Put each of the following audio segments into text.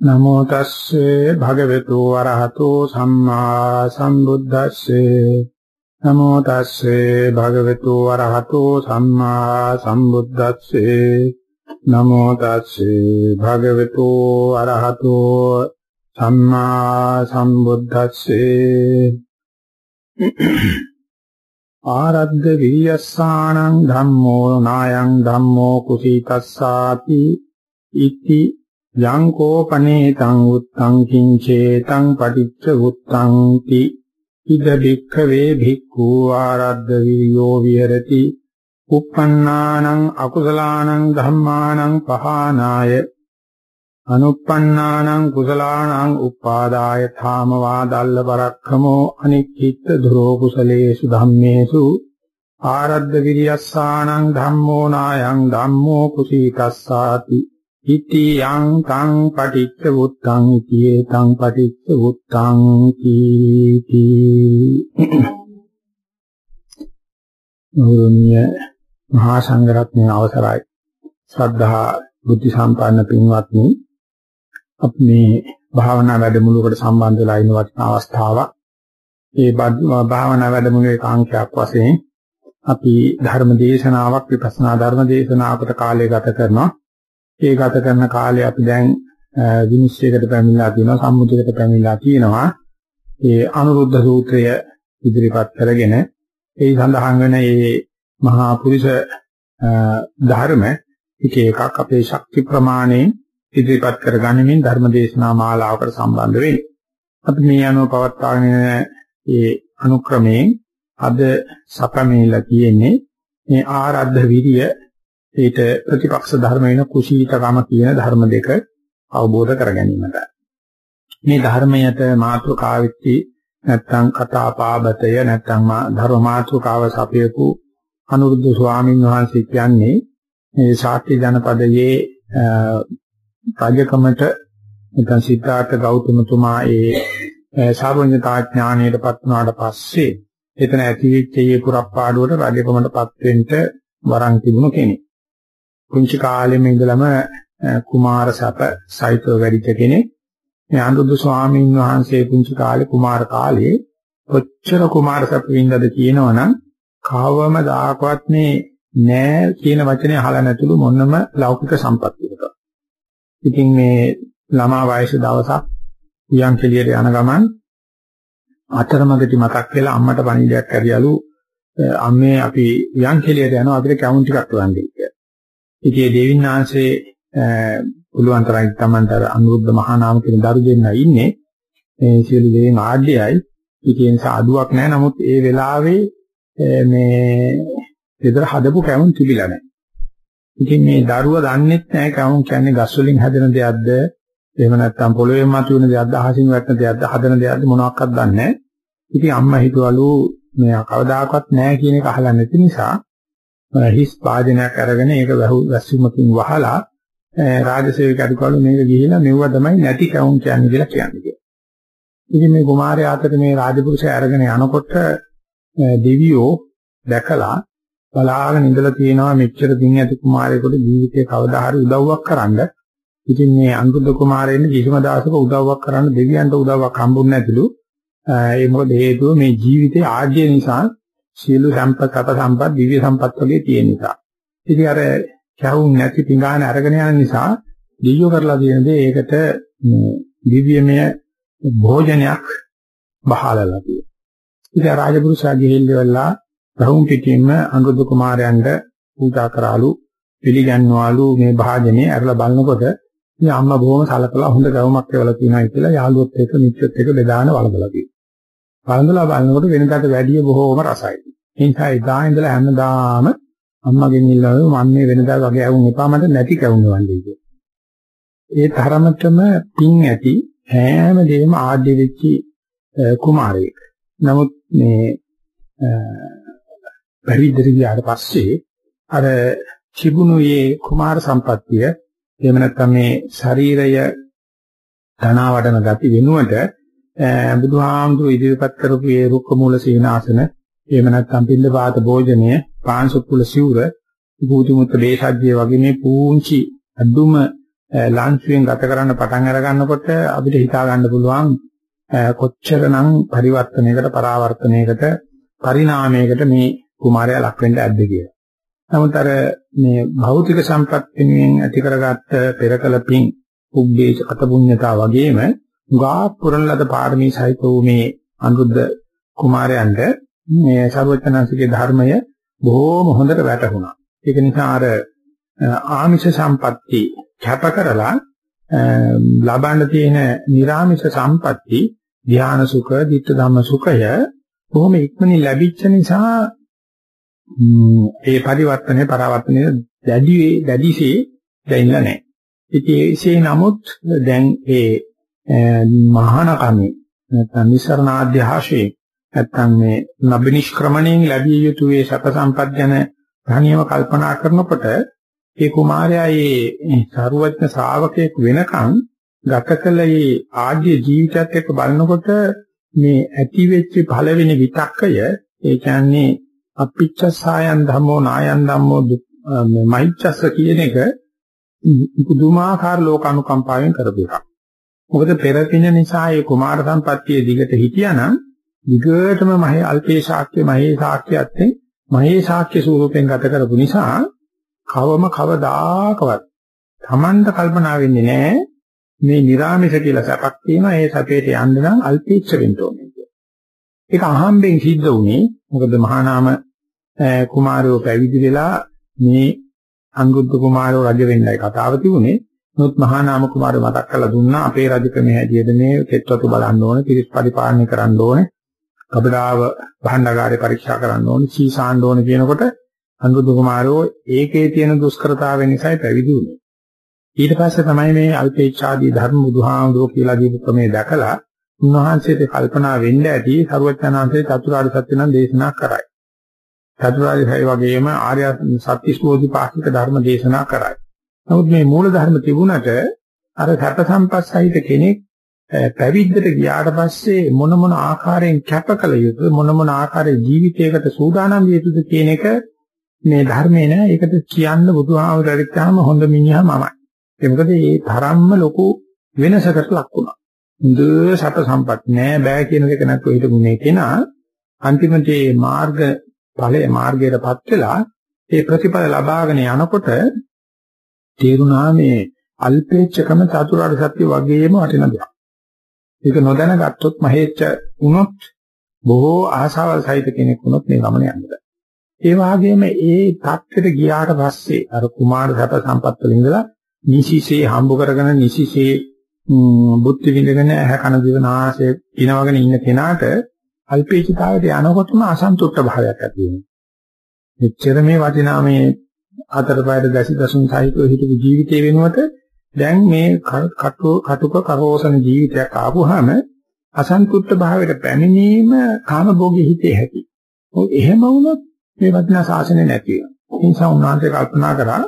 නමෝ තස්සේ භගවතු වරහතෝ සම්මා සම්බුද්දස්සේ. නමෝ තස්සේ භගවතු වරහතෝ සම්මා සම්බුද්දස්සේ. නමෝ තස්සේ භගවතු වරහතෝ සම්මා සම්බුද්දස්සේ. ආරද්ධ වියස්සානං ධම්මෝ නායං ධම්මෝ කුසීතස්සාති ඉති යං කෝපනේ තං උත්තං කිංචේතං පටිච්ච උත්තං ති ඉද භික්ඛවේ භික්ඛු ආරද්ධ විරියෝ විහෙරති. uppannānaṁ akusalaanaṁ dhammānaṁ pahānāya anuppannānaṁ kusalānaṁ uppādāya thāmavādalla parakkamo anikkitta dhuro kusalesu dhammesu ආරද්ධ විරියස්සානං ධම්මෝ නායං ධම්මෝ කුසීතස්සාති. ඉති යං තං පටිච්ච වුත්තං ඉතියේ තං පටිච්ච වුත්තං කීති. ගෞරවනීය මහා සංඝරත්නයේ අවසරයි. ශ්‍රද්ධා බුද්ධ සම්පන්න පින්වත්නි අපි මේ භාවනා වැඩමුළුවකට සම්බන්ධ වෙලා ඉන්න වටිනා අවස්ථාවක්. ඒ භාවනා වැඩමුළුවේ කාංකයක් වශයෙන් අපි ධර්ම දේශනාවක් විපස්සනා ධර්ම දේශනාවකට කාලය ගත කරනවා. ඒ ගත කරන කාලේ අපි දැන් විනිශ්චයකට පැමිණලා තියෙනවා සම්මුතියකට පැමිණලා තියෙනවා ඒ අනුරුද්ධ සූත්‍රය ඉදිරිපත් කරගෙන ඒ සඳහන් වෙන ඒ මහා පුරුෂ ධර්ම එක එකක් අපේ ශක්ති ප්‍රමාණයෙන් ඉදිරිපත් කරගනිමින් ධර්ම දේශනා මාලාවකට සම්බන්ධ වෙන්නේ. අපි මේ අනුව පවත්වාගෙන ඒ අනුක්‍රමයෙන් අද සපමේලා තියෙන්නේ මේ ආරද්ධ විරිය ඊට ප්‍රතිපක්ෂ ධර්ම වෙන කුසීතකම කියන ධර්ම දෙක අවබෝධ කර ගැනීමට. මේ ධර්මයට මාතෘකාවිත්‍ති නැත්නම් කතාපාබතය නැත්නම් ධර්ම මාතෘකාව සපයපු අනුරුද්ධ ස්වාමීන් වහන්සේ කියන්නේ මේ ශාක්‍ය ජනපදයේ රාජකමට නැත්නම් සිද්ධාර්ථ ගෞතමතුමා ඒ සාර්වඥතා ඥාණයටපත් වුණාට පස්සේ එතන ඇතිවෙච්ච මේ පුරප්පාඩුවට රාජකමටපත් වෙන්න වරන් තිබුණු කෙනෙක්. කුංචි කාලෙම ඉඳලම කුමාර සප සහිතව වැඩිච්ච කෙනෙක්. මේ අනුරුද්ධ ස්වාමීන් වහන්සේ කුංචි කාලේ කුමාර කාලේ කොච්චර කුමාර සප වින්දද කියනවනම් කවම දායකවත් මේ නෑ කියන වචනේ අහලා නැතුළු මොනම ලෞකික සම්පත්තියක. ඉතින් මේ ළමා වයස දවසක් උයන් කෙලියට යන ගමන් අතරමඟදී මතක් වෙලා අම්මට පණිවිඩයක් ඇරියලු අම්මේ අපි උයන් කෙලියට යනවා අපිට කැවුම් ටිකක් වන්දි කියලා. ඉතින් දේවින්නාංශේ පුළුවන් තරම් තමන්ට අනුරුද්ධ මහා නාම කියන දරු දෙන්න ඉන්නේ. මේ සියලු දේන් ආඩ්‍යයි. ඉතින් සාදුවක් නැහැ. නමුත් ඒ වෙලාවේ මේ ගෙදර හදපු කැවුම් තිබිලා නැහැ. ඉතින් මේ දරුවා දන්නෙත් නැහැ කැවුම් කියන්නේ ගස් වලින් හැදෙන දෙයක්ද එහෙම නැත්නම් පොළොවේ මතුවෙන දෙයක්ද අහසින් වැටෙන දෙයක්ද හදන දෙයක්ද මොනවක්වත් දන්නේ නැහැ. ඉතින් අම්මා හිතවලු මේ කවදාකවත් නැහැ කියන එක අහලා නැති නිසා හිස් වාදනයක් අරගෙන ඒක වැස්සුමකින් වහලා රාජසේවක අධිකාරු මේක ගිහිලා මෙවුව තමයි නැති කැවුම් කියන්නේ කියලා කියන්නේ. ඉතින් මේ කුමාරයා අතර මේ රාජපුරුෂයා අරගෙන යනකොට දෙවියෝ දැකලා බලාගෙන ඉඳලා තියෙනවා මෙච්චර දින් ඇති කුමාරයෙකුට ජීවිතේ කවදා හරි උදව්වක් කරන්න. ඉතින් මේ අනුරුද්ධ කුමාරයන් කිසිම දාසක උදව්වක් කරන්න දෙවියන්ට උදව්වක් හම්බුන්නේ නැතිලු. ඒ මොකද හේතුව මේ ජීවිතේ ආජ්‍ය නිසා සියලු සම්පත් අප සම්පත් දිව්‍ය සම්පත් වගේ තියෙන නිසා. ඉතින් අර කැවුම් නැති පිඟාන අරගෙන යන නිසා දීයෝ කරලා තියෙන දේ ඒකට දිව්‍යමය භෝජනයක් බහලලා තියෙනවා. ඉතින් රාජපුරුෂයා ගිහිල්ලා රහුම් පිටින්ම අනුරුද්ධ කුමාරයන්ට පූජා කරාලු පිළිගන්වලු මේ භාජනේ අරලා බලනකොට ඉතින් අම්මා බොහොම සලකලා හොඳ ගවමක් එවලා තියෙනවා කියලා යාළුවොත් එක්ක මිත්‍රත් එක්ක බෙදාන වළඳලා තියෙනවා. වළඳලා බලනකොට වෙනදාට වැඩිය බොහොම රසයි. ඒ නිසා එදා ඉඳලා හැමදාම අම්මගෙන් ඉල්ලනවා මම මේ වෙනදා වගේ ඇවුම් එපා මට නැති කැවුම් වන්දේ කියලා. ඒ තරමටම පිං ඇති හැම දෙයක්ම ආඩ්‍ය වෙච්චි කුමාරයෙක්. නමුත් මේ පරිද්දට ගියාට පස්සේ අර තිබුණුයේ කුමාර සම්පත්තිය එහෙම නැත්නම් මේ ශරීරය ධනාවඩන ගති වෙනුවට බුදුහාමුදුරු ඉදිරිපත් කරපු ඒ රුක්ක මූල සීනාසන එහෙම නැත්නම් පිළිපාත භෝජනය පාංශුකුල සිවුර භූතිමුත් දේශාජ්‍ය වගේ මේ පූංචි අදුම ලන්ච් ගත කරන්න පටන් අර ගන්නකොට අපිට හිතා ගන්න පුළුවන් කොච්චරනම් පරිවර්තනයකට පරාවර්තනයකට පරිණාමයකට මේ කුමාරයා ලක් වෙන්න ඇද්ද කියලා. නමුත් අර මේ භෞතික සම්පත් වෙනුවෙන් ඇති කරගත්ත පෙරකල පිං උග්ගේ අතපුඤ්ඤතා වගේම ගා පුරලද පාරමී සහිත වූ මේ අනුරුද්ධ කුමාරයන්ට මේ ਸਰවඥාන්සේගේ ධර්මය බොහෝම හොඳට වැටහුණා. ඒක නිසා අර ආමිෂ සම්පatti කැප කරලා ලබන්න තියෙන නිර්ආමිෂ සම්පatti ධ්‍යාන සුඛ, ධිට්ඨ ධම්ම සුඛය බොහොම ඉක්මනින් ලැබිච්ච නිසා ඒ පරිවර්තනයේ පරාවර්තනයේ දැඩි දැඩිසේ දැනෙලා නැහැ. ඉතින් ඒසේ නමුත් දැන් ඒ මහානකමේ නැත්නම් නිසරණාධ්‍යාශයේ නැත්නම් මේ නබිනිෂ්ක්‍රමණයෙන් ලැබිය යුතු ඒ සැප සම්පත් ගැන ධානියව කල්පනා කරනකොට ඒ කුමාරයා ඒ සරුවත්න ශ්‍රාවකයෙක් වෙනකන් ගත කළ ඒ ආර්ය ජීවිතයත් එක්ක බලනකොට මේ ඇති වෙච්ච පළවෙනි විතක්කය ඒ කියන්නේ අපිච්චසායන් ධම්මෝ නායන් ධම්මෝ මහිච්ඡස්ස කියන එක පුදුමාකාර ලෝක අනුකම්පාවෙන් කරපු එකක්. මොකද පෙරපින නිසා ඒ කුමාර සම්පත්තියේ දිගට හිටියානම් දිගටම මහේ අල්පේ ශාක්‍ය මහේ ශාක්‍යයත් මහේ ශාක්‍ය ස්වරූපෙන් ගත කරපු නිසා කවම කවදාකවත් Tamanda කල්පනා වෙන්නේ නැහැ මේ නිර්ාමිෂ කියලා සැපක් තියෙනවා ඒ සැපේට යන්න නම් අල්පීච්ඡ වෙන්න ඕනේ කියලා. ඒක අහම්බෙන් සිද්ධ වුණේ මොකද මහා නාම කුමාරයෝ පැවිදි වෙලා මේ අංගුද්ධ කුමාරයෝ රජ වෙන්නයි කතාව තිබුණේ. නමුත් මහා නාම කුමාරයෝ මතක් කරලා දුන්නා අපේ රජකමේ හැටියට මේ කෙත්වතු බලන්න ඕනේ, පිරිස් පරිපාලනය කරන්න ඕනේ, කබඩාව භාණ්ඩාගාරේ පරීක්ෂා කරන්න ඕනේ, සීසාන්න ඕනේ කියනකොට අංගුද්ධ කුමාරයෝ ඒකේ තියෙන දුෂ්කරතාවය නිසායි පැවිදි වුණේ. ඊට පස්සේ තමයි මේ අල්පේච්ඡාදී ධර්ම බුදුහාමුදුරුවෝ කියලා දීපු ක්‍රමේ දැකලා උන්වහන්සේට කල්පනා වෙන්න ඇති සරුවචනාංශයේ චතුරාර්ය සත්‍ය නම් දේශනා කරයි. චතුරාර්ය සත්‍ය වගේම ආර්ය සත්‍ය ස්වෝධිපාක්ෂික ධර්ම දේශනා කරයි. නමුත් මේ මූල ධර්ම තිබුණට අර සැප සම්පත් සහිත කෙනෙක් පැවිද්දට ගියාට පස්සේ මොන මොන ආකාරයෙන් කැපකල යුතුද මොන මොන ආකාරයේ ජීවිතයකට සූදානම් විය යුතුද කියන එක මේ ධර්මේ නෑ ඒකට කියන්න බුදුහාමුදුරුවෝ ගත්තාම හොඳ මිනිහා මමයි. ඒ මොකද මේ තරම්ම ලොකු වෙනසකට ලක් වුණා. හොඳ සැප සම්පත් නෑ බෑ කියන එක නැත්නම් හිටපු මේ කෙනා අන්තිමට මේ මාර්ග ඵලයේ මාර්ගයටපත් වෙලා ඒ ප්‍රතිඵල ලබාගෙන යනකොට තේරුණා මේ අල්පේච්ඡකම චතුරාර්ය සත්‍ය වගේම වටින දෙයක්. ඒක නොදැනගත්තොත් මහේච්ඡ වුණොත් බොහෝ ආශාවල් සහිත කෙනෙක් වුණොත් මේ ගමන යන්න බෑ. ඒ වගේම ඒ தත්ත්වෙට ගියාට පස්සේ අර කුමාර සැප සම්පත් වලින් ඉඳලා නිසිසේ හම්බ කරගෙන නිසිසේ බුද්ධ විඳගෙන ඇහ කන දිව නාසය පිනවගෙන ඉන්න කෙනාට අල්පේචිතාවට යනකොටම අසන්තුෂ්ට භාවයක් ඇති වෙනවා. මෙච්චර මේ වටිනා මේ අතරපයද දැසි දසුන් සහිතව හිටපු ජීවිතේ වෙනුවට දැන් මේ කටු කටුක කරෝසන ජීවිතයක් ආපුවාම අසන්තුෂ්ට භාවයට පැමිණීම කාමභෝගී හිතේ ඇති. ඔය එහෙම වුණොත් මේ වටිනා ශාසනය නැති වෙනවා. ඒ නිසා උන්වහන්සේ කල්පනා කරා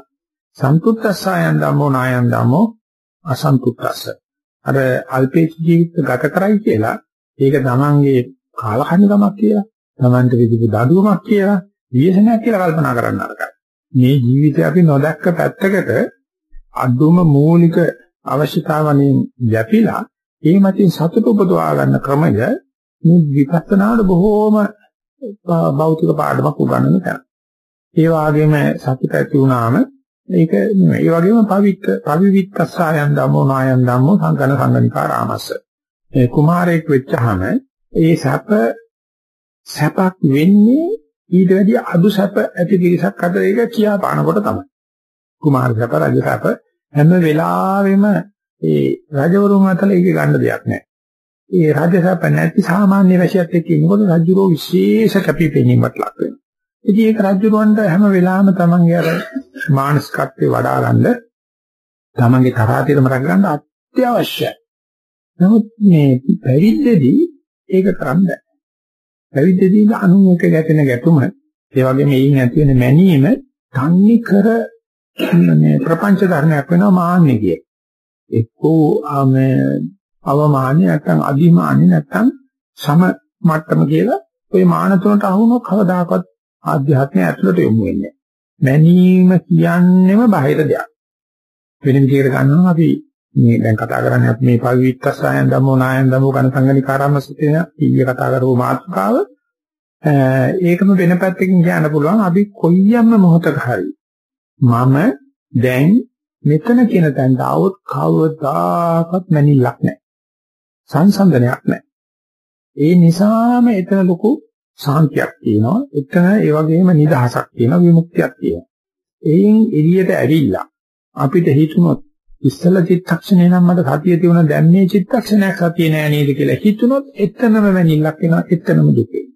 සන්තුත්තස්සයන් ධම්මෝ නායන් ධම්මෝ අසන්තුත්තස්ස. අර අල්පේච ජීවිත ගත කරයි කියලා ඒක තමන්ගේ කාලකන්නිකමක් කියලා, තමන්ට විදිහට දඩුවමක් කියලා, විශේෂණයක් කියලා කල්පනා කරන්න අරකයි. මේ ජීවිතය අපි නොදැක්ක පැත්තකට අදුම මූලික අවශ්‍යතාවනින් යැපිලා ඒ මතින් සතුට උපදවා ගන්න ක්‍රමය මේ විපස්සනාවට බොහෝම භෞතික පාඩමක් උගන්වන තැන. ඒ වගේම සතුට ඇති වුණාම ඒක ඒ වගේම පවිත්ත පවිවිත්තස්සයන් ධම්මෝ නායන් ධම්මෝ සංගණ සංගනිකා රාමස්ස. ඒ කුමාරයෙක් වෙච්චහම ඒ සැප සැපක් වෙන්නේ ඊට වැඩි අඩු සැප ඇති කිරිසක් අතර ඒක කියා පානකොට තමයි. කුමාර සැප රජ සැප හැම වෙලාවෙම ඒ රජවරුන් අතර ඒක ගන්න දෙයක් නැහැ. ඒ රජ සැප නැති සාමාන්‍ය වැසියත් එක්ක ඉන්නකොට රජුරෝ විශේෂ කැපිපෙනීමක් ලක් වෙනවා. ඉතින් ඒක රජුරවන්ට හැම වෙලාවෙම තමන්ගේ අර මානසිකත්වේ වඩා ගන්න තමන්ගේ තරහතිරම රැක ගන්න අත්‍යවශ්‍යයි. නමුත් මේ පැවිද්දේදී ඒක කරන්න බෑ. පැවිද්දේදී අනුන් එක ගැටෙන ගැටුම ඒ වගේම එයින් ඇති වෙන මැනීම තන්නේ කර මේ ප්‍රපංච ධර්මයක් වෙනවා මාන්නේ කිය. එක්කෝ මේ අවමානිය නැත්නම් අදිමානිය නැත්නම් සම මට්ටම කියලා ওই මාන තුනට අහුනොත් කවදාකවත් ආධ්‍යාත්මය ඇතුළට යොමු වෙන්නේ නැහැ. මැනීම කියන්නේම බාහිර දෙයක්. වෙන විදිහකට ගන්නවා අපි මේ දැන් කතා කරන්නේ අපි මේ පවිත්තසයන් ධම්මෝ නායන් ධම්මෝ කන සංගණිකාරම්ම සිටින ඊයේ කතා කරපු මාතෘකාව ඒකම වෙන පැත්තකින් කියන්න පුළුවන් අපි කොයියම්ම මොහොතක හරි මම දැන් මෙතන කියන තැනට આવොත් කවදාකවත් මැනිල්ලක් නැහැ. සංසන්දනයක් නැහැ. ඒ නිසාම එතන ලොකු සාන්තියක් තියෙනවා. එතන ඒ වගේම නිදහසක් තියෙනවා විමුක්තියක් තියෙනවා. එයින් එළියට ඇවිල්ලා අපිට හිතුනොත් ඉස්සල චිත්තක්ෂණේ නම් මට සතිය තියුණා දැන් මේ චිත්තක්ෂණයක් සතිය නෑ නේද කියලා හිතුනොත් එතනම වැනිල්ලක් වෙනවා එතනම දුකේ.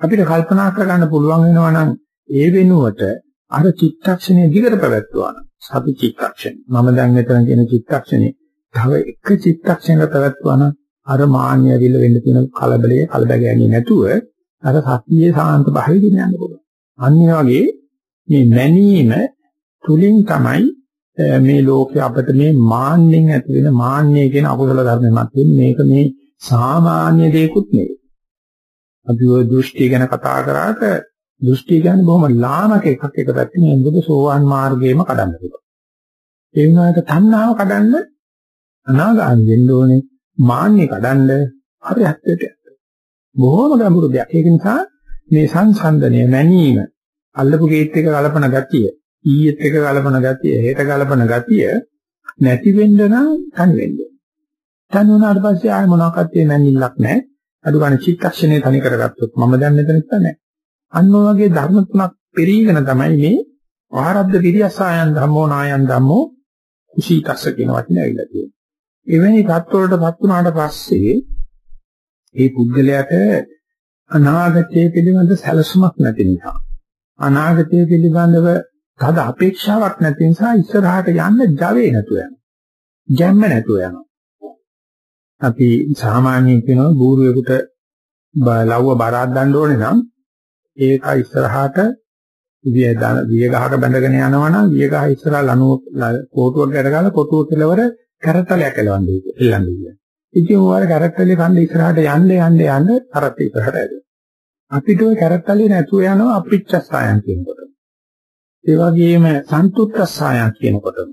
අපිට කල්පනා කරගන්න පුළුවන් වෙනවා නම් ඒ වෙනුවට අර චිත්තක්ෂණය දිගට පැවැත්වුවා නම් සති චිත්තක්ෂණ මම දැන් මෙතන කියන චිත්තක්ෂණේ තව එක චිත්තක්ෂණයක පැවැත්වුවා නම් අර මාන්‍ය ඇවිල්ලා වෙන්න තියෙන කලබලයේ කලබගෑනිය නැතුව අර සතියේ සාන්ත භාවයෙන් යන්න පුළුවන්. අන්න වගේ මේ මැනීම තුලින් තමයි මේ ලෝකේ අපිට මේ මාන්නෙන් ඇති වෙන මාන්නය කියන අකුසල ධර්මයක් තියෙන මේක මේ සාමාන්‍ය දෙයක්ුත් නෙවෙයි. අපි ඔය දෘෂ්ටි ගැන කතා කරාට දෘෂ්ටි කියන්නේ බොහොම ලාමක එකක් එක පැත්තකින් එන්නද සෝවාන් මාර්ගයේම කඩන්න පුළුවන්. ඒ වුණාට තණ්හාව කඩන්න අනාගාමී වෙන්න ඕනේ මාන්නේ කඩන්න හරියට බොහොම ගැඹුරු දෙයක්. ඒක නිසා මේ සංසන්දනය මැනීම අල්ලපු ගේට් එක ගලපන ගතිය ඊයේත් එක ගලපන ගතිය, හෙට ගලපන ගතිය නැති වෙන්න නම් තනි වෙන්න. තනි වුණාට පස්සේ ආයෙ මොනවාක්වත් නැන්නිල්ලක් නැහැ. අඩු ගන්න චිත්තක්ෂණේ තනි කරගත්තොත් මම දැන් මෙතන නැහැ. අන්න ඔය වගේ ධර්ම තුනක් පෙරීගෙන තමයි මේ ආරද්ධ විරියසායන් ධම්මෝ නායන් ධම්මෝ කුසීතස්ස කියන වචනේ ඇවිල්ලා තියෙන්නේ. එවැනි தත්වලටපත් වුණාට පස්සේ ඒ පුද්ගලයාට අනාගතයේ පිළිබඳ සැලසුමක් නැති නිසා අනාගතයේ පිළිබඳව තද අපේක්ෂාවක් නැති නිසා ඉස්සරහට යන්න ජවේ නැතුව යනවා. ගැම්ම නැතුව යනවා. අපි සාමාන්‍යයෙන් කියනවා බූරුවෙකුට ලව්ව බරක් ගන්න ඕනේ නම් ඒක ඉස්සරහට විය විය ගහක බැඳගෙන යනවා නම් විය ගහ ඉස්සරහ ලනුව කොටුවක් ගැටගාලා කොටුව කෙලවර කරත්තලයක් එලවන්නේ එල්ලන්නේ කියන්නේ. ඉතින් ඔයාලා කරත්තලේ කන්න ඉස්සරහට යන්න යන්න යන්න කරත් ඉස්සරහට ඇද. අපිට ওই කරත්තලේ නැතුව යනවා අපිච්චස්සයන් කියනකොට. ඒ වගේම සන්තුත්තස්සායන් කියනකොටම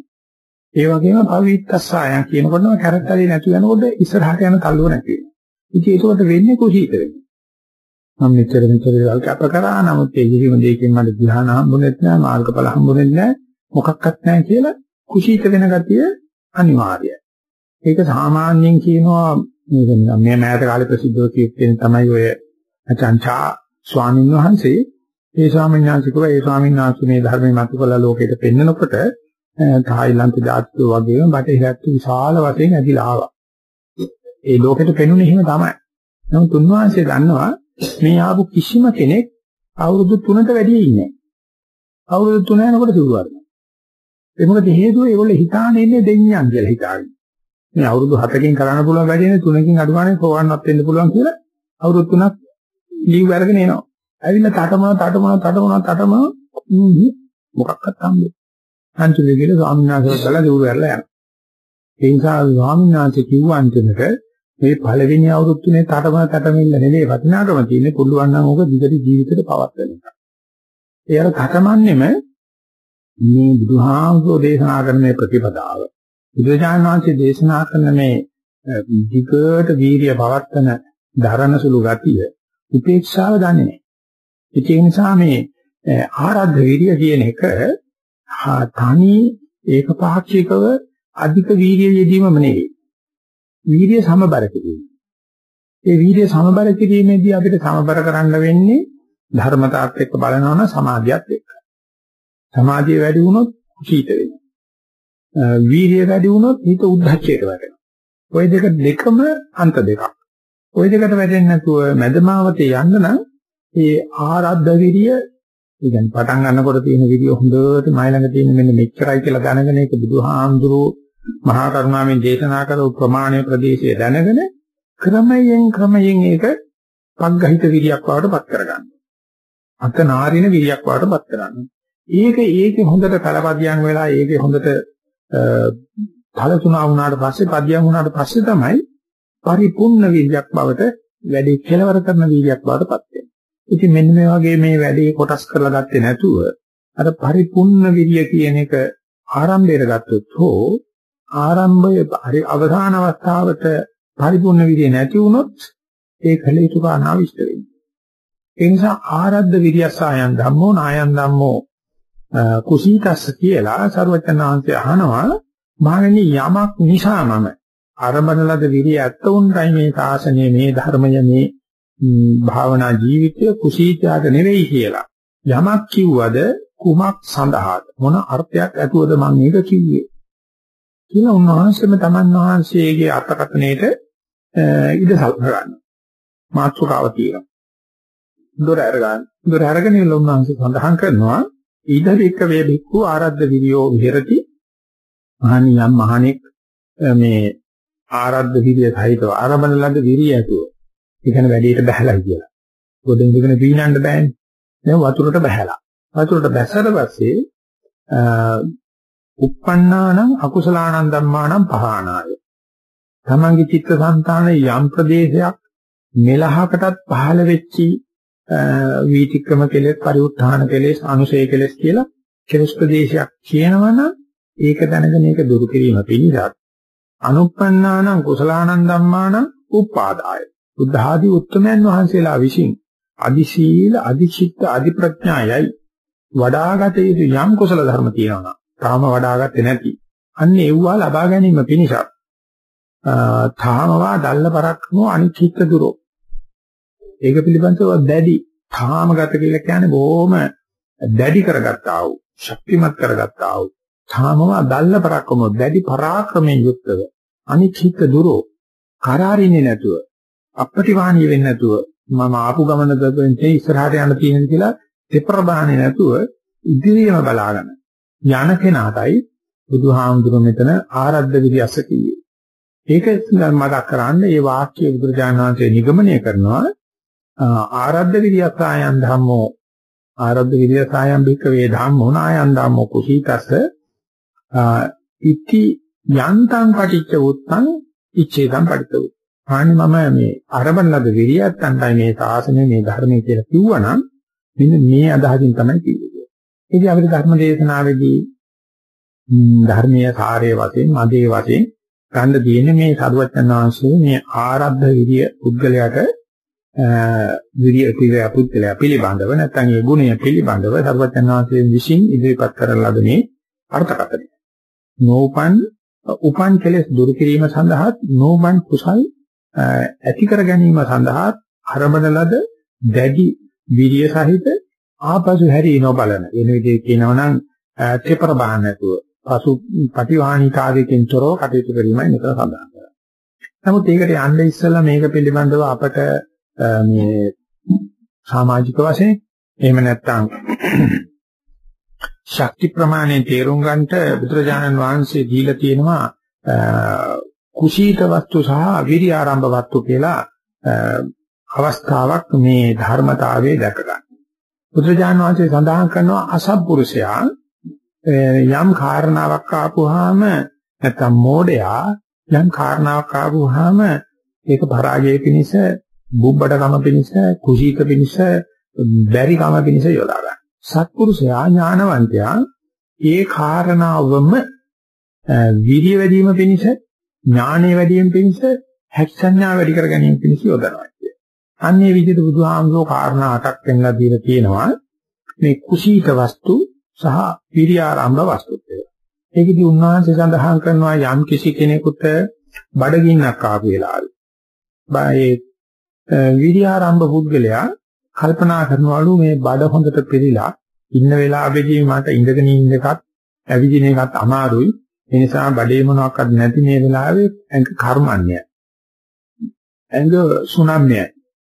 ඒ වගේම පවිත්තස්සායන් කියනකොටම කැරක්ටරේ නැතු වෙනකොට ඉස්සරහට යන තල්ලුව නැති වෙනවා. ඉතින් ඒකකට වෙන්නේ කුසීත වෙන්නේ. මම මෙච්චර මෙච්චර දවල් කැප කරා නමුත් ඒ කිසිම දෙයකින් මට ධ්‍යාන හම්බුනේත් නැහැ මාර්ගඵල හම්බුනේත් නැහැ මොකක්වත් නැහැ කියලා කුසීත වෙන ගතිය අනිවාර්යයි. ඒක සාමාන්‍යයෙන් කියනවා මේ මෑත කාලේ ප්‍රසිද්ධව කියන තමයි ඔය අචංචා ස්වාමීන් වහන්සේ ඒ ස්වාමීන් වහන්සේ කිව්වා ඒ ස්වාමීන් වහන්සේ මේ ධර්මයේ මතු කළ ලෝකෙට පෙන්නකොට තායිලන්ත ජාතික වගේම බටහිරත් විශාල වශයෙන් ඇදිලා ආවා. ඒ ලෝකෙට පෙනුනේ එහෙම තමයි. නමුත් උන්වහන්සේ දන්නවා මේ ආපු කිසිම කෙනෙක් අවුරුදු 3කට වැඩි ඉන්නේ නැහැ. අවුරුදු 3 යනකොට සිවුරු වරනවා. ඒ මොකද හේතුව ඒගොල්ලෝ හිතානේ ඉන්නේ දෙඤ්ඤම් කියලා හිතාගෙන. මේ අවුරුදු 7කින් කරන්න පුළුවන් වැඩේ 3කින් අඩු ගානේ සෝවන්නත් වෙන්න පුළුවන් කියලා අවුරුදු 3ක් ලීව් අරගෙන එනවා. ඇවිල්ලා තටමන තටමන තටමන තටමන මොකක්වත් හම්බෙන්නේ. අන්තිමේ ගිහලා ස්වාමීන් වහන්සේට ගලා දూరు වෙරලා යනවා. ඒ නිසා ස්වාමීන් වහන්සේ කිව්ව අන්තිමට මේ පළවෙනි අවුරුදු තුනේ තටමන තටමිල්ල නෙවෙයි වටිනාකම තියෙන්නේ පුළුවන් නම් ඕක දිගට ජීවිතේට පවත්වන එක. ඒ අර තටමන්නේම මේ බුදුහාමුදුරෝ දේශනා කරන මේ ප්‍රතිපදාව. බුදුජානක වහන්සේ දේශනා කරන මේ දිගට වීරිය පවත්වන දරණ සුළු ගතිය උපේක්ෂාව දන්නේ නැහැ. ඒ නිසා මේ ආරද්ධ විරිය කියන එක තනි ඒකපාක්ෂිකව අධික වීර්ය යෙදීමම නෙවෙයි. වීර්ය සමබර කිරීම. ඒ වීර්ය සමබර කිරීමේදී අපිට සමබර කරන්න වෙන්නේ ධර්මතාවත් එක්ක බලනවා නම් සමාධියත් එක්ක. සමාධිය වැඩි වුණොත් කුසීත වෙනවා. වීර්ය වැඩි වුණොත් හිත උද්ධච්චයට වැටෙනවා. ওই දෙක දෙකම අන්ත දෙකක්. ওই දෙකට වැටෙන්නේ නැතුව මැදමාවතේ යන්න නම් ඒ ආරද්ධ විරිය ඒ කියන්නේ පටන් ගන්නකොට තියෙන විදිය හොඳට මයි ළඟ තියෙන මෙන්න මෙච්චරයි කියලා දැනගෙන ඒක බුදුහාමුදුරුවෝ මහා කරුණාවෙන් දේශනා කරපු ප්‍රමාණීය ප්‍රදේශය දැනගෙන ක්‍රමයෙන් ක්‍රමයෙන් ඒක පග්ගහිත විරියක් බවට පත් කරගන්න. අත නාරින විරියක් බවට පත් කරගන්න. ඒක ඒකේ හොඳට කලපදියම් වෙලා ඒකේ හොඳට තලතුණා වුණාට පස්සේ පදියම් වුණාට පස්සේ තමයි පරිපූර්ණ විරියක් බවට වැඩි කෙලවර කරන විරියක් බවට පත් වෙන්නේ. ඉතින් මෙන්න මේ වගේ මේ වැඩේ කොටස් කරලා ගත්තේ නැතුව අර පරිපූර්ණ විරිය කියන එක ආරම්භයට ගත්තොත් හෝ ආරම්භයේ හරි අවසාන අවස්ථාවට පරිපූර්ණ විදිය නැති වුණොත් ඒ කළ යුතු කාරණා විශ්ත වෙන්නේ. ඒ නිසා ආරද්ධ විරියසයන් ධම්මෝ නායන් ධම්මෝ කුසීතස්ස කියලා සරුවචනාංශය අහනවා. මාගනි යමක් නිසා මම අරබන ලද විරිය ඇත්ත උන්ටයි මේ ශාසනය මේ ධර්මය මේ භාවනා ජීවිතය කුසීතයාට නෙවෙයි කියලා. යමක් කිව්වද කුමක් සඳහාද? මොන අර්ථයක් ඇතුවද මම මේක කිව්වේ? කියලා උන්වහන්සේම තමන් වහන්සේගේ අර්ථකථනයේට ඉඩ සලකනවා මාත්‍රකාව තියෙනවා දොර අරගන්න දොර අරගෙන ඉන්න උන්වහන්සේ සඳහන් කරනවා ඊදරික වේ බික්කු ආරද්ධ විරියෝ විහෙරති මහණියම් මහණෙක් මේ ආරද්ධ විරිය සහිතව ආරම්භන ලද්ද විරිය ඇතුව ඒ කියන්නේ වැඩේට බහැලා කියලා. ගොඩෙන් ඉඳගෙන පීනන්න බෑනේ. දැන් වතුරට බහැලා. වතුරට බැසට පස්සේ uppannānaṁ akusalaanaṁ dhammānaṁ pahānāය. තමන්ගේ චිත්තසංතානයේ යම් ප්‍රදේශයක් මෙලහකටත් පහළ වෙච්චි වීතික්‍රම කෙලෙස් පරිඋත්ථාන කෙලෙස් අනුසය කෙලෙස් කියලා කෙලස් ප්‍රදේශයක් කියනවනම් ඒක දැනගෙන ඒක දුරු කිරීම පිණිසත් අනුප්පන්නානං කුසලානං ධම්මානං උපාදාය බුද්ධ ආදී උත්තමයන් වහන්සේලා විසින් අදි සීල අදි චිත්ත අදි ප්‍රඥායයි වඩාගත යුතු යම් කුසල ධර්ම තියෙනවා තාම වඩාගත්තේ නැති. අන්න ඒවා ලබා ගැනීම පිණිසත් තාමවා දල්ල පරක්කමෝ අනිච්චිත්ත දුරෝ. ඒක පිළිබඳව දැඩි තාමගත කියලා කියන්නේ බොහොම දැඩි කරගත්තා වූ ශක්තිමත් කරගත්තා වූ තාමව දල්ල පරක්කම දැඩි පරාක්‍රමයෙන් යුක්තව අනිච්චිත දුරෝ. කරාරින්නේ නැතුව අපටිවාණිය වෙන්නේ නැතුව මම ආපු ගමන දෙපෙන්ටේ ඉස්සරහට යන්න තියෙන කියලා දෙපරබාහනේ නැතුව ඉදිරියම බලාගෙන යන කෙනාටයි බුදුහාමුදුරුවෝ මෙතන ආරද්ධ විදියස්ස කියේ. ඒක මතක් කරන්න මේ වාක්‍ය බුදුරජාණන් වහන්සේ නිගමනය කරනවා ආරද්ධ විරියසායන් ධම්මෝ ආරද්ධ විරියසායන් භික්කවේ ධම්මෝ නායන් ධම්මෝ කුසීතස ඉති යන්තං පටිච්ච උත්තං ඉච්ඡේදං පටිච්ච උත්තං ආනි මම මේ අරබන ලද විරියත්තන්ටයි මේ සාසනය මේ ධර්මයේ කියලා කිව්වනම් මෙන්න මේ අදහසින් තමයි කිව්වේ. ඉතින් අපිට ධර්ම දේශනාවේදී ධර්මීය කාර්යය වශයෙන් මදේ වශයෙන් ගන්න තියෙන්නේ මේ සරුවචන වහන්සේ මේ ආරද්ධ විරිය පුද්ගලයාට විරිය පිළිවෙල පුද්ගලයා පිළිබඳව නැත්නම් ඒ ගුණය පිළිබඳව සර්වඥාන්සේ විසින් ඉදිරිපත් කරන ලද මේ අර්ථකථනය. නෝපන් උපන් කෙලෙස් දුරු කිරීම සඳහා නෝපන් කුසල් ඇති කර ගැනීම සඳහා ආරම්භන ලද දැඩි විරිය සහිත ආපසු හැරී නොබලන වෙන විදිහට කියනවා නම් තෙපර බාහන්න නැතුව පසු පටිවාණිකාරයෙන් තොරව කටයුතු කිරීමයි මෙතන සඳහන් කරන්නේ. නමුත් ඒකට යන්න ඉස්සෙල්ලා මේක පිළිබඳව අපට මේ සමාජික වශයෙන් එහෙම නැත්නම් ශක්ති ප්‍රමාණය තේරුම් ගන්නට බුදුරජාණන් වහන්සේ දීලා තියෙනවා කුසීත වස්තු සහ විරි ආරම්භ වස්තු කියලා අවස්ථාවක් මේ ධර්මතාවයේ දැක ගන්න. බුදුරජාණන් වහන්සේ සඳහන් කරනවා අසත්පුරුෂයා යම් කාරණාවක් ආපුවාම නැත්නම් මෝඩයා යම් කාරණාවක් ආපුවාම ඒක පරාජය පිණිස බුබ්බඩකම පිණිස කුසීත පිණිස බැරිකම පිණිස යොදා ගන්න. සත්පුරුෂයා ඥානවන්තයා ඒ කාරණාවම විරිය වැඩි වීම පිණිස ඥානෙ වැඩි වීම පිණිස හැක්ෂණ්‍යා වැඩි කර ගැනීම පිණිස යොදනවා කියන්නේ. අන්නේ විදිහට බුදුහාමුදුරෝ කාරණා අටක් පෙන්ලා දීලා තියෙනවා. මේ කුසීත වස්තු සහ විරියාරම්භ වස්තු. කියලා. ඒකදී උන්වහන්සේ සඳහන් කරනවා යම් කිසි කෙනෙකුට බඩගින්නක් ආපු වෙලාවේ. බායේ විරියාරම්භ පුද්ගලයා කල්පනා කරනවලු මේ බඩ හොඳට පිළිලා ඉන්න වෙලාවෙදී මට ඉඳගෙන ඉන්න එකත් ඇවිදින එකත් අමාරුයි. ඒ නිසා බඩේ මොනවාක්වත් නැති මේ වෙලාවේ ඇඟ කර්මන්නේ ඇඟ සුනම්න්නේ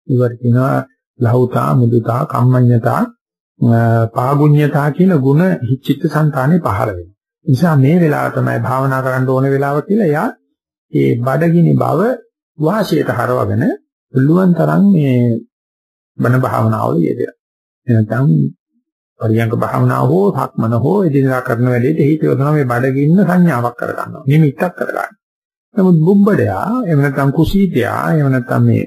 ඉවර කියනවා ලහුතා මුදුතා කම්මඤ්ඤතා පාගුඤ්ඤතා කියන ಗುಣ චිත්ත සංතානේ පහළ වෙනවා. නිසා මේ වෙලාව තමයි භාවනා කරන්න ඕන වෙලාව කියලා එයා ඒ බඩගිනි බව වාසියට හරවගෙන පුළුවන් තරම් මේ බණ භාවනාවල යෙදෙන. එනතම් පරියංග භාවනාව හෝ සක්මන හෝ එදිනදා කරන වැඩේට හිත යොදනවා මේ බඩගින්න සංඥාවක් කරගන්නවා. නිමිත්තක් කරගන්න. නමුත් බුබ්බඩයා එහෙම නැත්නම් කුසීතයා එහෙම නැත්නම් මේ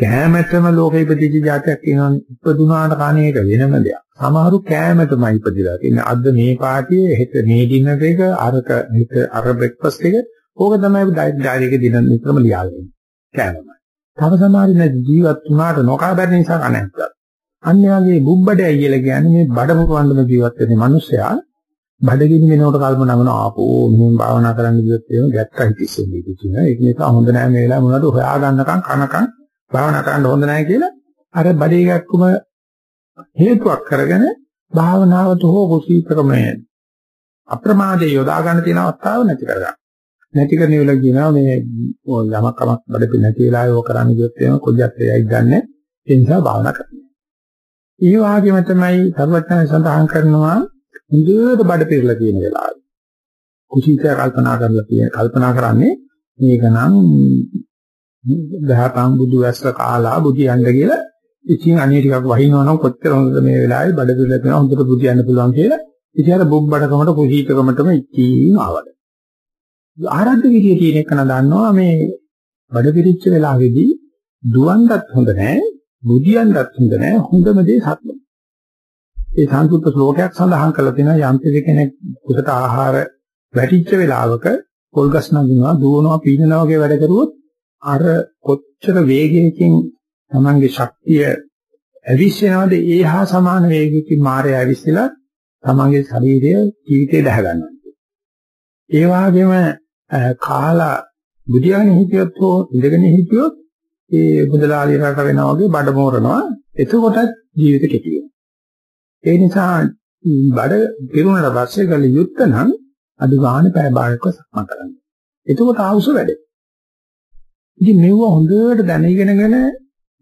කෑමටම ලෝකෙ ඉපදිච්ච જાතියක් කියනවා ඉපදුනාට කණ එක වෙනම දෙයක්. සමහරු කෑමටමයි ඉපදිලා තියෙන්නේ. අද මේ පාටියේ හෙට මේ ඩිනර් එක අරක හෙට අර බ්‍රෙක්ෆාස්ට් එක ඕක තමයි ඩයට් ඩයරි එකේ දින විතරම ලියාගෙන කෑමමයි. තව සමහර ඉන්න ජීවත් වුණාට නොකා බැරි නිසා කණක්. අන්‍යගේ බුබ්බඩයි කියලා කියන්නේ මේ බඩ පුරවන්නම ජීවත් වෙන මිනිස්සයා බඩගිනි වෙනකොට කල්පනා කරනවා ආපෝ මෙහෙම භාවනා කරන්න ගියොත් එහෙම ගැත්තයි තිස්සෙන්නේ කියන ඒක නිසා හොඳ නෑ මේ වෙලාව මොනවද හොයා ගන්නකම් කනකම් භාවනා කරන්න හොඳ නෑ කියලා අර බඩේ ගැක්කුම හේතුවක් කරගෙන භාවනාවට හෝ කුසීතකමය අප්‍රමාදයේ යොදා ගන්න තියෙන අවස්ථාව නැති කරගන්න. නැති කරන වෙලාව කියනවා මේ යමක් කමක් බඩ පිළ නැති වෙලාවේ ඕක කරන්න ගියොත් එහෙම කොජ්ජත් එයයි ගන්න. ඒ නිසා භාවනා කරන්න. ඒ වගේම තමයි සර්වඥයන් සඳහන් කරනවා හොඳට බඩ පිරලා තියෙන වෙලාවේ. කුසීතය කල්පනා කරලා තියෙන කල්පනා කරන්නේ මේක නම් දහතම් බුදු වැස්ස කාලා බුදියන්න කියලා ඉතින් අනේ ටිකක් වහිනවා නම් කොච්චර හොඳද මේ වෙලාවේ බඩ පිරලා තියෙනවා හොඳට බුදියන්න පුළුවන් කියලා ඉතින් අර බුබ්බඩකමට කුසීතකමටම ඉච්චීම ආවද. ආරද්ධ විදිය තියෙන එක නදන්නවා මේ බඩ පිරිච්ච වෙලාවේදී දුවන්නත් හොඳ නැහැ බුදියන්නත් හොඳ නැහැ හොඳම දේ සත්‍ය. ඒ සංකෘත ශ්ලෝකයක් සඳහන් කරලා තියෙනවා යම් කෙනෙක් කුසට ආහාර වැටිච්ච වෙලාවක පොල්ගස් නගිනවා දුවනවා පීනනවා වගේ වැඩ කරුවොත් අර කොච්චර වේගයකින් තමන්ගේ ශක්තිය ඇවිස්සෙනවද ඒ හා සමාන වේගයකින් මායя ඇවිස්සලා තමන්ගේ ශරීරය ජීවිතේ දැහ ගන්නවා. ඒ වගේම කාලා බුදියාගෙන හිටියොත් හෝ ඉඳගෙන හිටියොත් ඒ බුදලාලි රට වෙනවා වගේ බඩ මෝරනවා. එතකොටත් ජීවිත කෙටි වෙනවා. ඒ නිසා බඩ පිරුණට පස්සේ ගල යුත්ත නම් අඩු ගන්න පැය භාගයක සක්මන් කරන්න. එතකොට ආවුස වැඩේ. ඉතින් මෙව හොඳට දැනගෙනගෙන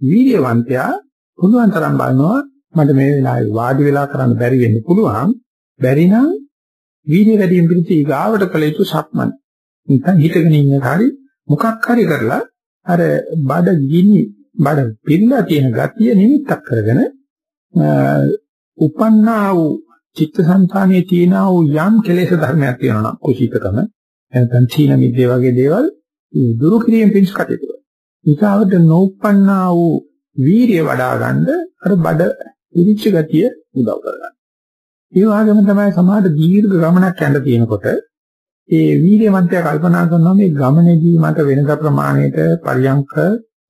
වීර්යවන්තයා පුළුවන් තරම් බලනවා මට මේ වෙලාවේ වාඩි වෙලා කරන්න බැරි වෙන්න පුළුවන්. බැරි නම් වීර්ය වැඩියෙන් පිළිච්ච ඊගාවට කළ යුතු සක්මන්. නිකන් හිතගෙන ඉන්න කාරි මොකක් හරි කරලා අර බඩ ගිනි බඩ පිළලා තියෙන ගතිය නිමිත්තක් කරගෙන උපන්නා වූ චිත්තසංතානයේ තියෙනා වූ යම් කෙලෙස් ධර්මයක් තියෙනවා නම් කුසීතකම නැත්නම් තීන මිද්දේ වගේ දේවල් දුරු කිරීම පිණිස කටයුතු කරනවා. ඊටවට නොඋපන්නා වූ වීරිය වඩා ගන්න අර බඩ පිළිච්ච ගතිය උදව් කරගන්න. ඒ වගේම තමයි සමාජ දීර්ඝ ගමනක් යන්න තියෙනකොට ඒ වීර්යවන්තය කල්පනා කරනවා මේ ගමනේදී මට වෙනද ප්‍රමාණයට පරියන්ක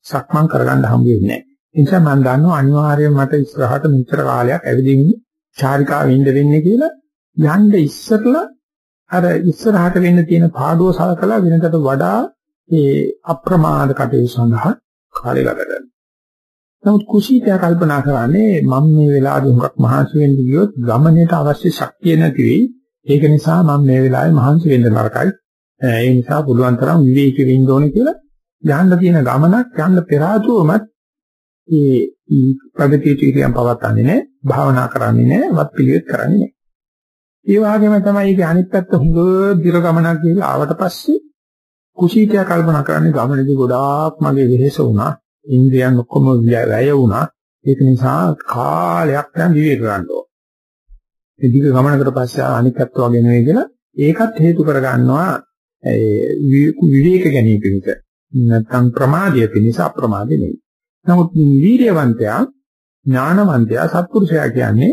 සක්මන් කරගන්න හම්බ වෙන්නේ නැහැ. ඒ නිසා මම දන්නවා අනිවාර්යයෙන් මට ඉස්සරහට මෙච්චර කාලයක් ඇවිදින්න චාරිකාවෙ ඉඳ වෙන්නේ කියලා යන්න ඉස්සරලා අර ඉස්සරහට වෙන්න තියෙන පාඩුව සලකලා වෙනකට වඩා ඒ අප්‍රමාද කටයුතු සඳහා කාලය ගත කරනවා. නමුත් කුසීතය කල්පනා කරන්නේ මම මේ වෙලාවේ හුඟක් මහන්සි වෙන්න ගියොත් ගමනේට අවශ්‍ය ශක්තිය නැති වෙයි. ඒක නිසා මම මේ වෙලාවේ මහන්සි වෙන්න නරකයි. ඒ නිසා පුළුවන් තරම් විවේකී වෙන්න ඕනේ කියලා යන්න තියෙන ගමනක් යන්න පෙර ආතුවමත් ඒ ප්‍රගතිය චීරියම් පවත්න්නේ නැහැ, භාවනා කරන්නේ නැහැ, වත් පිළිවෙත් කරන්නේ නැහැ. ඒ වගේම තමයි ඒකේ අනිත් පැත්ත හුඟ දිර ගමනක් ගිහලා ආවට පස්සේ කුසීතය කල්පනා කරන්නේ ගමනේදී ගොඩාක් මගේ වෙහෙස වුණා. ඉන්ද්‍රියන් ඔක්කොම වැය වුණා. ඒක නිසා කාලයක් දැන් විවේක ගන්න ඕන. ඒ දිග ගමනකට පස්සේ අනිකත්ව වගේ නෙවෙයි කියලා ඒකත් හේතු කරගන්නවා විවේක ගැනීම පිණිස. නැත්නම් ප්‍රමාදය පිණිස අප්‍රමාද නෙවෙයි. නමුත් වීර්යවන්තයා ඥානවන්තයා සත්පුරුෂයා කියන්නේ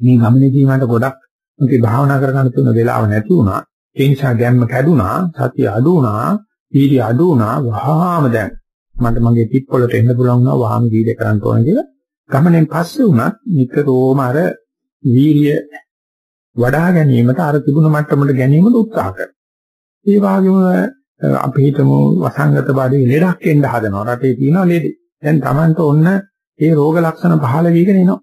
මේ ගමනේදී මට ගොඩක් මොකද භාවනා කරගන්න තුන වෙලාව නැති වුණා. ඒ නිසා ගැම්ම කැඩුනා, සතිය අඩු වුණා, වීර්ය අඩු වුණා. වහාම දැන් මට මගේ ටිප් වලට එන්න පුළුවන් වුණා වහාම වීර්ය කරන්න ඕන කියලා. ගමනෙන් පස්සේ වුණත් නිතරම අර වීර්ය වඩා ගැනීමට අර තිබුණ මට්ටමට ගැනීමට උත්සාහ කරනවා. ඒ වගේම අපි හිතමු වසංගත බඩේ ලෙඩක් එන්න හදනවා. රටේ තියෙනවා ලෙඩ. දැන් Tamanට ඔන්න ඒ රෝග ලක්ෂණ පහළ වීගෙන එනවා.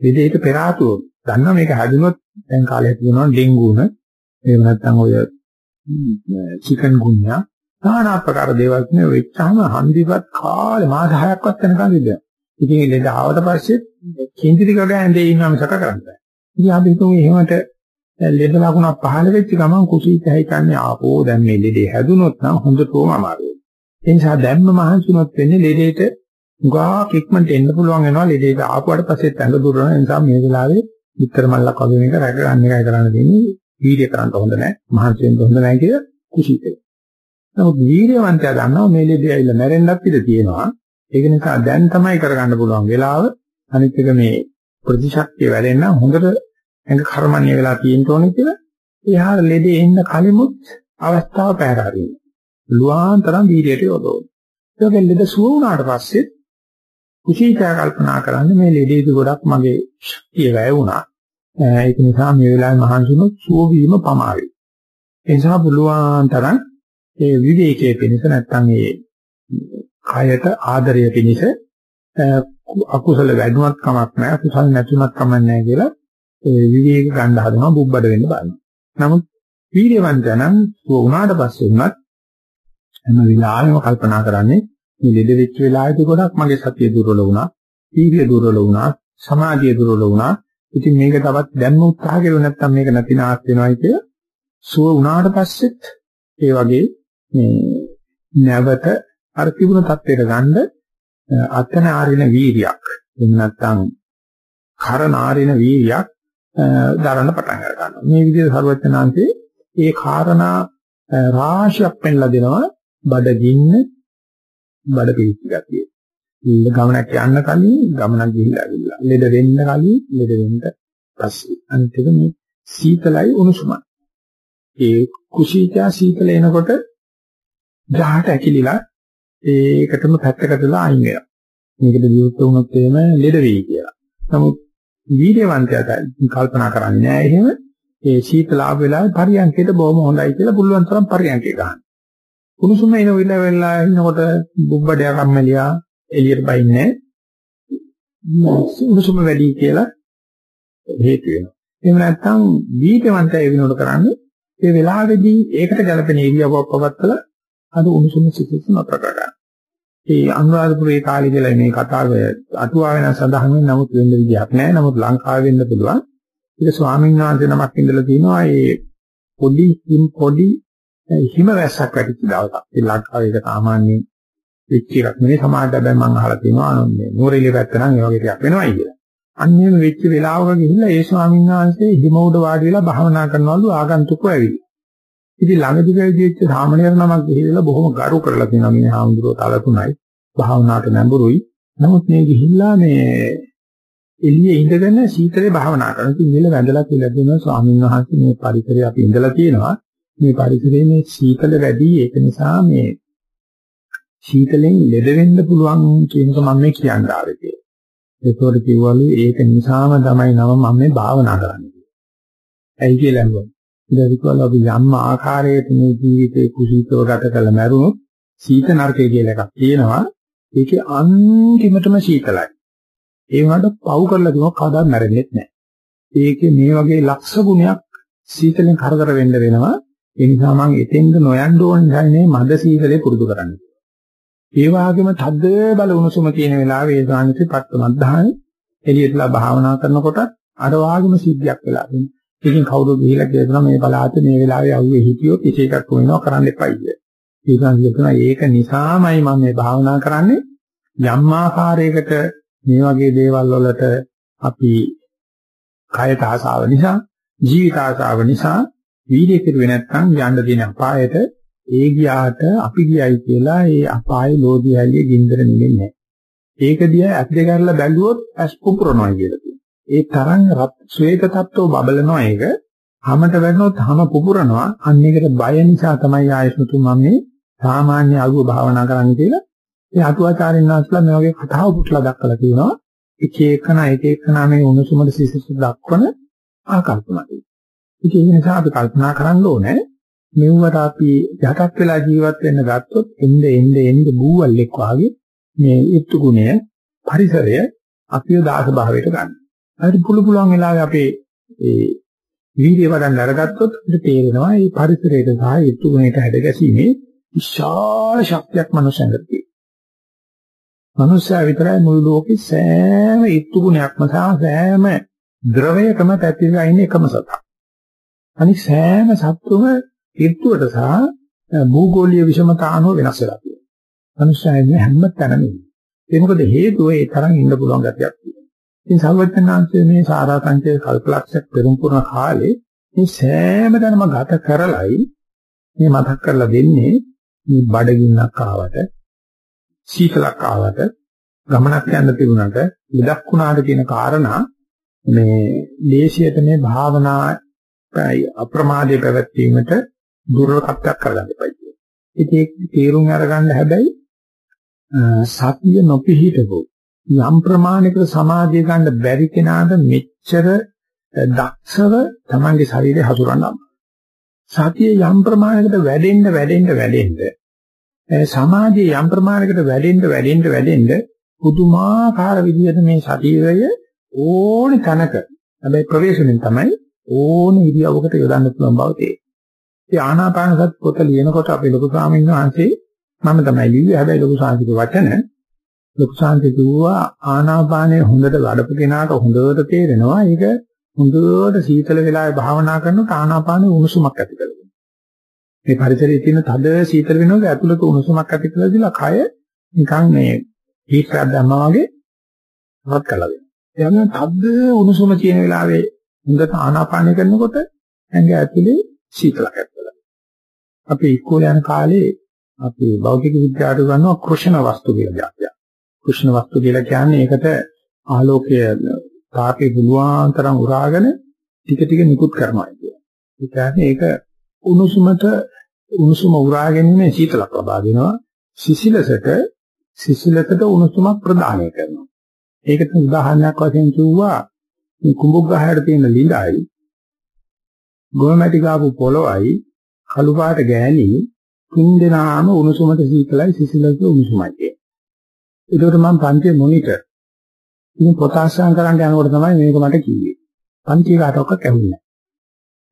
ලෙඩේට පෙර ආතුව. දන්නා මේක හැදුනොත් දැන් කාලේ තියෙනවා ඩෙන්ගුන. එහෙම නැත්නම් ඔය චිකන් ගුන්යා নানা ආකාර දේවල් නේ වෙච්චාම හන්දිපත් කාලේ මාස 6ක්වත් යනකම් ඉඳලා. ඉතින් ඒ ලෙඩ ආවට පස්සේ කිංචිති කඩ ඇඳේ ඉන්නම සක කරන්නේ. ඉතින් අපි හිතමු එහෙමට ලෙඩ ලකුණක් පහළ වෙච්ච ගමන් කුසීත හිතන්නේ ආපෝ දැන් මේ ලෙඩේ හැදුනොත් නම් හොඳටම අමාරුයි. ඒ නිසා දැම්ම මහන්සිනොත් වෙන්නේ ලෙඩේට ගා කික්මන්ට එන්න පුළුවන් වෙනවා ලෙඩේට ආපුවට පස්සේ ඇඟ දුරන නිසා මේ වෙලාවේ විතර මල්ලක් වගේ මේක රැක ගන්න එකයි කරන්න දෙන්නේ. වීර්ය කරන්න හොඳ නැහැ. මහන්සි වෙන්න හොඳ නැහැ කියලා කුසීතේ. නමුත් වීර්යවන්තයා දන්නවා මේ ලෙඩේ ඇවිල්ලා මැරෙන්නත් ඉඩ තියෙනවා. ඒක නිසා දැන් තමයි කරගන්න පුළුවන් වෙලාව. අනිත් එක මේ ප්‍රතිශක්තිය වැඩෙන්න හොඳට ඇඟ කර්මන්නේ වෙලා තියෙන්න ඕනේ කියලා. එහා ලෙඩේ එන්න කලිමුත් අවස්ථාව පැහැරාරින්න. ලුවාන්තරම් වීර්යයට යොදවන්න. ඒක ලෙඩ සුව වුණාට පස්සේ කුසීතා කල්පනා කරන්නේ මේ ලෙඩේදී ගොඩක් මගේ ශක්තිය වැය වුණා. ඒක නිසා මේ වෙලාවේ මහන්සිනොත් සුව වීම පමාවි. ඒ නිසා පුළුවන් තරම් ඒ විවේකයේ පිණිස නැත්තම් ඒ කයට ආදරය පිණිස අකුසල වැඩුණත් කමක් නැහැ කුසල නැතුණත් කමක් නැහැ කියලා ඒ විවේක ගන්න හදනවා බුබ්බඩ වෙන්න බලනවා. නමුත් වීර්යවන්තයන් වුණාට පස්සේ උනත් හැම වෙලාවෙම කල්පනා කරන්නේ මේ ලෙඩ වෙච්ච වෙලාවේදී ගොඩක් මගේ සතිය දුර්වල වුණා, වීර්ය දුර්වල වුණා, සමාධිය දුර්වල වුණා. ඉතින් මේක තවත් දැන්ම උත්සාහ කරුවොත් නැත්තම් මේක නැතිනාස් වෙනවයි කිය සුව වුණාට පස්සෙත් ඒ වගේ මේ නැවත අර තිබුණ தත්ත්වයට ගන්න අතන ආරින වීරියක් එහෙම නැත්නම් කරන ආරින වීරියක් දරන්න පටන් ගන්නවා. මේ විදිහට සරුවචනාංශේ ඒ කාරණා රාශියක් පෙන්ලා දෙනවා බඩගින්න බඩ පිළිච්ච ගතිය. ගමනක් යන්න කලින් ගමනක් ගිහිල්ලා ඇවිල්ලා. ලෙඩ වෙන්න කලින් ලෙඩ වෙන්න පස්සේ. අන්තිම මේ සීතලයි උණුසුමයි. ඒ කුසීතයා සීතල එනකොට ජහට ඇකිලිලා ඒකටම පැත්තකටලා අයින් වෙනවා. මේකට විරුද්ධ වුණොත් එහෙම ලෙඩ වෙයි කියලා. නමුත් වීර්යවන්තයාට කල්පනා කරන්නේ නැහැ එහෙම. ඒ සීතලාව වෙලාවේ පරියන්කේට බොහොම හොඳයි කියලා පුළුවන් තරම් පරියන්කේ ගන්න. කුණුසුම එන වෙලාව වෙලා ඉන්නකොට බුබ්බඩයා කම්මැලියා එළියට බයින්නේ. කුණුසුම වැඩි කියලා හේතු වෙනවා. එහෙම නැත්නම් වීර්යවන්තය වෙනකොට කරන්නේ ඒ වෙලාවේදී ඒකට ගැළපෙන ඉරියව්වක් පවත්තලා අර උණුසුම සිසිල් නතර කරගන්න. ඒ අනුරාධපුරේ කාලේ කියලා මේ කතාව අටුවා වෙන සඳහන් වෙන නමුත් වෙන්න විදිහක් නැහැ. නමුත් ලංකාවේ වෙන්න පුළුවන්. ඒක ස්වාමීන් වහන්සේ නමක් ඉඳලා තිනවා ඒ පොඩි පොඩි හිම වැස්සක් වැටිච්ච දවසක්. ඒ ලංකාවේ ඒක සාමාන්‍යයෙන් වෙච්ච එකක් නෙවෙයි සමාජයට හැබැයි මම අහලා තිනවා මේ නෝරෙලිය පැත්ත නම් ඒ වගේ ටිකක් වෙනවයි කියලා. අන්න එහෙම වෙච්ච වෙලාවක ගිහිල්ලා ඒ ස්වාමීන් වහන්සේ හිම උඩ වාඩි වෙලා භාවනා කරනවලු ආගන්තුකෝ ඇවිල්ලා. ඉතින් ළඟදි පැවිදිච්ච සාමණේර නමක් ගිහිල්ලා බොහොම ගරු කරලා තියෙනවා මේ හාමුදුරුවෝ තල තුනයි භාවනාවට නැඹුරුයි. නමුත් මේ ගිහිල්ලා මේ එළියේ ඉඳගෙන සීතලේ භාවනා කරන ඉතින් ඉල වැඳලා කියලා දෙනවා ස්වාමීන් වහන්සේ මේ පරිසරය අපි ඉඳලා තියෙනවා. මේ පරිසරයේ මේ සීතල වැඩි ඒක නිසා මේ සීතලෙන් ලෙඩ වෙන්න පුළුවන් කියන එක මම මේ කියන්න ආවේ කියලා. ඒකෝට කිව්වලු ඒක නිසාම තමයි නම මම මේ භාවනා කරන්නේ. ඇයි කියලා අහුවා. ඉතින් අපි යම් ආකාරයකට මේ ජීවිතේ කුසීතව ගත කළ මැරුණොත් සීත නරකය කියලා එකක් තියෙනවා. ඒකේ අන්තිමටම සීතලයි. ඒ වුණාට පව් කරලා දුනොත් කවදාවත් මැරෙන්නේ නැහැ. ඒකේ මේ වගේ ලක්ෂ ගුණයක් සීතලෙන් කරදර වෙන්න වෙනවා. ඒ නිසා මම එතෙන්ද නොයන්න ඕන නැහැ මද සීතලේ පුරුදු කරන්න. ඒ වගේම තද්ද බල උණුසුම තියෙන වෙලාවේ ඒ සාන්තිපත් මද්ධානේ එළියටලා භාවනා කරනකොට අර වාගේම සිද්ධියක් වෙලා තියෙනවා. ඉතින් කවුරු ගිහිලා කියනවා මේ පළාතේ මේ වෙලාවේ අවුවේ හිටියොත් එක එකක් වෙනවා කරන්න එපා කියලා. ඒකන් කියනවා ඒක නිසාමයි මම මේ භාවනා කරන්නේ යම් ආකාරයකට මේ වගේ දේවල් වලට අපි කායත ආසාව නිසා ජීවිත ආසාව නිසා වීර්ය කෙරුවේ නැත්නම් යන්න දෙන අපායට ඒ ගියාට අපි ගියයි කියලා ඒ අපායේ ලෝධිය හැලිය ගින්දර නෙමෙයි නැහැ. ඒක දිහා ඇස් දෙක අරලා බැලුවොත් ඇස් පුපුරනවා කියලා කියනවා. ඒ තරම් ශ්වේත තත්ත්වෝ බබලනවා ඒක. හැමත වැටෙනොත් හැම පුපුරනවා. අන්න ඒකට බය නිසා තමයි ආයසුතු මම මේ සාමාන්‍ය අගුව භාවනා කරන්න කියලා. ඒ අතුවාචාරින් වහන්සේලා මේ වගේ කතාව පුටලා දක්වලා තියෙනවා. එක එකන එක එකන මේ උණුසුමද සිසිල් දක්වන ආකල්පමයි. ඒක නිසා අපි කල්පනා කරන්න ඕනේ මෙව්වට අපි යටත් වෙලා ජීවත් වෙන්න ගත්තොත් එnde එnde එnde බූවල්ෙක් වාගේ මේ ඊත්තු ගුණය පරිසරය අපිව දාස භාවයට ගන්න. හරි පුළු පුළුවන් වෙලාවේ අපේ ඒ වීර්ය වඩන්න අරගත්තොත් අපිට තේරෙනවා මේ පරිසරයට සහ ඊත්තු ගුණයට හැදගැසීමේ විශාල ශක්තියක් මනුස්සයෙකුට තියෙනවා. මනුස්සයා විතරයි මුළු ලෝකේ සෑම ඊත්තු ගුණයක්ම සහ සෑම ද්‍රවයකම පැතිරලා ඉන්න එකම සතා. අනිත් සෑම සත්තුම ඍතුවට සහ භූගෝලීය විෂමතා අනුව වෙනස් වෙලා තියෙනවා. මනුෂ්‍යයන් හැම තැනම ඒ මොකද හේතුව ඒ තරම් ඉන්න පුළුවන් ගතියක් තියෙනවා. ඉතින් සර්වඥාන්සේ මේ සාරාංශයේ කල්පලක්ෂයක් පෙරම්පුරන කාලේ මේ සෑම තැනම ගත කරලයි මේ මතක් කරලා දෙන්නේ මේ බඩගින්නක් ආවට සීතලක් ආවට ගමනක් යන්න තිබුණාට ඉඩක් වුණාට කියන කාරණා මේ දේශියට මේ භාවනා අප්‍රමාදයේ පැවැත්වීමට දුර්වලකමක් කරගන්න එපා කියන්නේ. ඉතින් ඒක තේරුම් අරගන්න හැබැයි සතිය නොපිහිටවෝ යම් ප්‍රමාණයකට සමාධිය ගන්න බැරි කෙනාට මෙච්චර දක්ෂව තමන්ගේ ශරීරය හසුරවන්න සතිය යම් ප්‍රමාණයකට වැඩෙන්න වැඩෙන්න වැඩෙන්න සමාධිය යම් ප්‍රමාණයකට වැඩෙන්න වැඩෙන්න වැඩෙන්න පුදුමාකාර විදිහට මේ ශරීරය ඕනි තැනක හැබැයි ප්‍රවේශමෙන් තමයි ඕනි ඉරියව්වකට යොදන්න පුළුවන් බව තේරෙන්නේ. ඒ ආනාපාන සති පොත ලියනකොට අපේ ලොකු ස්වාමීන් වහන්සේ මම තමයි ලිව්වේ හැබැයි ලොකු සාංශික වචන ලොකු සාංශික කිව්වා ආනාපානය හොඳට වඩපු කෙනාට හොඳට තේරෙනවා ඒක හොඳට සීතල වෙලාවේ භාවනා කරනකොට ආනාපානෙ උණුසුමක් ඇති කරගන්නවා. මේ පරිසරයේ තියෙන තද සීතල වෙනකොට ඇතුළත උණුසුමක් ඇති කරලා දිලා කය නිකන් මේ හීට් එකක් දැම්මා වගේ රත් කළා වෙනවා. ඒ වගේම තද උණුසුම තියෙන වෙලාවේ හොඳට ආනාපානය කරනකොට ඇඟ ඇතුලේ සීතලක් ඇති වෙනවා. අපි ඉස්කෝලේ යන කාලේ අපි භෞතික විද්‍යාවට ගන්නවා කෘෂ්ණ වස්තු කියලා දෙයක්. කෘෂ්ණ වස්තු කියලා කියන්නේ ඒකට ආලෝකය තාපේ පුළුවන් තරම් උරාගෙන ටික ටික නිකුත් කරනවා කියන්නේ. ඒ කියන්නේ ඒක උණුසුමට උණුසුම උරා ගැනීම සීතලක් ලබා දෙනවා. සිසිලසට සිසිලසට උණුසුමක් ප්‍රදානය කරනවා. ඒකට උදාහරණයක් වශයෙන් කිව්වා මේ කුඹුක් ගහයට තියෙන ළිඳයි ගොමැටි ගාපු පොළොවයි කළු පාට ගෑණි තුන් දෙනාම උණුසුමට සීතලයි සිසිලට උණුසුමයි කියන්නේ. ඒකට මම පන්තියේ මොනිටර්. ඉතින් පොතාසියම් කරන්න යනකොට තමයි මේක මට කිව්වේ. පන්තිය කාටවත් ඇහුන්නේ නැහැ.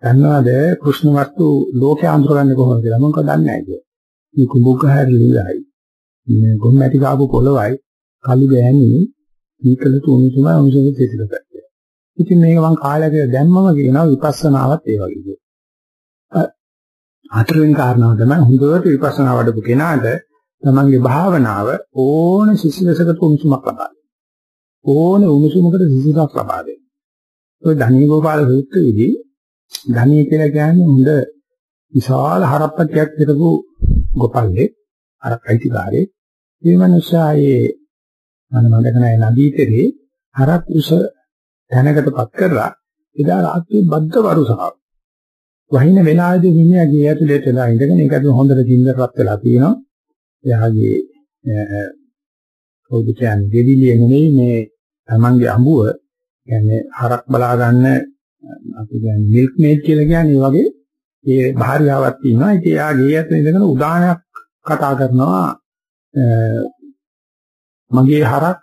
දන්නවද කෘෂ්ණ වස්තු ලෝකේ අඳුරගන්නේ කොහොමද කියලා මම දන්නේ නැහැ කිය. මේ කුඹුක හැරලිලයි. මේ ගොම්මැටි කාපු පොළවයි කළු ගෑණි සීතලට උණුසුමයි උණුසුම සිසිලට. ඉතින් මේක මම කාලයක දැම්මම කියනවා විපස්සනාවත් ඒ වගේ. හතරවෙනි කාරණාව තමයි හොඳට විපස්සනා වඩපු කෙනාට තමන්ගේ භාවනාව ඕන සිසිලසකට උණුසුමක් ලබා දෙන්න. ඕන උණුසුමකට සිසිලක් ලබා දෙන්න. ඔය ධනී ගෝපාල සූත්‍රයේදී ධනී කියලා කියන්නේ හොඳ විශාල හරප්පටයක් හිටපු ගෝපල්ලේ අර අයිතිකාරේ මේ මනුස්සයායේ මම මතක නැහැ නදීතරේ හරක් උස තැනකටපත් කරලා එදා රාත්‍රියේ බද්ද වරුසාව වහින වෙලාවේදී මිනිහා ගේ ඇතුලේ වෙලා ඉඳගෙන ඒක අද හොඳට කින්දරත් වෙලා තියෙනවා. එයාගේ කවුද කියන්නේ දෙවිලිය නෙමෙයි මේ තමන්ගේ අඹුව. කියන්නේ හරක් බලා ගන්න අපි කියන්නේ මිල්ක් මේඩ් කියලා කියන්නේ වගේ. ඒ භාර්යාවක් ඉන්නවා. ඉතින් එයා ගේ ඇතුලේ ඉඳගෙන උදාහරණයක් කතා කරනවා. මගේ හරක්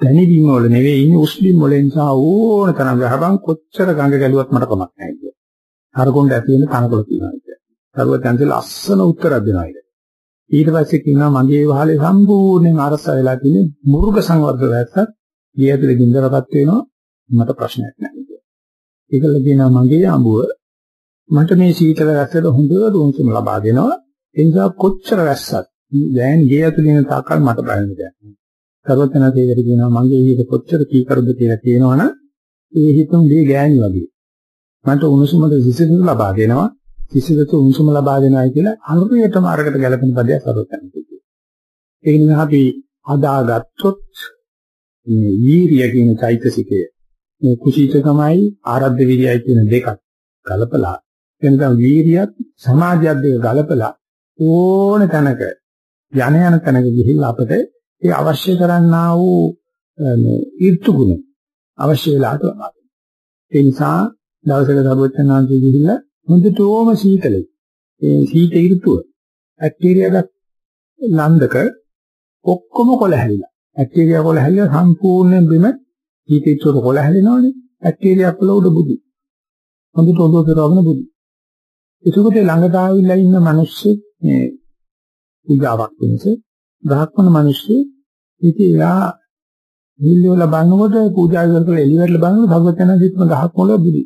දැනි බිම් වල නෙවෙයි ඉන්නේ උස් බිම් වල නිසා ඕන තරම් ගහපන්. කොච්චර ගඟ ගැලුවත් මට කමක් නැහැ කියලා. හරකොණ්ඩ ඇති වෙන තනකොළ තියෙනවා කියන්නේ. සරුවත් යන්සේ ලස්සන උත්තරයක් දෙනවා ඒක. ඊට පස්සේ කියනවා මගේ වහලේ සම්පූර්ණයෙන් අරස වෙලා තියෙන මුර්ග සංවර්ධන වැස්සත් ඊය ඇතුලේ ගින්දරපත් වෙනවා මට ප්‍රශ්නයක් නැහැ කියලා. ඒකල කියනවා මගේ අඹුව මට මේ සීතල වැස්සට හොඳ දුන්සුම ලබා දෙනවා. ඒ නිසා කොච්චර වැස්සත් දැන් ගේ ඇතුලේ ඉන්න තාකල් මට බයන්නේ නැහැ. සර්වඥාතේකට කියනවා මගේ ඊට කොච්චර කීකරුද කියලා කියනවනම් ඒ හිතුම් දී ගෑණි වගේ. මන්ට උණුසුමද සිසිලස ලබා දෙනවා සිසිලස උණුසුම ලබා දෙනවායි කියලා අනුරයටම අරකට ගැලපෙන පදයක් සරෝතන කියනවා. ඒ නිසා අපි අදාගත්තොත් මේ වීරිය කියන චෛතසිකය මේ කුසීතකමයි ආරද්ධ විරියයි කියන දෙකක් ගලපලා එනකම් වීරියත් සමාධියත් දෙක ගලපලා ඕන තැනක යන යන තැනක ගිහිල්ලා අපිට ඒ අවශ්‍ය කරන්නා වූ මේ ඍතු ගුණ අවශ්‍ය වෙලාවට ලබා ඒ නිසා දවසක සරුවචනාංශය ගිහිල්ලා හොඳටම සීතලයි. ඒ සීත ඍතුව. බැක්ටීරියාගත් ලන්දක ඔක්කොම කොළ හැලිලා. බැක්ටීරියා කොළ හැලිලා සම්පූර්ණයෙන් බිම සීත ඍතුව කොළ හැලෙනවනේ. බැක්ටීරියා කොළ උඩ බුදු. හොඳට ඔළුව පෙරවගෙන බුදු. ඒකකොට ළඟට ආවිල්ලා ඉන්න මිනිස්සු මේ පූජාවක් වෙනස බ්‍රාහ්මණ මිනිස්සු ඉතින් එයා නිල්ල වල බලනකොට පූජා කරලා එළියට බලනකොට භගවතයන් සිත්ම ගහක් මොළ බුදි.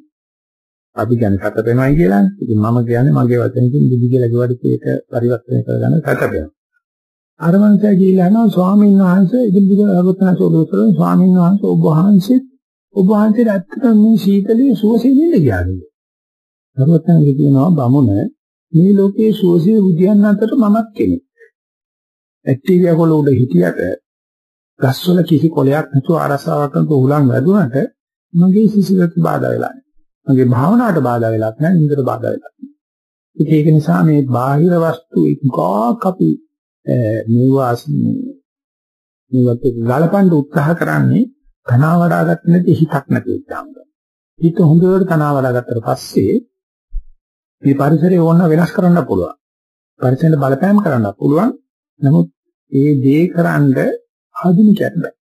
අපි කියන්නේ සැතපෙනවයි කියලානේ. ඉතින් මම කියන්නේ මගේ වචනකින් බුදු කියලා කිව්වට ඒක පරිවර්තනය කරගන්න සැතපෙනවා. අර මනුස්සයා කියලා අහනවා ස්වාමීන් වහන්සේ ඉතින් බුදු රහතන් සෝදෝතර ස්වාමීන් වහන්සේ ඔබ වහන්සේ ඔබ වහන්සේට ඇත්තටම මේ සීතලයේ සුවසේ නිඳ ගියානේ. රහතන් කියනවා බමුණ මේ ලෝකයේ සුවසේ බුදියන් අතර මමත් කෙනෙක්. ඇක්ටීවියා කොළ උඩ හිටියට ගස්වල කිසි කොලයක් නැතුව ආරසාවක් කරන උලන් වැදුනට මගේ සිසිලට බාධා වෙලා නැහැ. මගේ භාවනාවට බාධා වෙලත් නැහැ, නින්දට බාධා වෙලත් නැහැ. ඒක නිසා මේ බාහිර වස්තු එකක් අපි මේවා මේවත් ගලපන්න උත්සාහ කරන්නේ තනවා වඩා ගන්න නැති හිතක් නැති උත්සාහය. හිත හොඳට තනවා වඩා ගත්තට පස්සේ මේ පරිසරය ඕන වෙනස් කරන්න පුළුවන්. පරිසරයට බලපෑම් කරන්න පුළුවන්. නමුත් ඒ දේ කරන්න ආධුනිකයන් බෑ.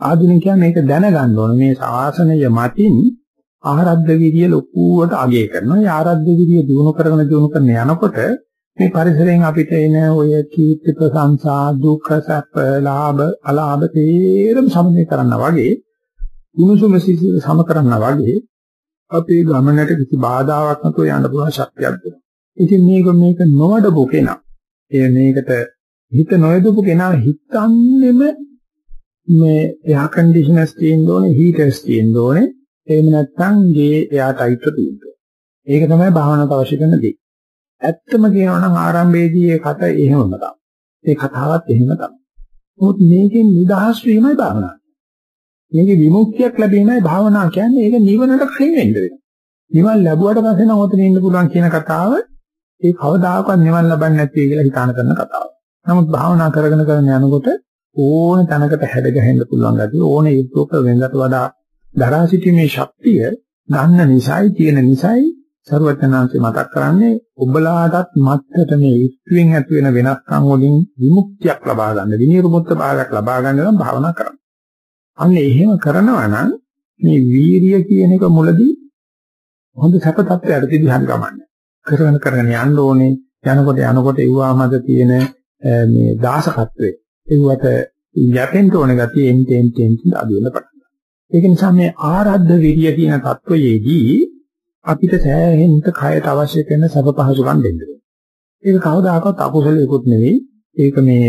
ආධුනිකයන් මේක දැනගන්න ඕනේ මේ ශාසනය මතින් ආරද්ධ විරිය ලොකුවට අගය කරනවා. ඒ ආරද්ධ විරිය දිනු කරගෙන දිනු කරන යනකොට මේ පරිසරයෙන් අපිට එන ඔය කීර්ති ප්‍රශංසා දුක්ඛ සැප ලාභ අලාභ තේරම සමනය කරනවා වගේ උණුසුම සිසිල සම කරනවා වගේ අපේ ගමනට කිසි බාධාවක් නැතුව යන්න පුළුවන් ශක්තියක් දෙනවා. ඉතින් මේක මේක නොවඩපු කෙනා ඒ මේකට හිත නොයදපු කෙනා හිතන්නේම මේ එයා කන්ඩිෂනර්ස් තියෙන්න ඕනේ හීටර්ස් තියෙන්න ඕනේ එහෙම නැත්නම් ගේ එයාට අයිති තියෙන්න. ඒක තමයි භාවනාවට අවශ්‍ය කරන දේ. ඇත්තම කියනවා නම් ආරම්භයේදී ඒ කත එහෙමම තමයි. ඒ කතාවත් එහෙම තමයි. මොකද මේකෙන් නිදහස් වීමයි භාවනාව. මේකේ විමුක්තියක් ලැබීමයි භාවනාව කියන්නේ ඒක නිවනට කලින් වෙන්න වෙනවා. නිවන් ලැබුවට පස්සේ නම් ඔතන ඉන්න පුළුවන් කියන කතාව ඒ කවදාකවත් නිවන් ලබන්නේ නැති කියලා හිතාන කරන කතාවක්. නමුත් භාවනා කරගෙන කරගෙන යනකොට ඕන තැනකට හැඩ ගැහෙන්න පුළුවන් ගැතිය ඕන යුක්තක වෙනකට වඩා දරා සිටීමේ ශක්තිය ගන්න නිසයි තියෙන නිසයි සරුවචනාංශය මතක් කරන්නේ ඔබලාටත් මත්තට මේ ඉස්තුවෙන් ඇති වෙන වෙනස්කම් වලින් විමුක්තියක් ලබා ගන්න විනිර්මුක්ත භාවයක් ලබා ගන්න නම් භාවනා කරන්න. අන්න එහෙම කරනවා නම් මේ වීරිය කියන එක මුලදී හොඳ සැප තත්ත්වයට දිහාන් ගමන්නේ. කරගෙන කරගෙන යන්න ඕනේ. යනකොට යනකොට ඒවාමද තියෙන මේ දාසකත්වය. ඒවට යැපෙන්න ඕන ගතිය එන්ට එන්ට එන්ට අඩු වෙන පටන් ගන්නවා. ඒක නිසා මේ ආරද්ධ විරිය කියන தত্ত্বයේදී අපිට සෑහෙන්න කයට අවශ්‍ය කරන සබ පහසුකම් දෙන්න ඒක කවදාකවත් අකුසලයකුත් නෙවෙයි. ඒක මේ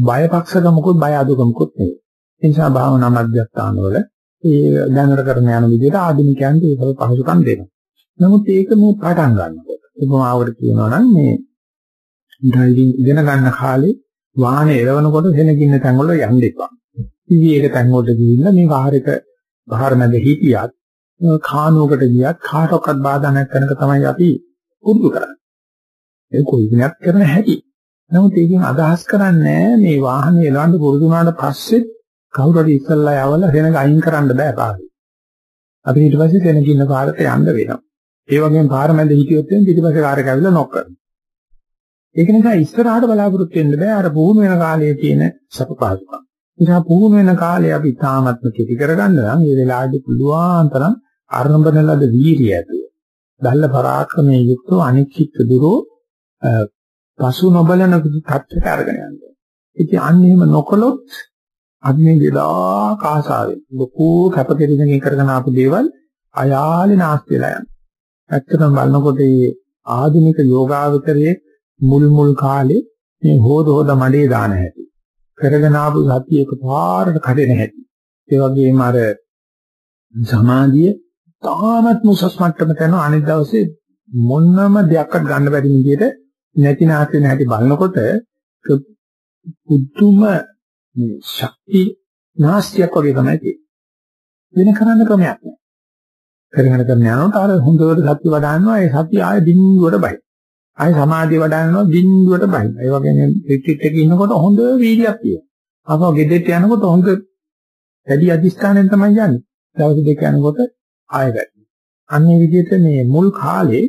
බයපක්ෂකමකුත් බය අදුකමකුත් නෙවෙයි. ඒ නිසා භාවනා මධ්‍යස්ථානවල ඒ දැනර කරන යන විදිහට ආධුනිකයන්ට ඒක පහසුකම් දෙනවා. නමුත් ඒක මේ පටන් ගන්නකොට උපමාවකට කියනවා නම් මේ ඩ්‍රයිවිං ඉගෙන ගන්න කාලේ වාහනේ එලවනකොට වෙනකින් තැන් වල යන්න එපා. ඉවි එක තැන් වලට ගිහිල්ලා මේ වාහරේක බහර මැද හිටියත් කානුවකට ගියත් කාටවත් බාධා නැත්නක තමයි අපි පුරුදු කරන්නේ. ඒ කොයි විනක් කරන හැටි. නමුත් ඒකෙන් අදහස් කරන්නේ මේ වාහනේ එලවන්න පුරුදු වුණාට පස්සේ කවුරු හරි ඉස්සල්ලා යවලා සෙනග අයින් කරන්න බෑ පාරේ. අපි ඊට පස්සේ සෙනගින්න පාරට යන්න වෙනවා. ඒ වගේම පාර මැද හිටියොත් එන්නේ පිටිපස්සේ කාර් එක ඇවිල්ලා නොක් කරනවා. ඒක නිසා ඉස්සරහට බලාපොරොත්තු වෙන්න බෑ අර පුහුණු වෙන කාලයේ තියෙන සප පහසුකම්. නිසා පුහුණු වෙන කාලේ අපි තාමත්ම කෙටි කරගන්න නම් මේ වෙලාවේදී පුළුවන් තරම් ආරම්භන ලද වීරිය ඇතුව. දල්ල පරාක්‍රමයේ යුක්තව අනිච්චිත දුරෝ පසු නොබලන තත්ත්වයට අරගෙන යනවා. ඉතින් අන්න එහෙම නොකළොත් අපි මේ විලා කාසාවේ ලොකු කැපකිරීමකින් කරගෙන ආපු දේවල් අයාලේ නාස්ති වෙලා යනවා. ඇත්තටම බලනකොට මේ ආධුනික යෝගාවචරයේ මුල් මුල් කාලේ මේ හොද හොද මඩේ දාන හැටි. කරගෙන ආපු සතිය එකපාරට කඩෙන හැටි. ඒ වගේම අර සමාධිය තාමත් මුසස් මට්ටමට යන අනිත් දවසේ මොනම දෙයක්වත් ගන්න බැරි විදිහට නැති නාස් වෙන හැටි බලනකොට පුදුම ශක්ති නාස්තියක් වගේ තමයි තියෙන්නේ. වෙන කරන්න ක්‍රමයක් නෑ. කරගෙන කරන යනකොට අර හොඳට සතිය වඩනවා ඒ සතිය ආය බිඳුවට බයි. ආය සමාධිය වඩනවා බිඳුවට බයි. ඒ වගේම රිට්‍රීට් එකේ ඉන්නකොට හොඳ වීර්යයක් තියෙනවා. අපව ගෙදෙට්ට යනකොට හොඳ වැඩි අදිස්ථානයෙන් තමයි යන්නේ. දවස් දෙක යනකොට ආය වැඩි. අන්නේ විදිහට මේ මුල් කාලේ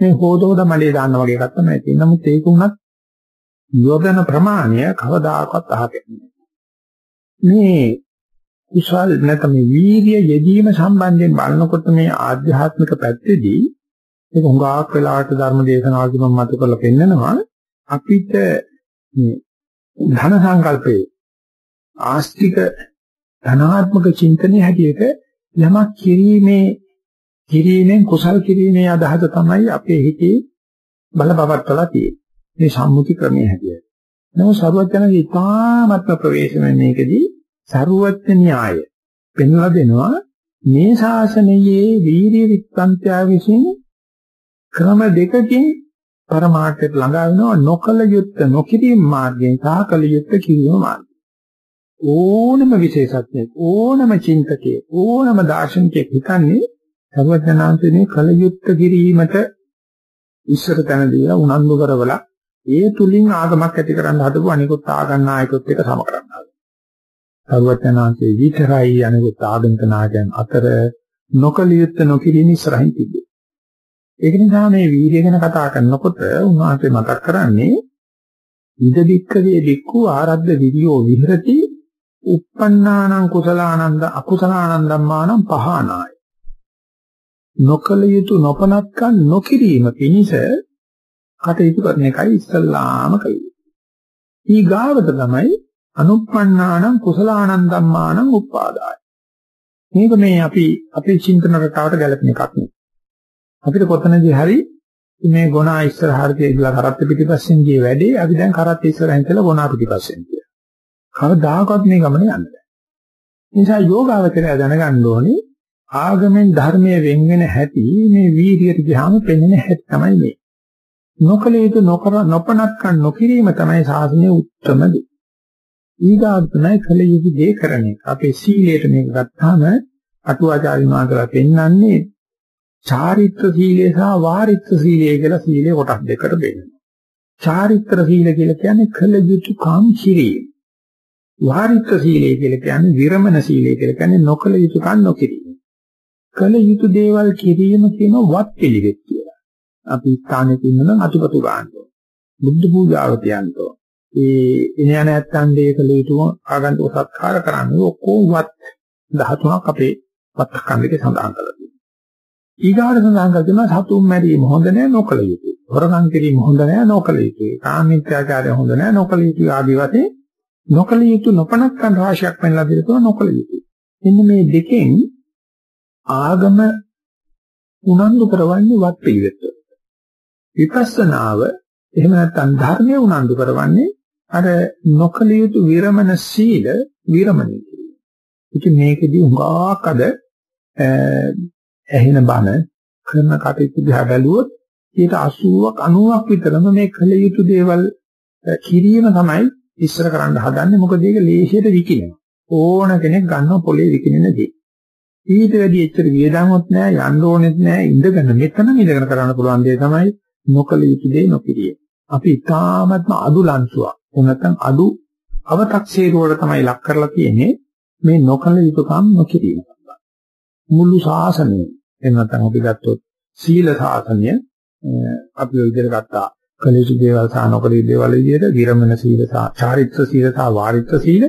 මේ හොදෝද මලේ දාන්න වගේ එකක් තමයි තියෙන්නේ. නමුත් ඒක උනත් යොදන ප්‍රමාණය කවදාකවත් අහකෙන්නේ මේ කුසල් නැත්නම් මේ වීර්ය යෙදීම සම්බන්ධයෙන් බලනකොට මේ ආධ්‍යාත්මික පැත්තේදී ඒක හුඟක් වෙලාවට ධර්ම දේශනාවකදී මම මතු කරලා පෙන්නනවා අපිට මේ ධන සංකල්පේ ආස්තික ධනාත්මක චින්තනයේ හැටියට යමක් කිරීමේ කිරීමෙන් කුසල් කිරීමේ අදහස තමයි අපේ හිතේ බලපවත්වලා තියෙන්නේ. මේ සම්මුති ක්‍රමයේ හැටියට. නමුත් සරුවත් යන ඉතාමත්ම ප්‍රවේශමෙන් මේකදී සරුවත් න්‍යාය පෙන්වලා දෙනවා මේ ශාසනයේ වීර්ය විත්පන්තයා විසින් ක්‍රම දෙකකින් පරමාර්ථයට ළඟා වෙනවා නොකල යුත්ත නොකිරීම මාර්ගයෙන් සහ කල යුත්ත කිරීම මාර්ගයෙන්. ඕනම විශේෂඥයෙක් ඕනම චින්තකයෙක් ඕනම දාර්ශනිකයෙක් හිතන්නේ සර්වඥාන්සේනේ කල යුත්ත කිරීමට ඉස්සර තැන දීලා උනන්දු කරවලා ඒ තුලින් ආගමක් ඇති කරන්න හදපු අනිකුත් ආගම් නායකයොත් එක සම කරන්න සර්වඥාන්සේ විතරයි අනිකුත් ආගමික නායකයන් අතර නොකලියුත් නොකිරීම ඉස්සරහින් තිබේ. ඒක නිසා මේ වීර්ය ගැන කතා කරනකොට උන්වහන්සේ මතක් කරන්නේ ඉද දික්කවේ දික්කු ආරද්ධ විරියෝ විහෙරති uppannānaṁ කුසලානන්ද අකුසලානන්දම්මානම් පහනාය. නොකලියුතු නොපනත්කම් නොකිරීම පිණිස කටයුතු කරන එකයි ඉස්සල්ලාම කලේ. ඊගාවට තමයි අනුප්පන්නානම් කුසලානං ධම්මානම් උපාදාය. මේක මේ අපි අපේ චින්තන රටාවට ගැලපෙන එකක් නෙවෙයි. අපිට කොතනදී හරි මේ ගුණා ඉස්සරහට ගිහලා කරත් පිටිපස්සෙන් ගියේ වැඩේ අපි දැන් කරත් ඉස්සරහින් කියලා ගුණා පිටිපස්සෙන් කියලා. කවදාකවත් මේ ගමන යන්නේ නැහැ. නිසා යෝගාවචරය දැනගන්න ඕනේ ආගමෙන් ධර්මයේ වෙන් වෙන හැටි මේ වීර්යයට ගියාම පෙන්වෙන හැටි තමයි මේ. නොකල යුතු නොකර නොපනත්කම් නොකිරීම තමයි සාසනයේ උත්තරම දේ. ඊගාත්මයි කල යුතු දේ කරන එක. අපේ සීලයට මේක ගත්තාම අටුවාචාරින් වහන්සේලා පෙන්වන්නේ චාරිත්‍ර සීලය සහ වාරිත්‍ර සීලය කියලා සීලේ කොටස් දෙකට බෙදෙනවා. චාරිත්‍ර සීල කියලා කියන්නේ කල යුතු කම් කිරීම. වාරිත්‍ර සීලය කියලා කියන්නේ විරමණ සීලය කියලා කියන්නේ නොකල යුතු කම් නොකිරීම. කල යුතු දේවල් කිරීම කියන වත් පිළිවෙත් කියලා. අපි ස්ථානෙක ඉන්නනම් අතුපතු ගන්න ඕන. බුද්ධ පූජාව තියන්න ඕන. ඒ එන යන නැත්තන් දේකල යුතුම ආගන්තුක සත්කාර කරන්නේ ඔක්කොම වත් 13ක් අපේ වත්කන්දේ සඳහන් කරලා තියෙනවා. ඊගාට සඳහන් කරනවා සතුම් මැරීම හොඳ නැහැ නොකල යුතුයි. හොරකම් කිරීම හොඳ නැහැ නොකල යුතුයි. කාමීත්‍යාචාරය හොඳ නැහැ නොකල යුතුයි ආදී වශයෙන් නොකල යුතු නොපනත්කම් රාශියක් පෙන්ලා දෙනවා නොකල යුතුයි. එන්න මේ දෙකෙන් ආගම උනන්දු කරවන්නේ වත් පිළිවෙත. විපස්සනාව එහෙම නැත්නම් ධර්මය උනන්දු කරවන්නේ අර නොකල යුතු විරමණ සීල විරමණය කිරීම. ඉතින් මේකෙදි උඟාක් අද ඇහෙන බණ කරන කටයුතු දිහා බැලුවොත් ඊට 80ක් 90ක් විතරම මේ කල යුතු දේවල් කිරීම තමයි ඉස්සර කරන්න හදන්නේ මොකද ඒක ලේසියට විකිනෙනවා. ඕන කෙනෙක් ගන්න පොලේ විකිනෙන දේ. ඊට වැඩි එච්චර වියදම්වත් නැහැ යන්න ඕනෙත් නැහැ ඉඳගෙන මෙතන ඉඳගෙන කරන්න පුළුවන් දේ තමයි නොකල යුතු දේ නොකිරීම. අපි ඊටාත්ම අඩු ලන්සුවක් නැත්නම් අඩු අව탁සීරුවට තමයි ලක් කරලා තියෙන්නේ මේ නොකල යුතුකම් නොකිරීම. මුළු ශාසනය එහෙම නැත්නම් අපි ගත්තොත් සීල ශාසනය අපි ඔය විදිහට ගත්තා කලේශ දේවල් සහ නොකලේ දේවල් විදිහට විරමණ සීල සහ චාරිත්‍ර සීල සහ වාරිත්‍ර සීල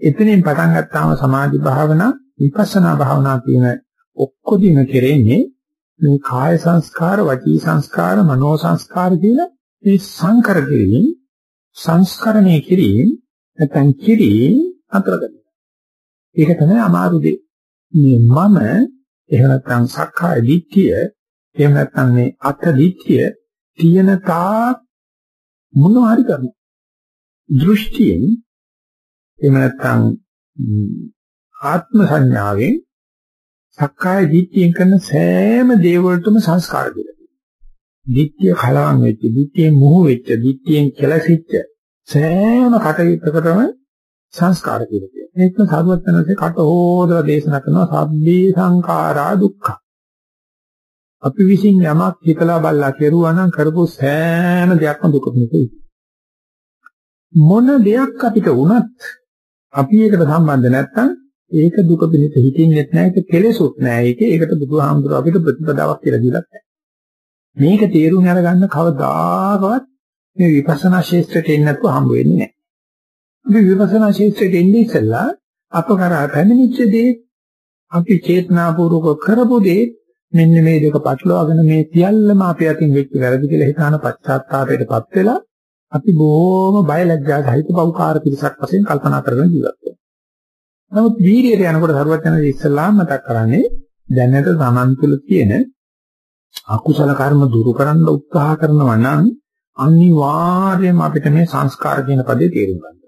එතනින් පටන් ගත්තාම සමාධි භාවනා විපස්සනා භාවනා කියන ඔක්කොදින කෙරෙන්නේ මේ කාය සංස්කාර වචී සංස්කාර මනෝ සංස්කාර කියලා මේ සංකර කිරීම සංස්කරණය කිරීම නැත්නම් කිරීම අතරගන්න. ඒක තමයි අමාරු දෙය. මේ මම එහෙම නැත්නම් සක්කාය දිට්ඨිය එහෙම නැත්නම් මේ අත දිට්ඨිය තියෙන තාක් මොන හරි කරනවා. දෘෂ්ටියෙන් එහෙම නැත්නම් ආත්ම සංඥාවෙන් සක්කාය දිට්ඨියෙන් කරන සෑම දේවලටම සංස්කාර දෙලා දිට්ඨිය කලවම් වෙච්ච, දිට්ඨියෙන් මුහු වෙච්ච, දිට්ඨියෙන් කෙලසිච්ච සෑම කටයුත්තකටම සංස්කාර කියලා කියනවා. ඒක සාරවත්නසේ කට හොදලා දේශනා කරනවා සබ්බේ සංඛාරා දුක්ඛ. අපි විසින් යමක් හිතලා බලලා කෙරුවා නම් කරපු සෑම දෙයක්ම දුක නෙවෙයි. මොන දෙයක් අපිට වුණත් අපි ඒකට සම්බන්ධ නැත්නම් ඒක දුක පිණිස හිතින්නෙත් නැහැ ඒක කෙලෙසුත් නැහැ ඒක ඒකට බුදුහාමුදුරුවෝ අපිට ප්‍රතිපදාවක් කියලා දීලා නැහැ. මේක තේරුම් අරගන්න කවදාකවත් මේ විපස්සනා ශාස්ත්‍රයට එන්නේ නැතුව හම්බ වෙන්නේ නැහැ. අපි විපස්සනා ශාස්ත්‍රයට එන්නේ ඉස්සෙල්ලා අප කරා පැමිණිච්ච දේ අපි චේතනාපූර්වක කරපු දේ මෙන්න මේ දෙක පටලවාගෙන මේ සියල්ලම අපේ අතින් වෙච්ච වැරදි කියලා හිතාන පශ්චාත්තාපයටපත් වෙලා අපි බොහොම බයලජ්ජා සහිත බෞකාර පිරිසක් වශයෙන් කල්පනා කරගෙන ජීවත් වෙනවා. නමුත් වීර්යයට යනකොට සරුවත් යන ඉස්සලාම මතක් කරන්නේ දැනට තමන් තුළ තියෙන අකුසල කර්ම දුරු කරන්න උත්සාහ කරනවා නම් අනිවාර්යයෙන්ම අපිට මේ සංස්කාර කියන පදේ තේරුම් ගන්න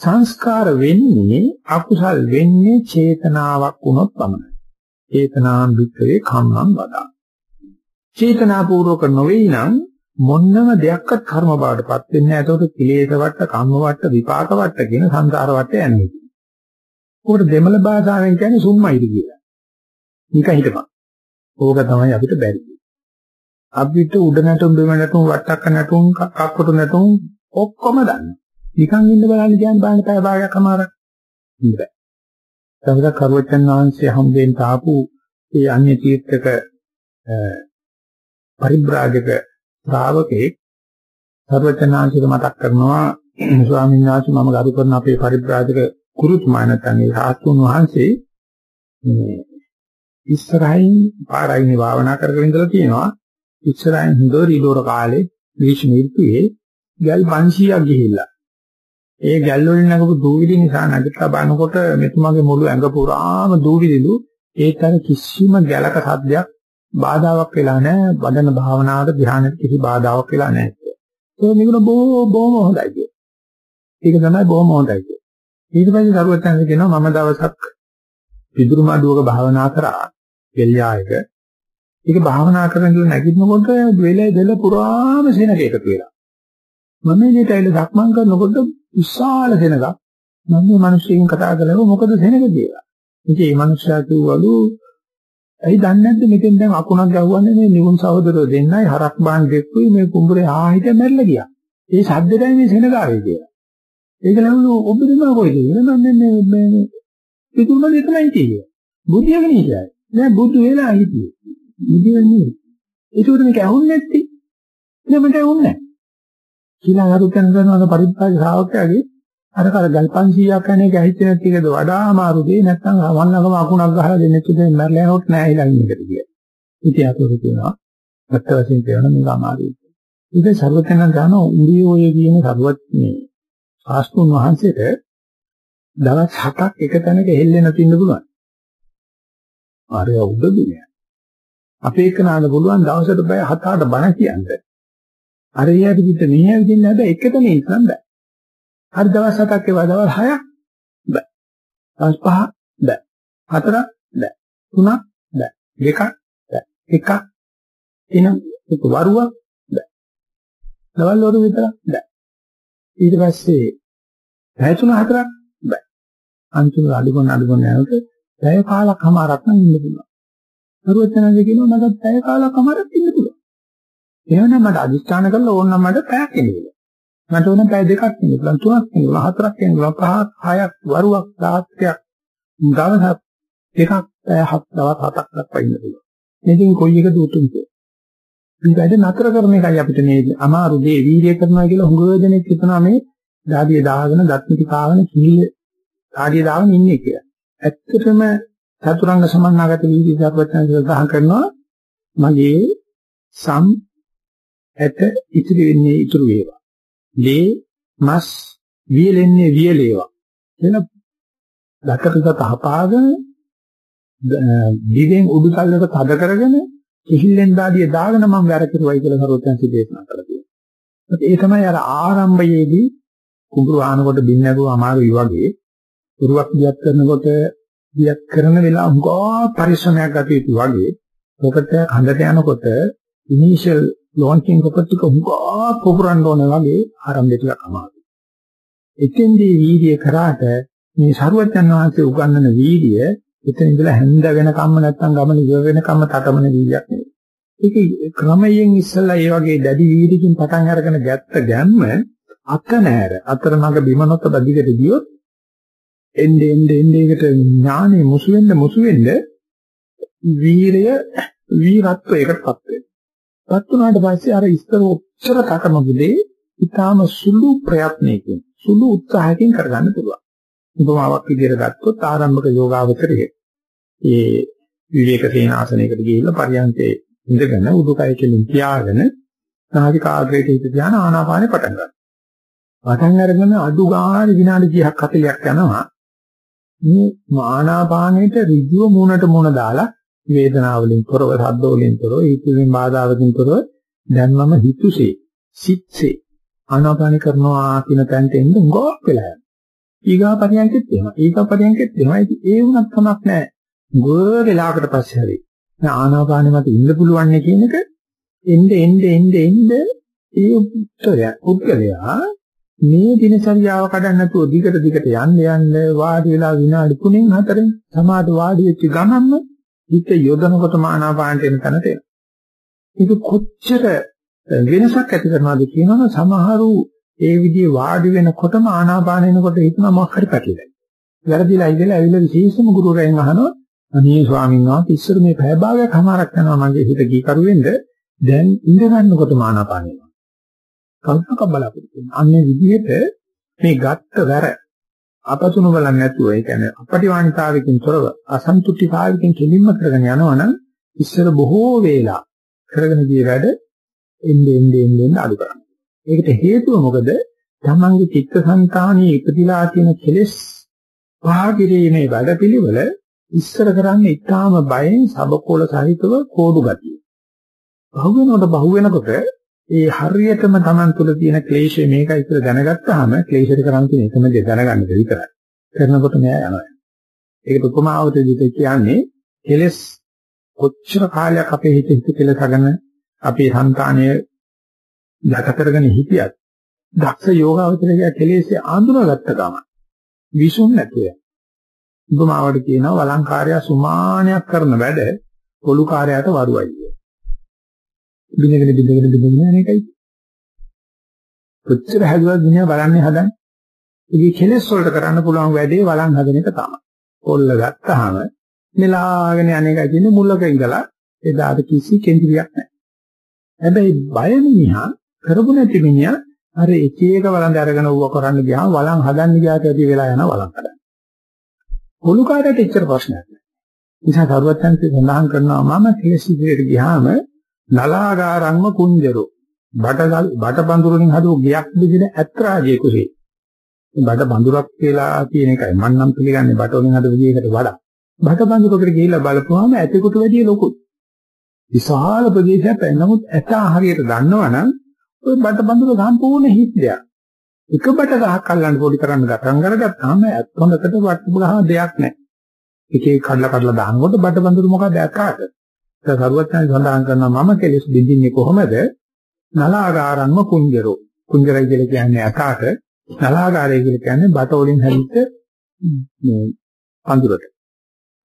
සංස්කාර වෙන්නේ අකුසල් වෙන්නේ චේතනාවක් වුණොත් පමණයි. චේතනාම් වික්‍රේ කම්මං වදා. චේතනාපූර්වක නොවේ නම් මොන්නම දෙයක්වත් කර්ම බවටපත් වෙන්නේ නැහැ. ඒකට කිලේශ වට, කම්ම වට, විපාක වට කියන සංසාර වට යන්නේ. උකට දෙමළ භාෂාවෙන් කියන්නේ සුම්මයිද කියලා. නික හිටපන්. ඕක තමයි අපිට බැරි. අපිට උඩ නැටුම් බිම නැටුම් වට්ටක්ක නැටුම් කක්කොට නැටුම් ඔක්කොම දන්න. නිකන් ඉන්න බලන්න කියන්නේ බාන්න පැය භාගයක් අමාරක්. ඉඳලා. තවද කරුවචන් වහන්සේ හම්බෙන් තාපු ඒ අන්‍ය තීර්ථක පරිබ්‍රාජක ශ්‍රාවකේ සර්වචනාංශික මතක් කරනවා ස්වාමීන් වහන්සේ මම ගරු කරන අපේ පරිබ්‍රාජක කුරුතුමා නැත්නම් ඒ සාස්තුන් වහන්සේ මේ ඉස්සරහින් පාරයිනේ භාවනා කරගෙන ඉඳලා තියෙනවා ඉස්සරහින් හොඳ කාලේ ග්‍රීෂ්ම ඍතුවේ ගල් 500ක් ගිහිල්ලා ඒ ගැල් වලින් නැගපු දූවිලි නිසා නැගිටලා බලනකොට මෙතුමාගේ මුළු ඇඟ පුරාම දූවිලිලු. ඒතර කිසිම ගැලක සද්දයක් බාධාවක් වෙලා නැහැ. වදන භාවනාවට ධ්‍යානෙට කිසි බාධාවක් වෙලා නැහැ ඒක නිකුණ බොහෝ බොහොම හොඳයි කිය. ඒක තමයි බොහොම හොඳයි කිය. ඊට පස්සේ සරුවත්යන්ස කියනවා මම දවසක් පිදුරු මඩුවක භාවනා කරා. ගෙල්යායක ඒක භාවනා කරන ඉඳලා නැගිටිනකොට වෙලේ දෙල පුරාම සෙනග එකතු වෙලා. මම මේ දෙයට සක්මන් කරනකොට විශාල සෙනගක් මම මේ මිනිස්සුන්ගෙන් කතා කළා මොකද සෙනග කියලා ඉතින් මේ මිනිස්සයා කිව්වලු ඇයි දන්නේ නැද්ද මෙතෙන් දැන් අකුණක් ගහුවන්නේ මේ නිවුන් සහෝදරයෝ දෙන්නයි හරක් බාන් දෙක්කුයි මේ කුඹුරේ ආහිට මැරිලා ගියා. ඒ සද්දෙටයි මේ සෙනගාවේ කියලා. ඒක ලැබුණු ඔබ දෙනවා කොයිද? මම මේ මේ පිටුමල එකමයි කියේ. බුද්ධියගෙන ඉන්නේ. නෑ බුදු වෙලා හිටියේ. බුද්ධියන්නේ. ඒකට මේක ඇහුන්නේ නැත්තේ. නෑ මට ඇහුන්නේ නෑ. කියලා අරුතන කරනවා පරිත්‍යාග ශ්‍රාවකයාගේ අර කර ගල් 500ක් යන එක ඇහිච්ච නැති එකද වඩා අමාරු දෙයක් නැත්නම් වන්නකම අකුණක් ගහලා දෙන්නේ තුනේ මැරලා යනොත් නෑ ඊළඟ එකට කියලා. ඉතින් අතෝර කියනවා අත්ත වශයෙන් කියනවා මේක අමාරුයි. ඒක සර්වඥයන් ගන්න උඹියෝයේ කියන සර්වත් මේ ශාස්ත්‍රුන් වහන්සේට දවස් 7ක් එක තැනක හෙල්ලෙන්න තින්න පුළුවන්. ආරය උදදුනේ. අපේ එක නාන්න පුළුවන් දවසට බය 7-8 බණ කියන්න. අර එයා පිටිට මෙහෙය විදිහින් හැබැයි එක තැන ඉන්න බෑ. හරි දවස් හතක් ඒවා දවස් 6ක් බෑ. දවස් 5 බෑ. 4 බෑ. 3 බෑ. 2 බෑ. 1 එනම් ඒක වරුවක් බෑ. දවල් වරු විතර බෑ. ඊට පස්සේ පැය 3 4ක් බෑ. අන්තිම අඩුගොන අඩුගොන යනකොට පැය කාලක් හමාරක් නම් ඉන්න පුළුවන්. දරුවචනන්ද කියනවා මට පැය කාලක් හමාරක් ඉන්න පුළුවන්. එහෙනම් මට අදිස්ථාන කරලා ඕනනම් මට පැයක් ඉන්න පුළුවන්. මට ඕන පැය දෙකක් ඉන්න පුළුවන් තුනක් ඉන්න පුළුවන් හතරක් ඉන්න පුළුවන් පහක් හයක් වරුවක් රාත්‍රියක් දවසක් දෙකක් පැය හත් දවස් හතක් දක්වා ඉන්න පුළුවන්. මේකෙන් කොයි එකද උතුම්ද මේ වැඩ නතර කරන එකයි අපිට මේ අමාරු දේ. වීර්ය කරනවා කියලා හුඟ දෙනෙක් හිතනවා මේ දාඩිය දාගෙන දත්මිති කාගෙන කීල දාඩිය දාගෙන ඉන්නේ කියලා. ඇත්තටම චතුරංග සමන්නාගත වීර්ය සර්වඥයන් සඳහන් කරනවා. මගේ සම් ඇට ඉතිරි වෙන්නේ ඉතුරු වේවා. ලේ මස් වියලෙන්නේ වියලේවා. කියලා දකටක තහපාගෙන දිවෙන් උඩුතල්ලක තද කරගෙන කිහිල්ලෙන් දාඩිය දාගෙන මම වැර කෙරුවයි කියලා සරුවෙන් සිදේශනා කළා තියෙනවා. ඒ තමයි අර ආරම්භයේදී කුඹුරු ආනකොට බින්නරුව අමාරුයි වගේ. උරුවක් දියත් කරනකොට දියත් කරන වෙලාව හුඟා පරිශ්‍රමයක් ගත යුතු වගේ. ඔකට හඳට යනකොට ඉනිෂියල් ලොන්චින් කොපට් එක හුඟා පුපුරන්න ඕන වගේ ආරම්භය ටිකක් අමාරුයි. එතෙන්දී වීර්ය කරාට මේ සරුවචන් වහන්සේ උගන්වන වීර්ය එතන ඉඳලා හැන්ද වෙනකම්ම නැත්තම් ගමන ඉව වෙනකම්ම තටමන වීර්යයක් නෙවෙයි. ඒක ක්‍රමයෙන් ඉස්සලා ඒ වගේ දැඩි වීර්යකින් පටන් අරගෙන ගැත්ත ගැම්ම අත නෑර අතරමඟ බිම නොත බදිකට ගියොත් එන්නේ එන්නේ එන්නේ එකට ඥානෙ මුසු වෙන්න මුසු වෙන්න වීරය වීරත්වයකටපත් වෙනවා. පත් වුණාට පස්සේ අර ඉස්තර ඔච්චර කටමගුලේ ඊටාම සුළු ප්‍රයත්නයකින් සුළු උත්සාහයකින් කරගන්න පුළුවන්. උපමාවක් විදිහට ගත්තොත් ආරම්භක යෝගාවචරයේ ඒ විවේක සේනාසනයකට ගිහිල්ලා පරියන්කේ ඉඳගෙන උඩුකය කෙලින් තියාගෙන නාසික ආග්‍රේට හිත ධාන ආනාපානෙ පටන් ගන්නවා. පටන් අරගෙන අඩු ගානේ විනාඩි 30ක් 40ක් යනවා. මේ ආනාපානෙට ඍජුව මූණට මූණ දාලා වේදනාවලින් තොරව, ශබ්ද වලින් තොරව, ඊතුලින් බාධාවකින් තොරව දැන් මම හිතුසේ, සිත්සේ ආනාපාන කරනවා කියන තැනට එන්න උගක් වෙලා යනවා. ඊගා පරියන්කෙත් එහෙම. ඊගා පරියන්කෙත් එහෙමයි. ඒ වුණත් කමක් නැහැ. ගොඩ වෙලාවකට පස්සේ හරි. ආනාපානෙ මත ඉන්න පුළුවන් නේ කියන එක එnde එnde එnde එnde ඒ උත්තරය පුද්ගලයා මේ දිනචරියාව කඩන්න නැතුව දිගට දිගට යන්න යන්න වාඩි වෙලා විනාඩි 3න් 4න් සමාධි වාඩි වෙච්ච ගමන්ම හිත යොදනකොට ආනාපානට එන තැනට එනවා. ඒක කොච්චර වෙනසක් ඇති කරනවද කියනවනම් සමහරු ඒ විදිහේ වාඩි වෙනකොටම ආනාපාන එනකොට හිතනවා මොකක් හරි පැටලෙයි. වැරදිලා ඉඳලා ඇවිල්ලා විශේෂම ගුරුවරයන් අහනවා අනේ ස්වාමීන් වහන්සේ ඉස්සර මේ පැය භාගයක් හමාරක් යනවා මගේ හිත කීකරු වෙන්න දැන් ඉඳ ගන්නකොට ආනාපාන එනවා. කල්පක බලාපොරොත්තු වෙනවා. අන්නේ විදිහට මේ ගත්ත වැර අපතුණු බලන්නේ නැතුව ඒ කියන්නේ අපටිවාණිතාවකින් තොරව අසන්තුෂ්ටිතාවකින් කෙලින්ම කරගෙන යනවනම් ඉස්සර බොහෝ වේලා කරගෙන ගිය වැඩ එන්නේ එන්නේ එන්නේ අඩු කරනවා. ඒකට හේතුව මොකද? තමන්ගේ චිත්තසංතානයේ ඉපදිලා තියෙන කෙලෙස් පහකිරීමේ වැඩපිළිවෙල ඉස්සර කරන්නේ ඊටාම බයෙන් සබකෝල සහිතව කෝඩු ගතිය. බහුව වෙනකොට බහුව වෙනකොට ඒ හරියටම Taman තුල තියෙන ක්ලේශය මේකයි කියලා දැනගත්තාම ක්ලේශයට කරන්න තියෙන එකම දේ දැනගන්න විතරයි. කරනකොට මෙයා යනවා. ඒකට උපමාවට විදිහට කියන්නේ කෙලස් කොච්චර කාලයක් අපේ හිත හිත කෙලසගෙන අපේ సంతානය ගත කරගෙන හිටියත් දක්ෂ යෝගාවචරය කෙලෙස්ේ ආඳුනගත්ත ගමන් විසුන් නැතුව උපමාවට කියනවා වළංකාරය සුමානයක් කරන වැඩ පොළු කාර්යයට වරුවයි. බින්දගෙන බින්දගෙන බින්දගෙන යන එකයි. කොච්චර හැදුවත් දුනියා බලන්නේ හදන්නේ. ඉතින් කෙලෙස් වලට කරන්න පුළුවන් වැඩේ වළං හදන එක තමයි. පොල්ල ගත්තාම නෙලාගෙන යන එකයි කියන්නේ මුලක ඉඳලා එදාට කිසි කෙන්දිරියක් නැහැ. හැබැයි බය මිනිහා කරපු නැති මිනිහා අර එක එක වළඳ අරගෙන ඌව කරන්න ගියාම වළං හදන්න ගියාට වැඩි වෙලා යනවා වළං හදන්න. පොළු කාර්යයට එච්චර ප්‍රශ්නයක් නැහැ. නිසා කරුවත්යන්සේ සඳහන් කරනවා මම කෙලෙස් ඉදිරියට ගියාම නලාගාරම්ම කුංජරෝ. බට බට බඳුරකින් හදපු ගියක් බෙදින ඇත්‍රාජයේ කුසේ. බට බඳුරක් කියලා කියන එකයි. මම නම් පිළිගන්නේ බට වලින් හදපු ගියකට වඩා. බට බඳුරකට ගිහිල්ලා බලපුවාම ඇතෙකුට වැඩිය ලොකුයි. විශාල ප්‍රදේශයක් නමුත් ඇත හරියට දන්නවනම් ওই බට බඳුර සම්පූර්ණ හිත් දෙයක්. එක බට ගහක් අල්ලන්න පොඩි කරන්න ගතන් කරගත්තාම ඇත් හොඳකට වට්ටුගහම දෙයක් නැහැ. එකේ කඩලා කඩලා දානකොට බට බඳුර මොකද? ඇකාට. සරුවත්යන් සඳහන් කරනවා මම කෙලෙස් බින්දින්නේ කොහොමද? නලාගාරන්ම කුංජරෝ. කුංජරයි කියලා කියන්නේ අකාට නලාගාරය කියලා කියන්නේ බට වලින් හැදිච්ච මේ පඳුරට.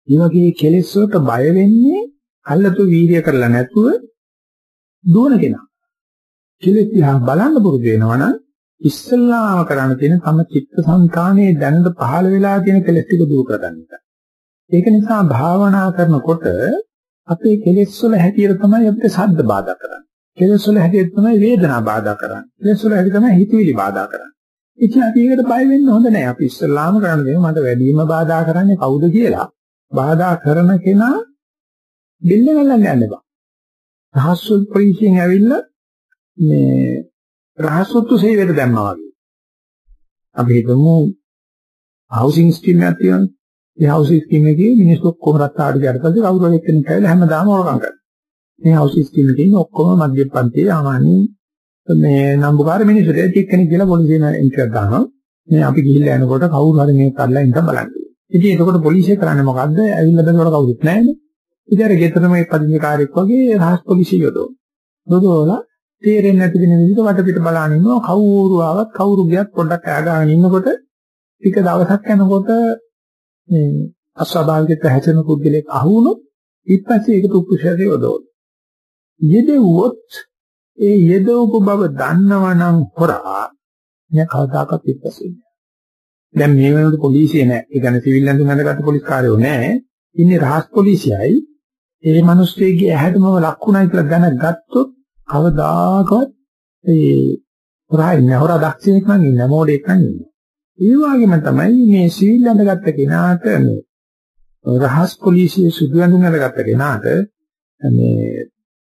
මේ වගේ කෙලෙස් වලට බය වෙන්නේ අල්ලතු වීර්ය කරලා නැතුව දුවන කෙනා. කෙලෙස් දිහා බලන්න පුරුදු වෙනවනම් ඉස්සල්ලාම කරන්න තියෙන තම චිත්තසංතානයේ දැනට පහළ වෙලා තියෙන කෙලෙස් ටික දුරු කරගන්න එක. ඒක නිසා භාවනා කරනකොට අපේ කෙලෙස් වල හැටියට තමයි අපිට ශබ්ද බාධා කරන්නේ. කෙලෙස් වල හැටියට තමයි වේදනා බාධා කරන්නේ. කෙලෙස් වල හැටියට තමයි හිතවිලි බාධා කරන්නේ. ඉතින් අපි ඒකට බය වෙන්න හොඳ නැහැ. අපි ඉස්සල්ලාම කරන්නේ මට වැඩිම බාධා කරන්නේ කවුද කියලා. බාධා කරන කෙනා බිල්ල ගලන්න යන්න බෑ. රහස්සොත් පොලිසියෙන් ඇවිල්ලා මේ රහස්සොත්තු සේවයට දැම්මා වගේ. අපි හිතමු හවුසින් ස්කීම් එකක් තියෙනවා. ඒ හවුස් ස්කීම් එකේ මිනිස්සු ඔක්කොම රත්තාට ගියාට පස්සේ කවුරු හරි එක්කෙනෙක් ඇවිල්ලා හැමදාම හොරකම් කරනවා. මේ හවුස් ස්කීම් එකේ ඉන්න ඔක්කොම මධ්‍යම පන්තියේ ආමානි මේ නම්බුකාර මිනිස්සුට එක්කෙනෙක් කියලා පොලිසියෙන් එන්ටර් දානවා. මේ අපි ගිහිල්ලා යනකොට කවුරු හරි මේක කරලා ඉඳන් බලන්න. ඉතින් එතකොට පොලිසිය කරන්නේ මොකද්ද? ඇවිල්ලා බැලුවට කවුරුත් නැහැනේ. ඉතින් අර ගෙදරම මේ පදිංචිකාරයෙක් වගේ රහස් පොලිසිය යොදවන. යොදවලා තේරෙන්නේ නැති වෙන විදිහට වටපිට බලන ඉන්නවා කවුරු ආවත් කවුරු ගියත් පොඩ්ඩක් ඈගාගෙන ඉන්නකොට ටික දවසක් යනකොට මේ අස්වාභාවික හැදෙන පුද්ගලෙක් අහුනොත් ඊපස්සේ ඒකට උපුෂරය යොදවන. යෙදුවොත් ඒ යෙදවපු බව දන්නවනම් හොරා මෙය කවදාකවත් ඊපස්සේ නෑ. දැන් මේ වෙනකොට පොලිසිය නෑ. ඒ කියන්නේ සිවිල් ඇඳුම් අඳගත්තු පොලිස් කාර්යෝ නෑ. ඉන්නේ රහස් පොලිසියයි. ඒ මිනිස්සෙගේ ඇහැටම ලක්ුණයි කියලා දැනගත්තොත් කවදාකවත් ඒ හොරා ඉන්නේ හොරා දක්ෂයෙක් නම් ඉන්නේ මොඩෙක් නම් ඉන්නේ. ඒ වගේම තමයි මේ සීල් අඳගත්ත කෙනාට මේ රහස් පොලිසිය සුදු ඇඳුම් අඳගත්ත කෙනාට මේ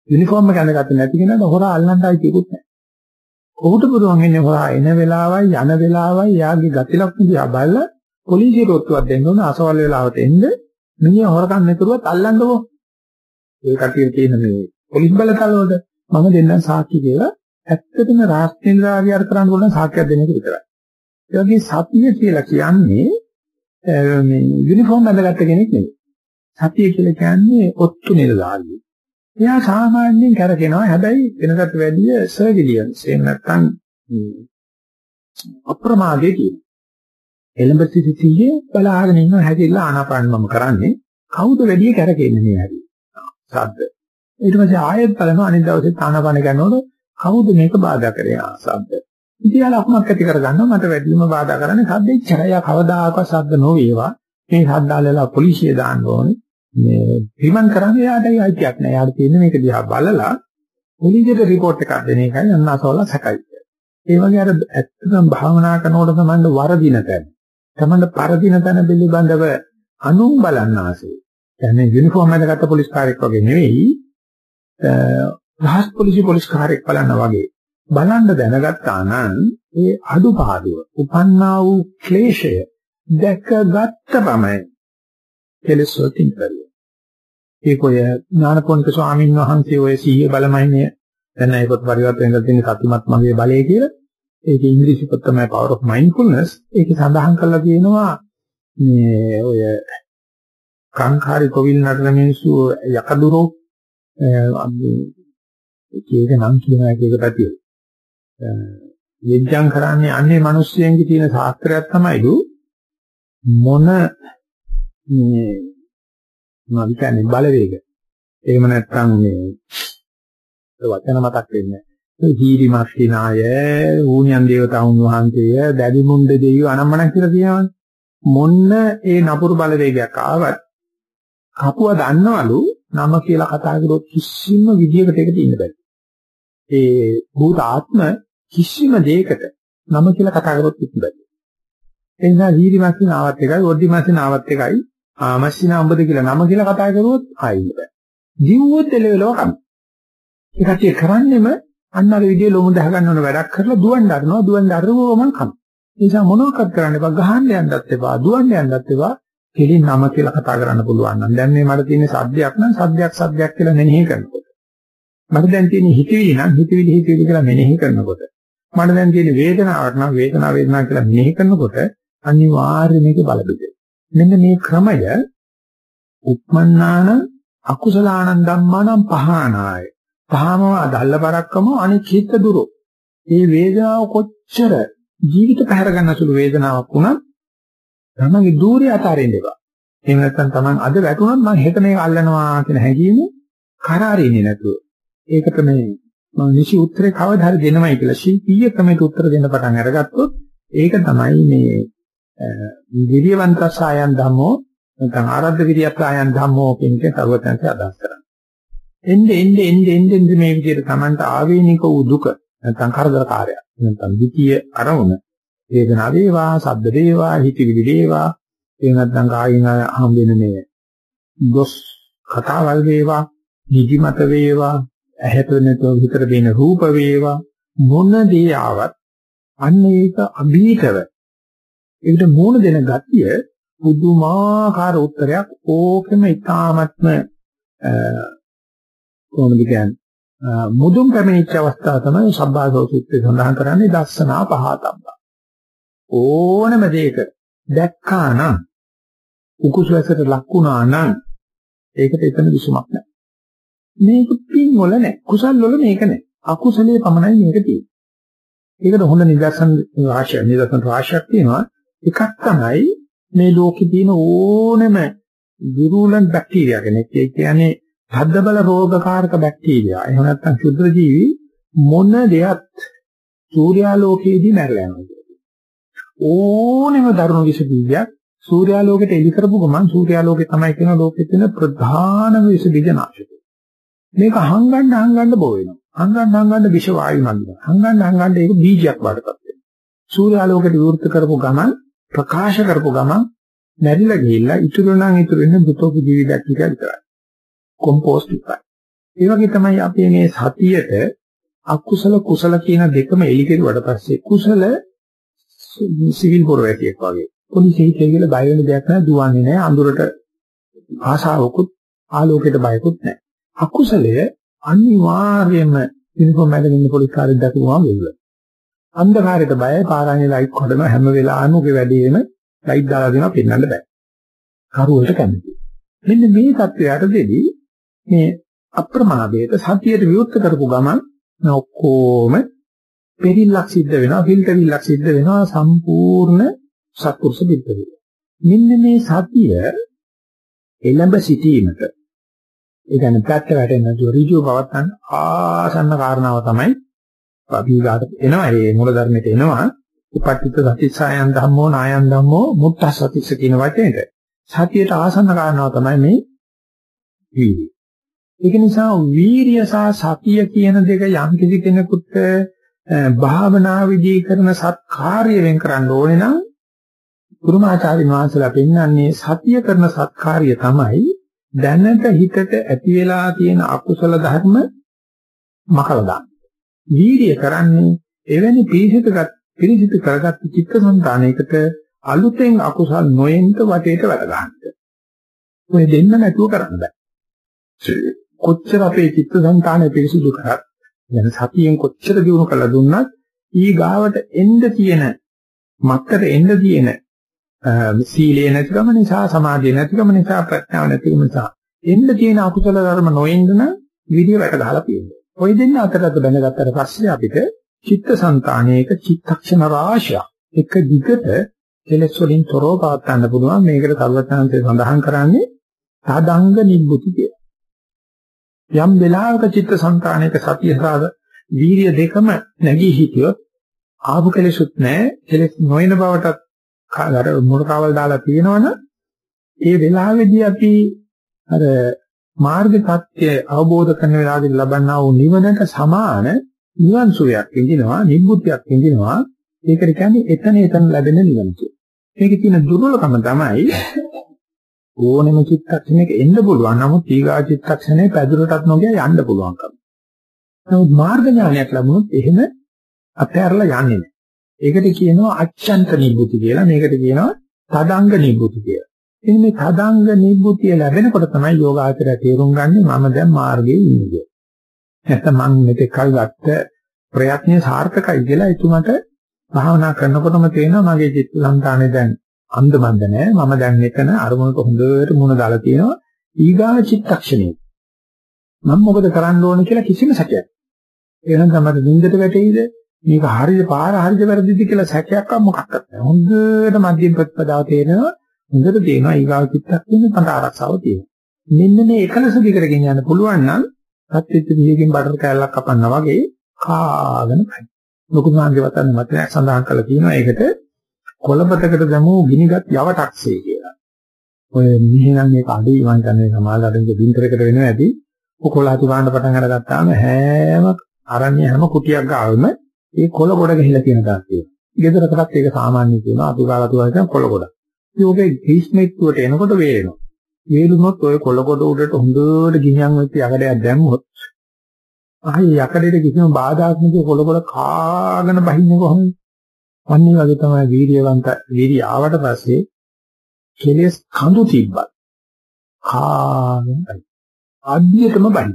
යුනිෆෝම් එක අඳගත්ත නැති කෙනාට හොරා අල්ලන්නයි තියෙකුත් නැහැ. ඔහුට පුළුවන් ඉන්නේ හොරා එන වෙලාවයි යන වෙලාවයි යාගේ ගති ලක්ෂණ දිහා බලලා පොලිසියට ඔත්තුවක් දෙන්න ඕන අසවල් වෙලාවට එන්න මිනිහ හොරකම් නැතුවත් අල්ලන්නකො. ඒ කටියේ තියෙන මේ පොලිස් බලතල වලට මම දෙන්න සාක්ෂි කියලා ඇත්තටම රාජ්‍ය නිලධාරියර කරන්න ඕන සාක්ෂියක් දෙන එක විතරයි. ඒ වගේ සතිය කියලා කියන්නේ මේ යුනිෆෝම් බඳගත්ත කෙනෙක් නෙවෙයි. සතිය කියලා කියන්නේ ඔත්තු නිලධාරියෙක්. එයා සාමාන්‍යයෙන් කරකිනවා හැබැයි වෙනකට වැඩිය සර්විලියන්ස් එහෙම නැත්නම් අප්‍රමාදයේ තියෙන. එළඹ සිටියේ බලාගෙන ඉන්න හැදිලා ආනාපාන මම කරන්නේ කවුද වැඩි කරකෙන්නේ මේ හැටි. සද්ද. ඊට පස්සේ ආයෙත් බලනවා අනිත් දවසේ ආනාපාන කරනකොට කවුද මේක බාධා කරේ සද්ද. ඉතින් ලකුණක් ඇති කරගන්නවා මට වැඩිම බාධා කරන්නේ සද්ද ඉච්චරය කවදාකවත් සද්ද නොවේවා. මේ සද්දාලලා පොලිසිය දාන්න ඕනේ. මේ රිමන් කරන්නේ යාටයි අයිතියක් නෑ. යාට තියෙන්නේ මේක දිහා බලලා පොලිසියට රිපෝට් එකක් දෙන එකයි අන්නසවල සැකයි. ඒ වගේ අර ඇත්තටම භාවනා කරනකොට තමයි වරදින තැන. තමයි පරදින තැන පිළිබඳව අනුන් බලන්න ආසේ. කියන්නේ යුනිෆෝම් එකකට පොලිස් කාර්යයක් වගේ නෙවෙයි. රහස් පොලිසිය පොලිස් කාර්යයක් බලන්න වගේ. බලන්න දැනගත්තා නම් ඒ අඩුපාඩුව උපන්නා වූ ක්ලේශය දැකගත්ත පමණයි කෙලෙස් වලින් පරිය. ඒක ඔය ඥානපෝනික ස්වාමීන් වහන්සේ ඔය සීය බලමයිනේ දැන් ඒකත් පරිවර්තන කරලා තියෙන සතිමත් මගේ බලය කියලා. ඒක ඉංග්‍රීසි පොත තමයි Power of Mindfulness. ඒකේ සඳහන් කරලා තියෙනවා මේ ඔය කාංකාරි කොවිල් නටන මිනිස්සු යකදුරෝ ඒක නම් කියන එක එක පැතිය. යෙජ්ජම් කරන්නේ අන්නේ මිනිස්සුන්ගේ තියෙන ශාස්ත්‍රයක් තමයිලු මොන මේ මොනවද කියන්නේ බලවේග. එහෙම නැත්නම් මේ වචන මතක් වෙන්නේ. හීරිමස්තිනාය, ඌණියන් දේවතාවුන් වහන්සේය, දැඩිමුණ්ඩ දෙවියෝ අනම්මන කියලා කියනවනේ. මොන්න ඒ නපුරු බලවේගයක් ආවත් කපුවා දන්නවලු නම කියලා කතා කරොත් කිසිම විදියකට ඒකට ඉන්න බෑ. ඒ භූත ආත්ම කිසිම දෙයකට නම කියලා කතා කරොත් ඉන්න බෑ. ඒ නිසා හීරිමස්තින ආවත් එකයි, ඔඩ්ඩිමස්තින ආවත් එකයි, ආමස්සින අඹද කියලා නම කියලා කතා කරුවොත් ආයින්න බෑ. ජීවුවොත් එලෙවලව කම. ඒ කට්ටිය කරන්නේම අන්න අර විදිය ලොමු දහ ගන්න ඕන වැඩක් කරලා දුවන් දරනවා දුවන් දරුවෝම කම. ඒ නිසා මොනවක්වත් කරන්න එපා ගහන්න යන්නත් එපා දුවන්න යන්නත් එපා කෙලින් නම කියලා කතා කරන්න පුළුවන් නම් දැන් මේ මට තියෙන සද්දයක් නම් සද්දයක් සද්දයක් කියලා මෙනෙහි කරනකොට මට දැන් තියෙන හිතවිලි නම් හිතවිලි හිතවිලි කියලා මෙනෙහි කරනකොට මට දැන් තියෙන වේදනාවක් නම් වේදනාව වේදනාව කියලා මෙනෙහි කරනකොට අනිවාර්යයෙන් මේක බලපෑද මෙන්න මේ ක්‍රමය උප්මන්නාන අකුසලානං ධම්මානං පහානාය පහම අදල්ල පරක්කම අනිච්චිත දුරෝ මේ වේදනාව කොච්චර ජීවිත පැහැර ගන්න සුළු වේදනාවක් වුණත් තමන්ගේ দূරය අතාරින්න එපා. එහෙම නැත්නම් තමන් අද වැටුණත් මම හෙට මේක අල්ලනවා කියන හැඟීම කරාරින්නේ නැතුව. ඒකට මේ මම නිසි උත්තරේ කවදා හරි දෙනවයි කියලා ශිල්පීය ක්‍රමයට උත්තර දෙන්න පටන් අරගත්තොත් ඒක තමයි මේ විරියවන්ත සායන් ධම්මෝ නැත්නම් ආරද්ධ විරිය ප්‍රායන් ධම්මෝ කියන එක සර්වතන්ට අදහස් කරන්නේ. එnde ende ende ende ende මේ විදිහට Tamanට ආවේනික වූ දුක නැත්නම් කරදරකාරය නැත්නම් ද්විතීය අරමුණ වේදනාව වේවා සද්ද වේවා හිතවිලි වේවා ඒ නැත්නම් කායින හම්බෙන මේ දොස් කතාවල් වේවා නිදිමත වේවා ඇහැට නැතුව හිතට දෙන රූප වේවා. මොන දේ ආවත් අන්න ඒක අභීතව. ඒකට මූණ දෙන ගතිය පුදුමාකාර උත්තරයක් ඕකෙම ඊ타මත්ම කොහොමද කියන්නේ මුදුන් පැමිණිච්ච අවස්ථාව තමයි සබ්බාසෝ සූත්‍රයේ සඳහන් කරන්නේ දස්සනා පහතබ්බා. ඕනම දෙයක දැක්කා නම් උකුසලසට ලක්ුණා නම් ඒකට එතන විසුමක් නැහැ. මේක පින් වල නැහැ. කුසල් වල මේක නැහැ. අකුසලයේ පමණයි මේක තියෙන්නේ. ඒකට හොඳ නිදර්ශන රාශිය නිදර්ශන රාශියක් තියෙනවා. එකක් තමයි මේ ලෝකේ තියෙන ඕනම විරුලන් බැක්ටීරියා කෙනෙක්. ඒ කියන්නේ හද්ද බල රෝගකාරක බැක්ටීරියා. එහෙම නැත්නම් ක්ෂුද්‍ර ජීවි මොන දෙයක් සූර්යාලෝකයේදී මැරලා යනවා. ඕනෙම දරුණු විස බීජයක් සූර්යාලෝකයට එලි කරපු ගමන් සූර්යාලෝකේ තමයි කියන ලෝකෙ තියෙන ප්‍රධානම විස බීජ නාශකය. මේක හංගන්න හංගන්න බෝ වෙනවා. හංගන්න හංගන්න විෂ වායු නන්දිනවා. හංගන්න හංගන්න ඒක බීජයක් වඩපත් වෙනවා. සූර්යාලෝකයට විවෘත කරපු ගමන් ප්‍රකාශ කරපු ගමන් නැරිලා ගිහිල්ලා ඉතුරු නම් ඉතුරු වෙන දුතෝක ජීවිතයක් විතරයි. කොම්පෝස්ට් එකයි. ඒ වගේ තමයි අපි මේ සතියට අකුසල කුසල කියන දෙකම එලි කෙරුවට පස්සේ කුසල සිවිල් පොරවැටියෙක් වගේ. පොලිසිය හිතේ කියලා බය වෙන දෙයක් නෑ දුවන්නේ නෑ අඳුරට ආශාවකුත් ආලෝකයට බයකුත් නෑ. අකුසලය අනිවාර්යයෙන්ම යුනිෆෝම් එකකින් ඉන්න පොලිස් කාර්යයක් දැකුවාම වෙන්න. අන්ධකාරයට බයයි පාරාණේ ලයිට් කොඩන හැම වෙලාවෙම ඔගේ වැඩේම ලයිට් දාලා දෙනවා පෙන්වන්න බෑ. කරුවලට කැමති. මෙන්න මේ தත්වයට දෙවි මේ අප්‍රමාදයට සතියට විරුද්ධ කරපු ගමන් ඔක්කොම පෙරිල්ලක් සිද්ධ වෙනවා හිල්තවිල්ලක් සිද්ධ වෙනවා සම්පූර්ණ සත්පුරුෂ පිළිපදින. මෙන්න මේ සතිය එළඹ සිටීමට ඒ කියන්නේ පැත්ත වැටෙන්නේ නැතුව ඍජුව පවත්තන්න ආසන්න කාරණාව තමයි අභිගාත එනවා. ඒ මූල ධර්මයට එනවා. උපට්ඨිත සතිසායන් ධම්මෝ නායන් ධම්මෝ මුත්තසතිස කියන වචනේට. සතියට ආසන්න කාරණාව තමයි මේ වීර්යය. ඒක නිසා වීර්ය සහ සතිය කියන දෙක යම් කිසි කෙනෙකුට භාවනා විදී කරන සත්කාර්ය වෙන් කරන්න ඕනේ නම් ගුරුමාචාර්ය වහන්සේලා පෙන්වන්නේ සතිය කරන සත්කාර්ය තමයි දැනට හිතට ඇති වෙලා තියෙන අකුසල ධර්ම මකලා දාන්න. වීර්ය කරන්නේ එවැනි පිළිසිතගත් පිළිසිත කරගත් චිත්තසංතානයකට අලුතෙන් අකුසල් නොයෙන්ට වටේට වැඩ ගන්න. ඔය දෙන්න නැතුව කරන්න බෑ. කොච්චර අපේ චිත්තසංතානය පිරිසිදු කරත් යන සතියෙන් කොච්චර දිනු කළා දුන්නත් ඊ ගාවට එන්න තියෙන මත්තර එන්න තියෙන සීලය නැතිකම නිසා සමාධිය නැතිකම නිසා ප්‍රඥාව නැතිකම නිසා එන්න තියෙන අකුසල ධර්ම නොඑන්න නම් විදිය වැට ගහලා තියෙනවා. ওই දෙන්න අතරට බැඳගත්තට පස්සේ අපිට චිත්තසංතානයක චිත්තක්ෂණ රාශියක් එක දිගට කෙලස් වලින් තොරව පවත් ගන්න පුළුවන් මේකට සර්වඥාන්තය සඳහන් කරන්නේ සාදංග නිබ්බුති කියලා. යම් වෙලාවක චිත්තසංතානයක සතිය සාද වීර්ය දෙකම නැගී හිටියොත් ආපු කෙලෙසුත් නැහැ කෙලෙස් නොයන බවටත් අර මොනකවල් දාලා තියෙනවනම් ඒ වෙලාවේදී අපි අර මාර්ග සත්‍ය අවබෝධ කරන වෙලාවේදී ලබන්නා වූ නිවනට සමාන නිවන් සුවයක් විඳිනවා නිබ්බුතියක් විඳිනවා ඒකට කියන්නේ එතන එතන ලැබෙන නිවන කියලා. මේකේ තියෙන දුර්වලකම තමයි ඕනෙම චිත්තක්ෂණයක එන්න පුළුවන්. නමුත් ඊගා චිත්තක්ෂණේ පැදුරටත් නොගිය යන්න පුළුවන්කම. නමුත් මාර්ග ඥානයක් ලැබුණොත් එහෙම අත්හැරලා යන්නේ නැහැ. ඒකට කියනවා අච්ඡන්ත නිබ්බුති කියලා. මේකට කියනවා තදංග නිබ්බුති කියලා. ඉතින් මේ තදංග නිබ්බුතිය ලැබෙනකොට තමයි යෝගාචරය තේරුම් ගන්නේ මම දැන් මාර්ගයේ ඉන්නේ. නැත්නම් මම මෙතෙක් කල් ගත්ත ප්‍රයත්නය සාර්ථකයි කියලා එතුමට භාවනා කරනකොටම තේරෙනවා මගේ චිත්ත සංතානේ දැන් අන්දමන්ද නැහැ. මම දැන් මෙතන අරමුණක හොඳට මුණ දාලා තියෙනවා. ඊගා චිත්තක්ෂණේ. මම මොකද කරන්න ඕන කියලා කිසිම සැකයක්. එහෙනම් තමයි නින්දට වැටෙයිද? මේක හරියට පාර හරියට වැරදිද කියලා සැකයක් මොකක්වත් නැහැ. හොඳට මධ්‍යම ප්‍රතිපදාව තේරෙනවා. හොඳට තේරෙනවා ඊගා චිත්තක්ෂණේ මට ආරක්ෂාව තියෙනවා. මෙන්න මේ එකලස දිගට ගෙනියන්න පුළුවන් නම් හත්විත් විදිහකින් බටර් කෑල්ලක් කපන්නා වගේ කාගෙන බයි. ලොකු සංජය වතන මතයක් සඳහන් කරලා තියෙනවා ඒකට කොළපතකට දැමූ ගිනිගත් යවටක්සේ කියලා. ඔය මිහිනම් මේක අඩුයි මම හිතන්නේ සමාජයෙන් බින්තරයකට වෙනවා ඇති. කොළ අතු ගන්න පටන් අරගත්තාම හැම අරන්නේ හැම කුටියක් ගාවම ඒ කොළ ගොඩ ගහලා තියෙන දාක් තියෙනවා. ගෙදරකටත් ඒක සාමාන්‍ය කියනවා අතු ගාලා අතු ගාලා කොළ ගොඩ. ඒකේ ගිස්මෙට්ටුවට එනකොට වේලෙනවා. වේලුනොත් ඔය කොළ ගොඩ උඩට හොඳට ගිනියම් වෙච්ච යකඩයක් දැම්මොත් ආයේ යකඩේට කිසිම බාධාක් නැතුව කොළ ගොඩ කාගෙන බහින්නේ කොහොමද? අනිත් වගේ තමයි වීර්යවන්ත වීර්ය ආවට පස්සේ කෙලෙස් කඳු තිබ්බත් කාගෙන අධ්‍යයතම බයි.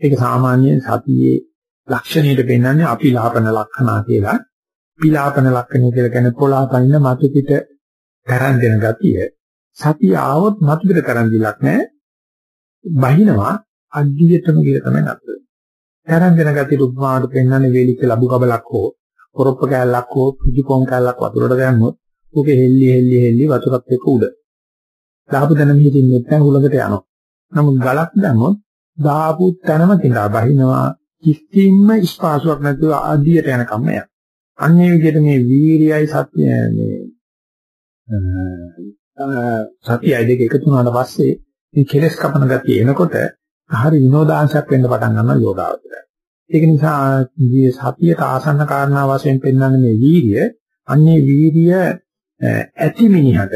ඒක සාමාන්‍ය සතියේ ලක්ෂණයට පෙන්වන්නේ අපිලාපන ලක්ෂණා කියලා. පිලාපන ලක්ෂණය කියලා කියන්නේ පොළාපනින මතු පිට තරන් දෙන ගතිය. සතිය ආවොත් මතු පිට තරන් දිලක් නැහැ. බහිනවා අධ්‍යයතම කියලා තමයි නතර. තරන් දෙන ගතිය උපමාවට පෙන්වන්නේ වේලිච්ච ලබු කබලක් හෝ පොරොප්ප කෑල්ලක් හෝ පුජු පොන් කෑල්ලක් වතුරට දැම්මොත් ඌකේ හෙල්ලි හෙල්ලි හෙල්ලි වතුරත් එක්ක උඩ. දාපු තැන මෙහිටින් නැත්නම් උලකට යනවා. නමුත් ගලක් දැම්මොත් දාපු තැනම තිනා බහිනවා කිසිම ස්පාසුවක් නැතුව ආදියට යනකම් යනවා. අන්නේ විදිහට මේ වීරියයි සත්‍ය මේ සතියයි දෙක එකතු වුණාට පස්සේ මේ කෙලස් කපන ගතිය එනකොට හරි විනෝදාංශයක් වෙන්න පටන් ගන්නවා යෝගාවචරය. ඒක නිසා මේ සතියට ආසන්න කාරණා වශයෙන් පෙන්වන්නේ මේ වීර්ය. අන්නේ වීර්ය ඇති මිනිහට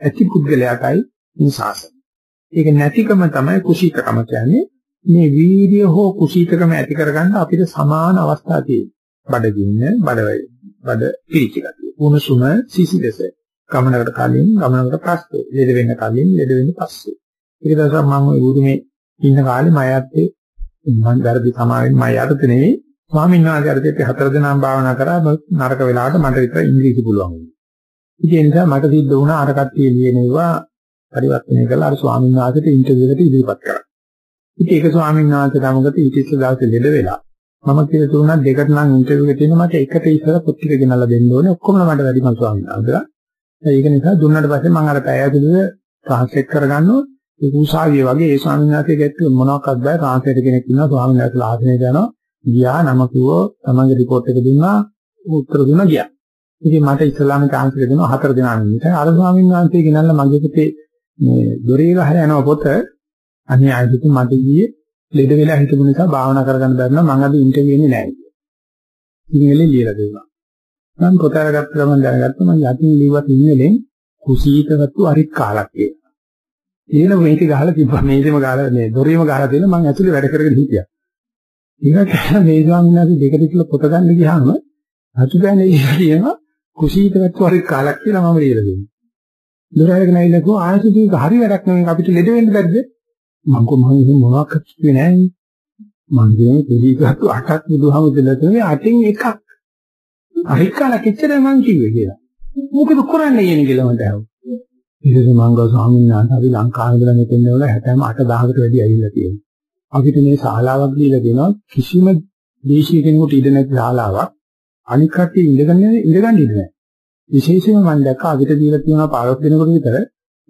ඇති පුද්ගලයාටයි මේ ශාසනය. ඒක නැතිකම තමයි කුසීතකම කියන්නේ. මේ වීර්ය හෝ කුසීතකම ඇති කරගන්න අපිට සමාන අවස්ථා තියෙනවා. බඩගින්න, බඩ බඩ පිළිච ගතිය. උණුසුම සිසිලස. ගමනකට කලින්, ගමනකට පස්සේ, ලෙඩ වෙන්න කලින්, ලෙඩ වෙන්න පස්සේ. ඒක තමයි මම උරුමේ ඉන්න කාලේ මයත්තේ මම වැරදි සමාවෙන් මම යටතේ නෙවෙයි ස්වාමීන් වහන්සේ අර දෙපි හතර දෙනාම භාවනා කරා නරක වෙලාවට මට විතර ඉංග්‍රීසි පුළුවන් වුණා. ඉතින් ඒ නිසා මට සිද්ධ වුණා අර කට්ටිය ලියනවා පරිවර්තනය කරලා අර ස්වාමීන් වහන්සේට ඉන්ටර්විව් එකට ඉදිරිපත් කරා. ඉතින් ඒක ස්වාමීන් වහන්සේ තමකට ඊට ඉස්සෙල්ලා දවසේ ලෙඩ වෙලා මම කියලා තුනක් දෙකට නම් ඉන්ටර්විව් එක තියෙනවා මට එකට ඉස්සර පොත් ටික ගෙනල්ලා දෙන්න ඕනේ ඔක්කොම මට වැඩි මං ස්වාමීන් වහන්සේලා. ඒක නිසා දුන්නාට පස්සේ මම අර පැය ඇතුළත ට්‍රාන්ස්ලේට් කරගන්නවා ඒක උසාවිය වගේ ඒ ස්වාමීන් වහන්සේ ගැත්තු මොනවාක්වත් බෑ ට්‍රාන්ස්ලේටර් කෙනෙක් ඉන්නවා ස්වාමීන් වහන්සේලා ආසනයට යනවා ගියා නම කිව්වෝ තමන්ගේ report එක දුන්නා උත්තර දුන්නා ගියා. ඉතින් මට ඉස්ලාම chance එක දෙනවා හතර දෙනා ඉන්න. අර ස්වාමීන් වහන්සේ ගෙනල්ලා මගේ පුතේ මේ දොරේ ගහලා යනවා පොත. අනේ ආයෙත් මට ගියේ ලෙඩ වෙලා හිටපු නිසා භාවනා කරගන්න බැරි නම් මම අද ඉන්ටර්විව් එන්නේ නැහැ කියලා. ඉංග්‍රීසියෙන් ලියලා දුන්නා. මම පොත අරගත්ත ගමන් දැනගත්තා මම යටින් ලියුවත් ඉංග්‍රීසියෙන් කුසීතවත්තු අරික් කාලක් කියලා. ඊළ මේක ගහලා තිබ්බා මේකෙම ගහලා මේ දොරේම ගහලා තියෙන මම ඇතුලේ වැඩ කරගෙන හිටියා. ඊට පස්සේ මේ ස්වාමීන් වහන්සේ දෙකට කියලා පොත ගන්න ගියාම අතුගෑනේ කියනවා කුසීතවත් වරික් කාලක් කියලා මම ලියලා දෙනවා. දොරාරගෙන ඇවිල්ලා කිව්වා ආයතනික හරි වැඩක් නෙවෙයි අපිට ලෙඩ වෙන්න බැරිද? මම කො මම ඉතින් මොනවක් කිව්වේ නැහැ. මම කියන්නේ කුසීතවත් අටක් බුදුහාමුදුරුවෝ තුනේ අටින් එකක්. හරි කාලක් එච්චර මං කිව්වේ කියලා. මොකද කරන්නේ කියන කියලා මට ඇහුවා. ඊට පස්සේ මං ගා ස්වාමීන් වහන්සේ අපි ලංකාවේ ඉඳලා මෙතෙන් වල 68 8000කට වැඩි ඇවිල්ලා තියෙනවා. අපිට මේ ශාලාවක් දීලා දෙනවා කිසිම දේශීය කෙනෙකුට ඉඩ නැති ශාලාවක් අනික් කට්ටිය ඉඳගෙන ඉඳගන්න ඉඳ නැහැ. විශේෂයෙන්ම මම දැක්කා අපිට දීලා තියෙනවා 15 දිනකට විතර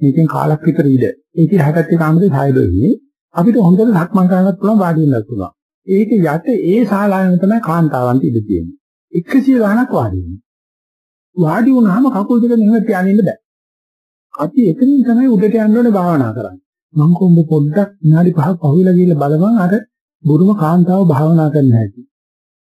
මේකෙන් කාලක් විතර ඉඳ. ඒකේ හැටත් කාමරේ සායදෙන්නේ අපිට හොඳට සක්මන් කරන්නත් පුළුවන් වාඩි වෙන්නත් පුළුවන්. ඒක යට ඒ ශාලාවෙම තමයි කාන්තාවන්ට ඉඳ තියෙන්නේ. 100 ගණක් වාඩි වෙනවා. වාඩි වුණාම කකුල් දෙක මෙහෙම තියාගෙන ඉන්න බෑ. අපි එතනින් තමයි උඩට යන්න ඕනේ භාවනා කරන්න. මං කොම්බ පොඩ්ඩක් විනාඩි 5ක් පහුවිලා ගිහලා බලමන් අර බුරුම කාන්තාව භාවනා කරන්න හැටි.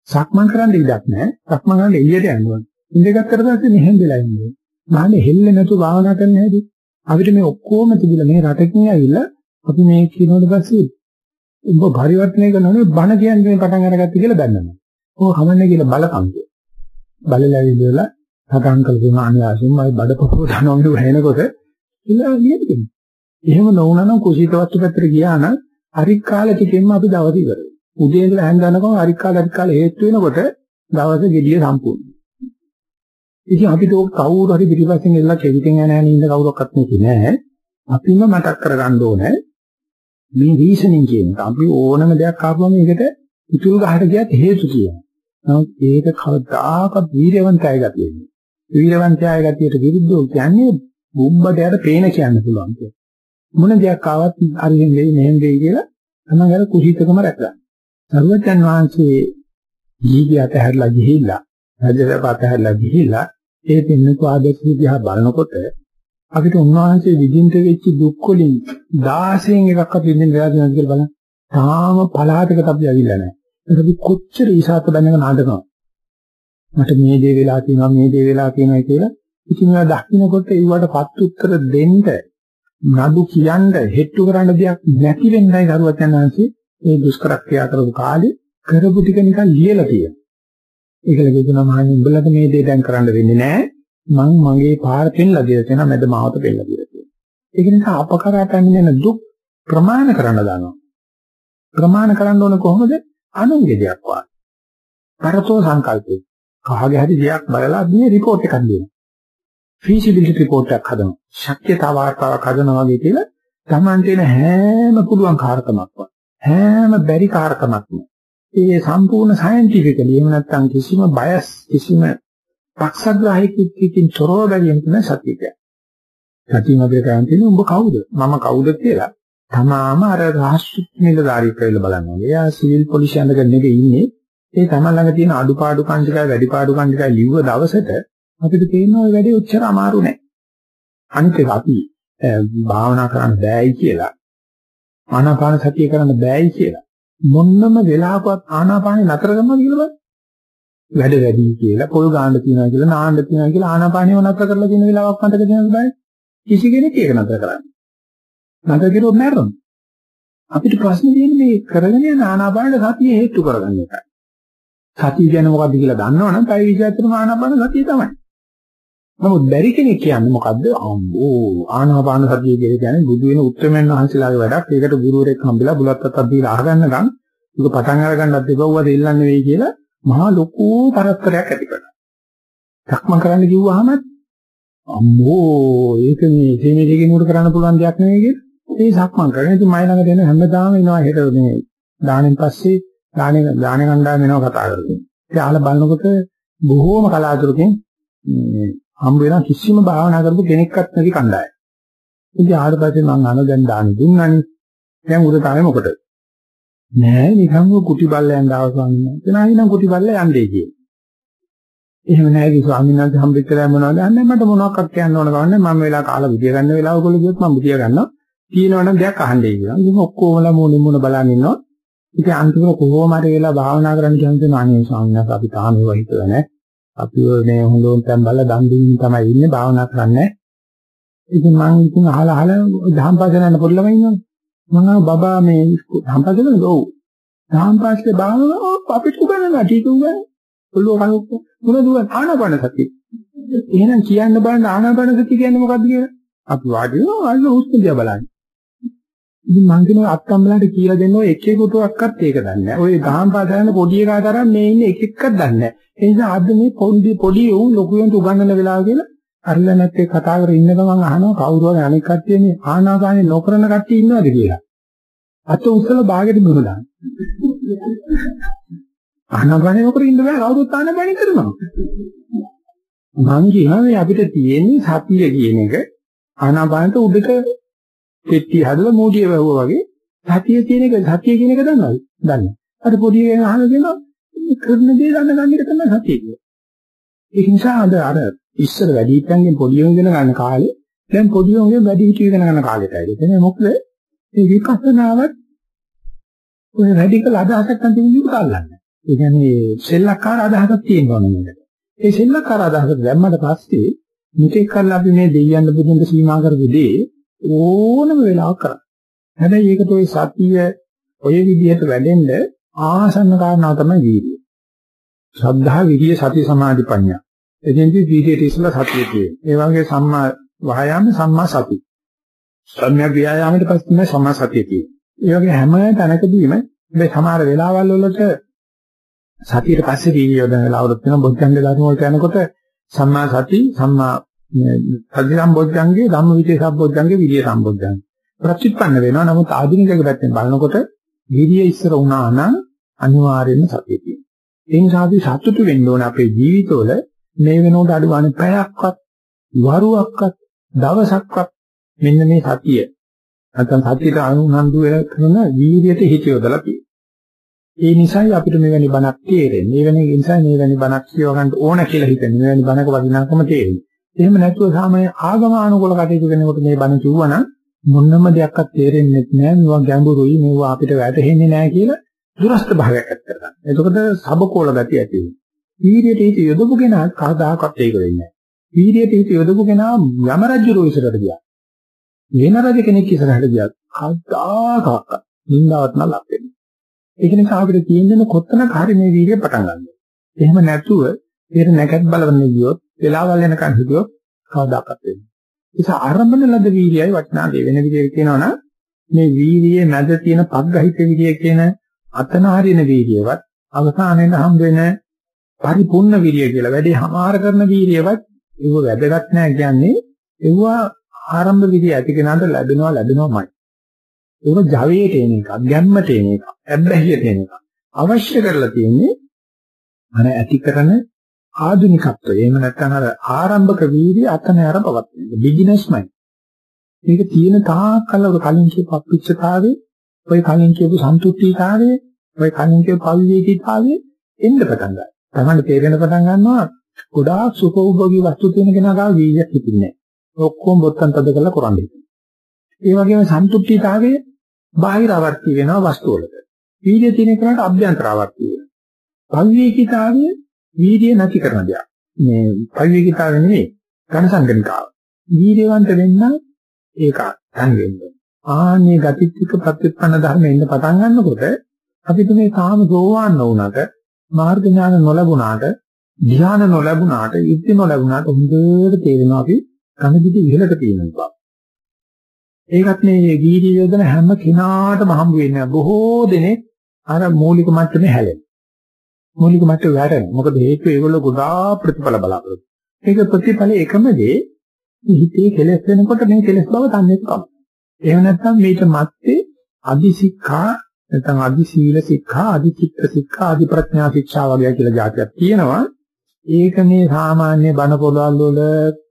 සක්මන් කරන්න ඉඩක් නැහැ. සක්මන් කරන්න එළියට යන්න ඕනේ. ඉඳගත්තට පස්සේ මෙහෙම වෙලා ඉන්නේ. මහන්නේ හෙල්ලෙ නැතුව භාවනා කරන්න හැටි. අපිට මේ ඔක්කොම තිබිලා මේ රටකින් ඇවිල්ලා අපි මේ කියනකොට පස්සේ උඹ පරිවර්තනය කරනෝනේ බණ කියන්නේ පටන් අරගත්ත කියලා දන්නවා. ඕක කමන්නේ කියලා බලකම්. බලලා ඉඳලා සටහන් කළ දුන අනිවාර්යයෙන්ම අය බඩපොකෝ දනවා මේ වෙනකොට ඉලා නියමිතයි. එහෙම නොවුනනම් කුසීතවත් පැත්තට ගියා නම් හරි කාලෙ ටිකෙන්ම අපි දවස් ඉවරයි. උදේ ඉඳලා හැන්ද යනකම් හරි කාලෙ හරි කාලෙ හේතු වෙනකොට දවසේ gediya සම්පූර්ණයි. ඉතින් අපිට ඕක කවුරු හරි පිටිපස්සෙන් එල්ලලා කෙවිතෙන් යන යන ඉන්න කවුරක්වත් නෙකේ නෑ. අපිම මතක් කරගන්න ඕනේ මේ රීසනින් කියන එක. අපි ඕනම දෙයක් ආපුවම ඒකට ඉතුරු ගහට ගියත් හේතු කියනවා. නමුත් ඒක කවදාකවත් වීරවන්තය ගතිය නෙවෙයි. වීරවන්තය ගතියට විරුද්ධව කියන්නේ බුම්බඩයට පේන කියන්න පුළුවන් කියන්නේ. මොන දෙයක් ආවත් අරින් වෙයි මෙහෙන් වෙයි කියලා තමයි අර කුසීතකම රැකගන්න. සර්වජන් වහන්සේ ජීවිතය අතහැරලා ගිහිල්ලා රජදපත අතහැරලා ගිහිල්ලා ඒ පින්නක ආදේශ දිහා බලනකොට අපිට උන්වහන්සේ විඳින්න වෙච්ච දුක් වලින් 16න් එකක්වත් විඳින්න වෙලා තියෙනවද කියලා බලන්න. තාම පළාතකට අපි ඇවිල්ලා නැහැ. ඒක අපි කොච්චර ඊසాత බඳගෙන නාඩනවා. මට මේ දේ වෙලා තියෙනවා මේ දේ වෙලා තියෙනවා කියලා ඉතින් ඒවා දකින්නකොට ඒවට පත් උත්තර දෙන්න නඩු කියන්න හෙට්ටු කරන්න දෙයක් නැති වෙන්නයි දරුවත් යනවාන්සේ ඒ දුෂ්කර ක්‍රියා කරපු කාලේ කරපු ටික නිකන් ලියලා තියෙනවා. ඒකල කියනවා මහණනි උඹලට මේ දේ දැන් කරන්න වෙන්නේ නැහැ. මං මගේ පාර පෙන්ලා දෙලා තියෙනවා මැද මාවත පෙන්ලා දෙලා තියෙනවා. ඒක නිසා අපකරා පැමිණෙන දුක් ප්‍රමාණ කරන්න දානවා. ප්‍රමාණ කරන්න ඕන කොහොමද? අනුන්ගේ දෙයක් වාගේ. පරතෝ සංකල්පේ. කහගේ හරි දෙයක් බලලා මේ report එකක් දෙනවා. feasibility report එකක් හදනවා. ශක්්‍යතාව වාර්තාවක් හදනවා වගේ කියලා Taman තියෙන හැම පුළුවන් කාර්කමක්ම හැම බැරි කාර්කමක්ම ඒ සම්පූර්ණ සයන්ටිෆිකලි එහෙම නැත්නම් කිසිම බයස් කිසිම පක්ෂග්‍රාහීකකින් තොරව බැරියම් කියන සත්‍යය. සත්‍යම අපේ කරන් තියෙන ඔබ කවුද? මම කවුද කියලා. තමාම අර රාජ්‍ය නිලධාරී කියලා බලනවා. එයා සිවිල් පොලිසිය අඳගෙන ඉන්නේ. ඒ තමන් ළඟ තියෙන අඩුපාඩු කන්තිකයි වැඩිපාඩු කන්තිකයි ලිව්ව දවසට අපිට තේරෙනවා ඒ වැඩේ ඔච්චර අමාරු නෑ. අනිත් එක අපි භාවනා කරන්න බෑයි කියලා ආනාපාන සතිය කරන්න බෑයි කියලා මොන්නම වෙලාවකවත් ආනාපානේ නතර කරනවා කියලා බෑ. වැඩ වැඩි කියලා පොල් ගන්න තියනවා කියලා නාන්න තියනවා කියලා ආනාපානේව නතර කරලා තියෙන වෙලාවක් මතක තියෙනවද බෑ. කිසි කෙනෙක් ඒක නතර කරන්නේ. නතර කරුවොත් මැරෙනවා. අපිට ප්‍රශ්නේ තියෙන්නේ මේ කරගෙන යන ආනාපාන සතිය හේතු කරගන්න එකයි. සතිය කියන්නේ මොකද්ද කියලා දන්නවනම් පැය 24 ආනාපාන සතිය තමයි. නමුත් බැරි කෙනෙක් කියන්නේ මොකද්ද? අම්බෝ ආනාපාන සතිය කියන්නේ බුදු වෙන උත්තරමයන් වහන්සේලාගේ වැඩක්. ඒකට ගුරුවරයෙක් හම්බෙලා බුලත් අතක් දීලා අහගන්නකම් ඒක පටන් අරගන්නත් එපවුව දෙල්ලන්නේ වෙයි කියලා මහා ලොකු පරස්පරයක් ඇති කරනවා. සක්මන් කරන්න කිව්වහම අම්මෝ ඒක මේ සීමිතකින් උඩ කරන්න පුළුවන් දෙයක් නෙවෙයි කියලා. ඒ සක්මන් කරන ඉතින් මයි ළඟ දෙන හැමදාම එනවා හෙට මේ දාණයෙන් පස්සේ දාණේ දාණේ කණ්ඩායම එනවා කතා කරගෙන. ඉතින් අහලා බලනකොට බොහෝම කලාතුරකින් මේ හම්බ වෙන කිසිම භාවනා කරපු කෙනෙක්වත් නැති කණ්ඩායම. ඉතින් ආවට පස්සේ මං අන දැන් දාන දුන්නානේ. දැන් උඩ තාමේ මොකටද? නෑ නිකන් කුටි බල්ලයන් දාවසන් ඉන්නවා. එනනම් කුටි බල්ල යන්නේ කියේ. එහෙම නෑ කි ස්වාමීන් වහන්සේ හම්බෙච්චලා මොනවද අහන්නේ මට මොනවක්වත් කියන්න ඕන ගමන් මම වෙලා කාලා බුදිය ගන්න වෙලාව ඔයගොල්ලෝ කියොත් මම බුදිය ගන්නවා. තියෙනවනම් දෙයක් අහන්නේ කියලා. ඉතින් ඔක්කොමලා මොනේ මොන බලන් ඉන්නවා. ඉතින් අන්තිමට කොහොම හරි වෙලා භාවනා කරන්න කියන අනේ ස්වාමීන් වහන්සේ අපි තාම ඒව හිතලා නෑ. අපි මේ හොඳෝන් තැන් බලලා දන් දෙමින් තමයි ඉන්නේ භාවනා කරන්නේ. ඉතින් මම ඉතින් අහලා අහලා දහම් පාසල යන පොඩි ළමයි ඉන්නවනේ. මම බබා මේ දහම් පාසල නේද? ඔව්. දහම් පාසලේ භාවනාව අපිට උගන්වනවා ටික උගන්වනවා. ඔළුව කනොත් මොනවද උගන් ආනාපාන සතිය. එහෙනම් කියන්න බලන්න ආනාපාන සතිය කියන්නේ මොකක්ද කියලා? අපි වාඩි වෙනවා අන්න හුස්ම දිහා බලන්නේ. ඉතින් මං කියනවා අත්තම්බලන්ට කියලා දෙන්න ඔය එක එකටවත් ඒක දන්නේ නැහැ. ඔය දහම් පාසලන පොඩි එකා තරම් මේ ඉන්නේ එක එකක් දන්නේ නැහැ. ඒ නිසා අද මේ පොඩි පොඩි උන් ලොකුයන්ට උගන්වන වෙලාව කියලා අරලා නැත්තේ කතා කරගෙන ඉන්න ගමන් අහනවා කවුරු හරි අනෙක් කට්ටිය මේ ආනාපානේ නොකරන කට්ටිය ඉන්නවද කියලා. අත උස්සලා බාගෙට මුහුණ දාන්න. ආනාපානේ නොකර ඉන්න බෑ කවුරුත් ආනාපානේ කරනවා. මං කියනවා අපිට තියෙන්නේ සතිය කියන එක ආනාපානට උඩට පෙට්ටිය හදලා මූඩිය වැහුවා වගේ සතිය කියන එක සතිය කියන එක දන්නවද? දන්නේ. අර පොඩි එකෙන් අහන දෙනවා කරන දේ දන්න ගන්න එක තමයි සතිය කියන්නේ. ඒ නිසා අද අර ඉස්සර වැඩි හිටියන්ගෙන් පොඩි උන් ඉගෙන ගන්න කාලේ දැන් පොඩි උන්ගෙන් වැඩි හිටිය ඉගෙන ගන්න කාලෙටයි. එතන මොකද මේ විපස්සනාවත් ඔය රැඩිකල් අදහසක් නැති විදිහට අල්ලන්නේ. ඒ කියන්නේ සෙල්ලක්කාර අදහසක් තියෙනවා නේද? ඒ සෙල්ලක්කාර අදහස දැම්මට පස්සේ මෙතෙක් කල් අපි මේ දෙයයන් බුදුන්ට සීමා කරපු දේ ඕනම වෙලාවක කරා. හැබැයි ඒකට ওই සතිය ඔය විදිහට වැඩෙන්න ආසන්න කාරණා තමයි වීර්යය. ශ්‍රද්ධා, විරිය, සති, සමාධි, ප්‍රඥා. එදින්දී වීර්යයට ඉස්සලා සතිය තියෙන්නේ. ඒ වගේ සම්මා වායාම සම්මා සති. සම්‍යක් ව්‍යායාමයට පස්සේ තමයි සම්මා සතිය තියෙන්නේ. ඒ වගේ හැම තැනකදීම මේ සමහර වෙලාවල් වලට සතියට පස්සේ වීර්ය යොදන වෙලාවලුත් වෙනවා බොද්ධංග ධර්ම වලට යනකොට සම්මා සති සම්මා සති සම්බොද්ධංගේ ධම්ම විචේ සම්බොද්ධංගේ විරිය සම්බොද්ධංගේ ප්‍රතිපන්න වෙනවා නමුත් ආධුනිකයෙක් පැත්තෙන් බලනකොට විරිය ඉස්සර වුණා නම් අනිවාර්යයෙන්ම සතිය තියෙනවා ඒ නිසා අපි සතුටු වෙන්න ඕන අපේ ජීවිතවල මේ වෙනකොට අඩුවන්නේ පැයක්වත් වරුවක්වත් දවසක්වත් මෙන්න මේ සතිය නැත්නම් සතියට අනුනන්දු කරන වීර්යයට හිත යොදලා තියෙනවා ඒ නිසායි අපිට මෙවැනි බණක් තේරෙන්නේ. මේ වෙන නිසා මෙවැනි බණක් කියව ගන්න ඕන කියලා හිතන්නේ. මෙවැනි බණක වටිනාකම තේරෙන්නේ. එහෙම නැතුව සාමාන්‍ය ආගමානුකූල කටයුතු කරනකොට මේ බණ කිව්වනම් මොනම දෙයක්වත් තේරෙන්නේ නැහැ. මේවා ගැඹුරුයි, මේවා අපිට වැටහෙන්නේ නැහැ කියලා දුරස්ත භාවයක් ඇති කරගන්න. එතකොට සබකෝල ගතිය ඇති වෙනවා. වීර්යයට හිත යොදපු කෙනා කවදාකවත් ඒක වෙන්නේ නැහැ. වීර්යයට හිත යොදපු කෙනා යම රජු රෝසරට ගියා. වෙන රජ කෙනෙක් ඉස්සරහට ගියා. කවදාකවත් නින්දාවත් නැලක් වෙන්නේ. ඒක නිසා අපිට තියෙන්නේ කොතනක හරි මේ වීර්යය පටන් ගන්න. එහෙම නැතුව ඒක නැකත් බලවන්නේ ගියොත් වෙලාවල් යනකන් හිටියොත් කවදාකවත් වෙන්නේ. ඒක ආරම්භන ලද වීර්යයයි වටිනා දේ වෙන විදිහට කියනවා නම් මේ වීර්යයේ මැද තියෙන පග්ගහිත විදිය කියන අතන හරින වීර්යයවත් අවසානයේ හම් වෙන පරිපූර්ණ වීර්යය කියලා වැඩි හමාර කරන වීර්යයවත් ඒව වැදගත් නෑ කියන්නේ ඒව ආරම්භ විදිය ඇති කෙනාට ලැබෙනවා ලැබෙනවාමයි. ඒක ජවයට එන එකක්, ගැම්මට එන එකක්, ඇබ්බැහියට එන එකක්. අවශ්‍ය කරලා තියෙන්නේ අර ඇති කරන ආධුනිකත්වය. එහෙම නැත්නම් අර ආරම්භක වීර්ය අතන අර පවත්වන. Beginner's mind. මේක තියෙන තාක්කල් ඔය කලින් කියපු අපිච්චතාවේ, ඔය කලින් කියපු සන්තුෂ්ටිතාවේ, ඔය කලින් කියපු පවිවේකීතාවේ එන්න පටන් ගන්නවා. තමයි තේරෙන පටන් ගන්නවා ගොඩාක් සුඛෝභෝගී වස්තු තියෙන කෙනා ගාව වීර්යයක් හිටින්නේ නැහැ. ඔක්කොම බොත්තම් තද කරලා කරන්නේ. ඒ වගේම සන්තුෂ්ටිතාවේ බාහිර ආවර්ති වෙනවා වස්තු වලට. වීර්ය තියෙන කෙනාට අභ්‍යන්තර ආවර්ති වෙනවා. පවිවේකීතාවය වීර්ය නැති කරන දෙයක්. මේ පවිවේකීතාවය නෙවෙයි ඝන සංගණිකාව. වීර්යවන්ත වෙන්න ඒක තන් වෙන්න. ආන්නේ ගතිත්තික ප්‍රතිපන්න ධර්ම එන්න පටන් ගන්නකොට අපිට මේ කාම සෝවාන් නොවුනට මාර්ග ඥාන නොලැබුණාට ධ්‍යාන නොලැබුණාට ඉද්ධි නොලැබුණාට හොඳට තේරෙනවා අපි කනදිදි ඉහළට තියෙන බව. ඒකත් මේ ගීඩි යොදන හැම කෙනාටම හම්බ වෙන්නේ බොහෝ දෙනෙක් අර මූලික මට්ටමේ හැලෙන. මූලික මට්ටමේ වැටෙන. මොකද හේතුව ඒගොල්ලෝ ගොඩාක් ප්‍රතිඵල බලාපොරොත්තු. ඒක ප්‍රතිඵල එකම දේ හිතේ කෙලෙස් වෙනකොට මේ කෙලෙස් බව තන්නේ කම. එහෙම නැත්නම් මේක මැත්තේ අදි සික්ඛා නැත්නම් අදි සීල සික්ඛා අදි චිත්ත සික්ඛා අදි ප්‍රඥා ශික්ෂා වගේ කියලා જાතියක් තියෙනවා. ඒක මේ සාමාන්‍ය බණ පොළවල් වල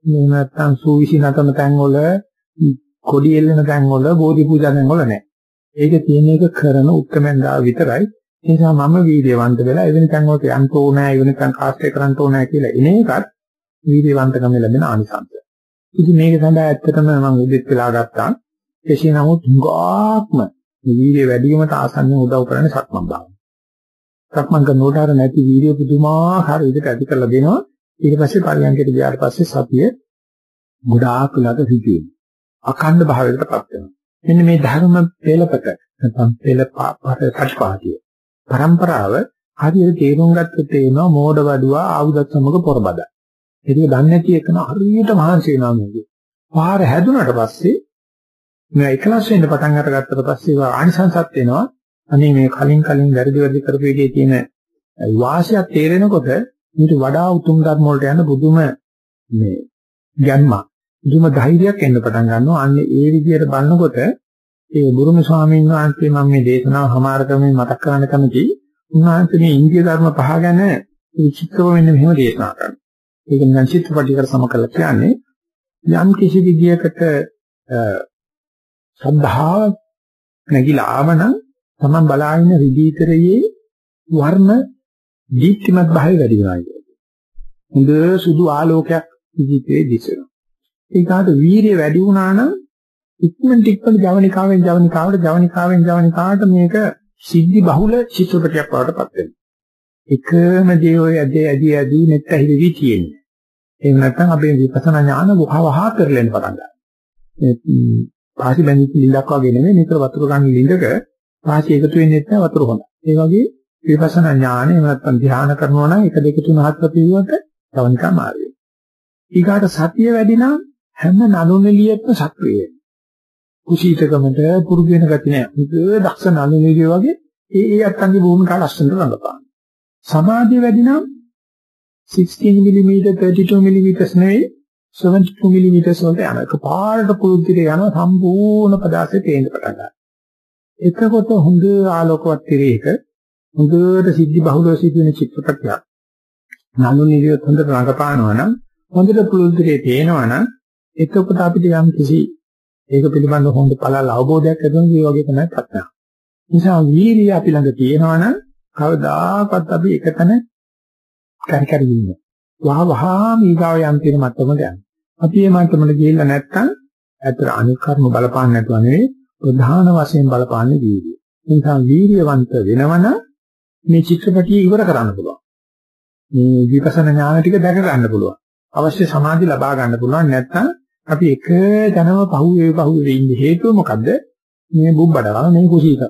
මේ නැත්නම් සූවිසි නතන තැන් වල කොඩි එල්ලෙන තැන් වල බෝධි පූජා තැන් වල නැහැ. ඒක තියෙන එක කරන උත්තරමෙන් ගා විතරයි. ඒ නිසා මම වීර්යවන්ත වෙලා එවැනි තැන් වලට යන්න ඕනෑ, එවැනි තැන් කාස්ට් කරන්න ඕනෑ කියලා එන එකත් වීර්යවන්තකම ලැබෙන ආනිසංසය. ඉතින් මේක සඳහා ඇත්තටම මම උදෙත් වෙලා ගත්තා. කෙසේ නමුත් හුඟාක්ම වීර්ය වැඩි වීමට ආසන්න උදව් කරන්නේ සක්මන් භාවනාව. සක්මන් කරනකොට අර නැති වීර්ය පුදුමාකාර විදිහට ඇති කරලා දෙනවා. ඊට පස්සේ පරියන්කයට ගියාට පස්සේ සතිය ගොඩාක් වෙලාට සිදුවෙනවා. අඛණ්ඩ භාවයකටපත් වෙනවා. මෙන්න මේ ධර්ම පෙළපත නැත්නම් පෙළ පරිපාටිය. પરම්පරාව හරියට තේරුම් ගත්තොත් තේනවා මෝඩ වඩුවා ආයුධත් සමග පොරබදා. ඒක දන්නේ නැති එකන හරියට මහන්සි වෙනවා මේක. පාර හැදුනට පස්සේ මේ එකලස් වෙන්න පටන් අරගත්තට පස්සේ ඒවා ආනිසංසත් වෙනවා. අනේ මේ කලින් කලින් වැරදි වැරදි කරපු එකේ තියෙන වාසියක් තේරෙනකොට ඊට වඩා උතුම් ධර්ම වලට යන බුදුම මේ ගැම්ම බුදුම ධෛර්යයක් එන්න පටන් ගන්නවා. අන්න ඒ විදිහට බලනකොට ඒ බුරුම ස්වාමීන් වහන්සේ මම මේ දේශනාව හමාර කරමින් මතක් කරන්න කැමති උන්වහන්සේ මේ ඉන්දිය ධර්ම පහ ගැන විචිත්‍රව වෙන්න මෙහෙම දේශනා කරනවා. ඒක නිකන් චිත්‍රපටයකට සම කරලා කියන්නේ යම් කිසි විදියකට ශ්‍රද්ධාව නැగిලා ආවනම් Taman බලාගෙන රිදීතරයේ වර්ණ දීප්තිමත් භාවය වැඩි වෙනවා කියන්නේ. හොඳ සුදු ආලෝකයක් ජීවිතේ දිසෙනවා. ඒකට වීරිය වැඩි වුණා නම් ඉක්මනට ඉක්මනට ජවනිකාවෙන් ජවනිකාවට ජවනිකාවෙන් ජවනිකාවට මේක සිද්ධි බහුල චිත්‍රපටයක් වඩටපත් වෙනවා. එකම දේ ඔය ඇදී ඇදී ඇදී net ඇහිලි තියෙන්නේ. එහෙම නැත්නම් අපේ විපස්සනා ඥාන වහවහ කරලෙන් පටන් ගන්නවා. මේ පාසි බැඳිච්ච ලිඳක් වගේ නෙමෙයි නිතර වතුර ගන්න ලිඳක පාසි එකතු වෙන්නේ නැහැ වතුර හොඳ. ඒ වගේ විපස්සනා ඥාන එහෙම නැත්නම් ධ්‍යාන කරනවා නම් 1 2 3 4 පිළිවෙලට තවනිකා මාර්ගය. ඊගාට සතිය වැඩි නම් හැම නළුනෙලියෙත්ම සක්‍රිය වෙනවා. කුසීතකමට පුරුදු වෙන ගතිය නෑ. මුද දක්ෂ නළුනෙලිය වගේ ඒ ඒ අත්තන්ගේ භූමිකාව ලස්සනට රඟපාන. සමාධිය වැඩි නම් 16 mm 32 mm නෙවෙයි 72 mm වලට යන එක පාරට පුරුද්දිට යන සම්පූර්ණ පදාසේ තේින්න පටන් ගන්නවා. එතකොට හොඳ ආලෝකවත් තිරයක හොඳට සිද්ධි බහුලව සිදුවෙන චිත්‍රපටයක් නළු නිලියොත් හොඳට රඟපානවා නම් හොඳට පුරුද්දිට පේනවා නම් එතකොට අපිට යම් කිසි ඒක පිළිබඳව හොඳ පළල් අවබෝධයක් ලැබෙන මේ වගේ තමයි ප්‍රඥාව. නිසා වීර්යය අපි ළඟ තියෙනවා නම් කවදාකවත් අපි එකතන කරකැරි ඉන්නේ. වහ වහා මීගාව යම් තියෙන මට්ටමකට යනවා. අපි මේ මට්ටමට ගිහිල්ලා නැත්තම් ඇත්තට අනික් කර්ම බලපාන්න නැතුව නෙවෙයි ප්‍රධාන වශයෙන් බලපාන්නේ වීර්යය. ඒ නිසා වීර්යවන්ත වෙනවන මේ චිත්‍රපටිය ඉවර කරන්න පුළුවන්. මේ විපස්සනා ඥාන ටික දැක ගන්න පුළුවන්. අවශ්‍ය සමාධි ලබා ගන්න පුළුවන් නැත්නම් අපි එක ජනම පහුවේ පහුවේ ඉන්නේ හේතුව මොකද්ද? මේ බුබ්බඩවල මේ කුසීත.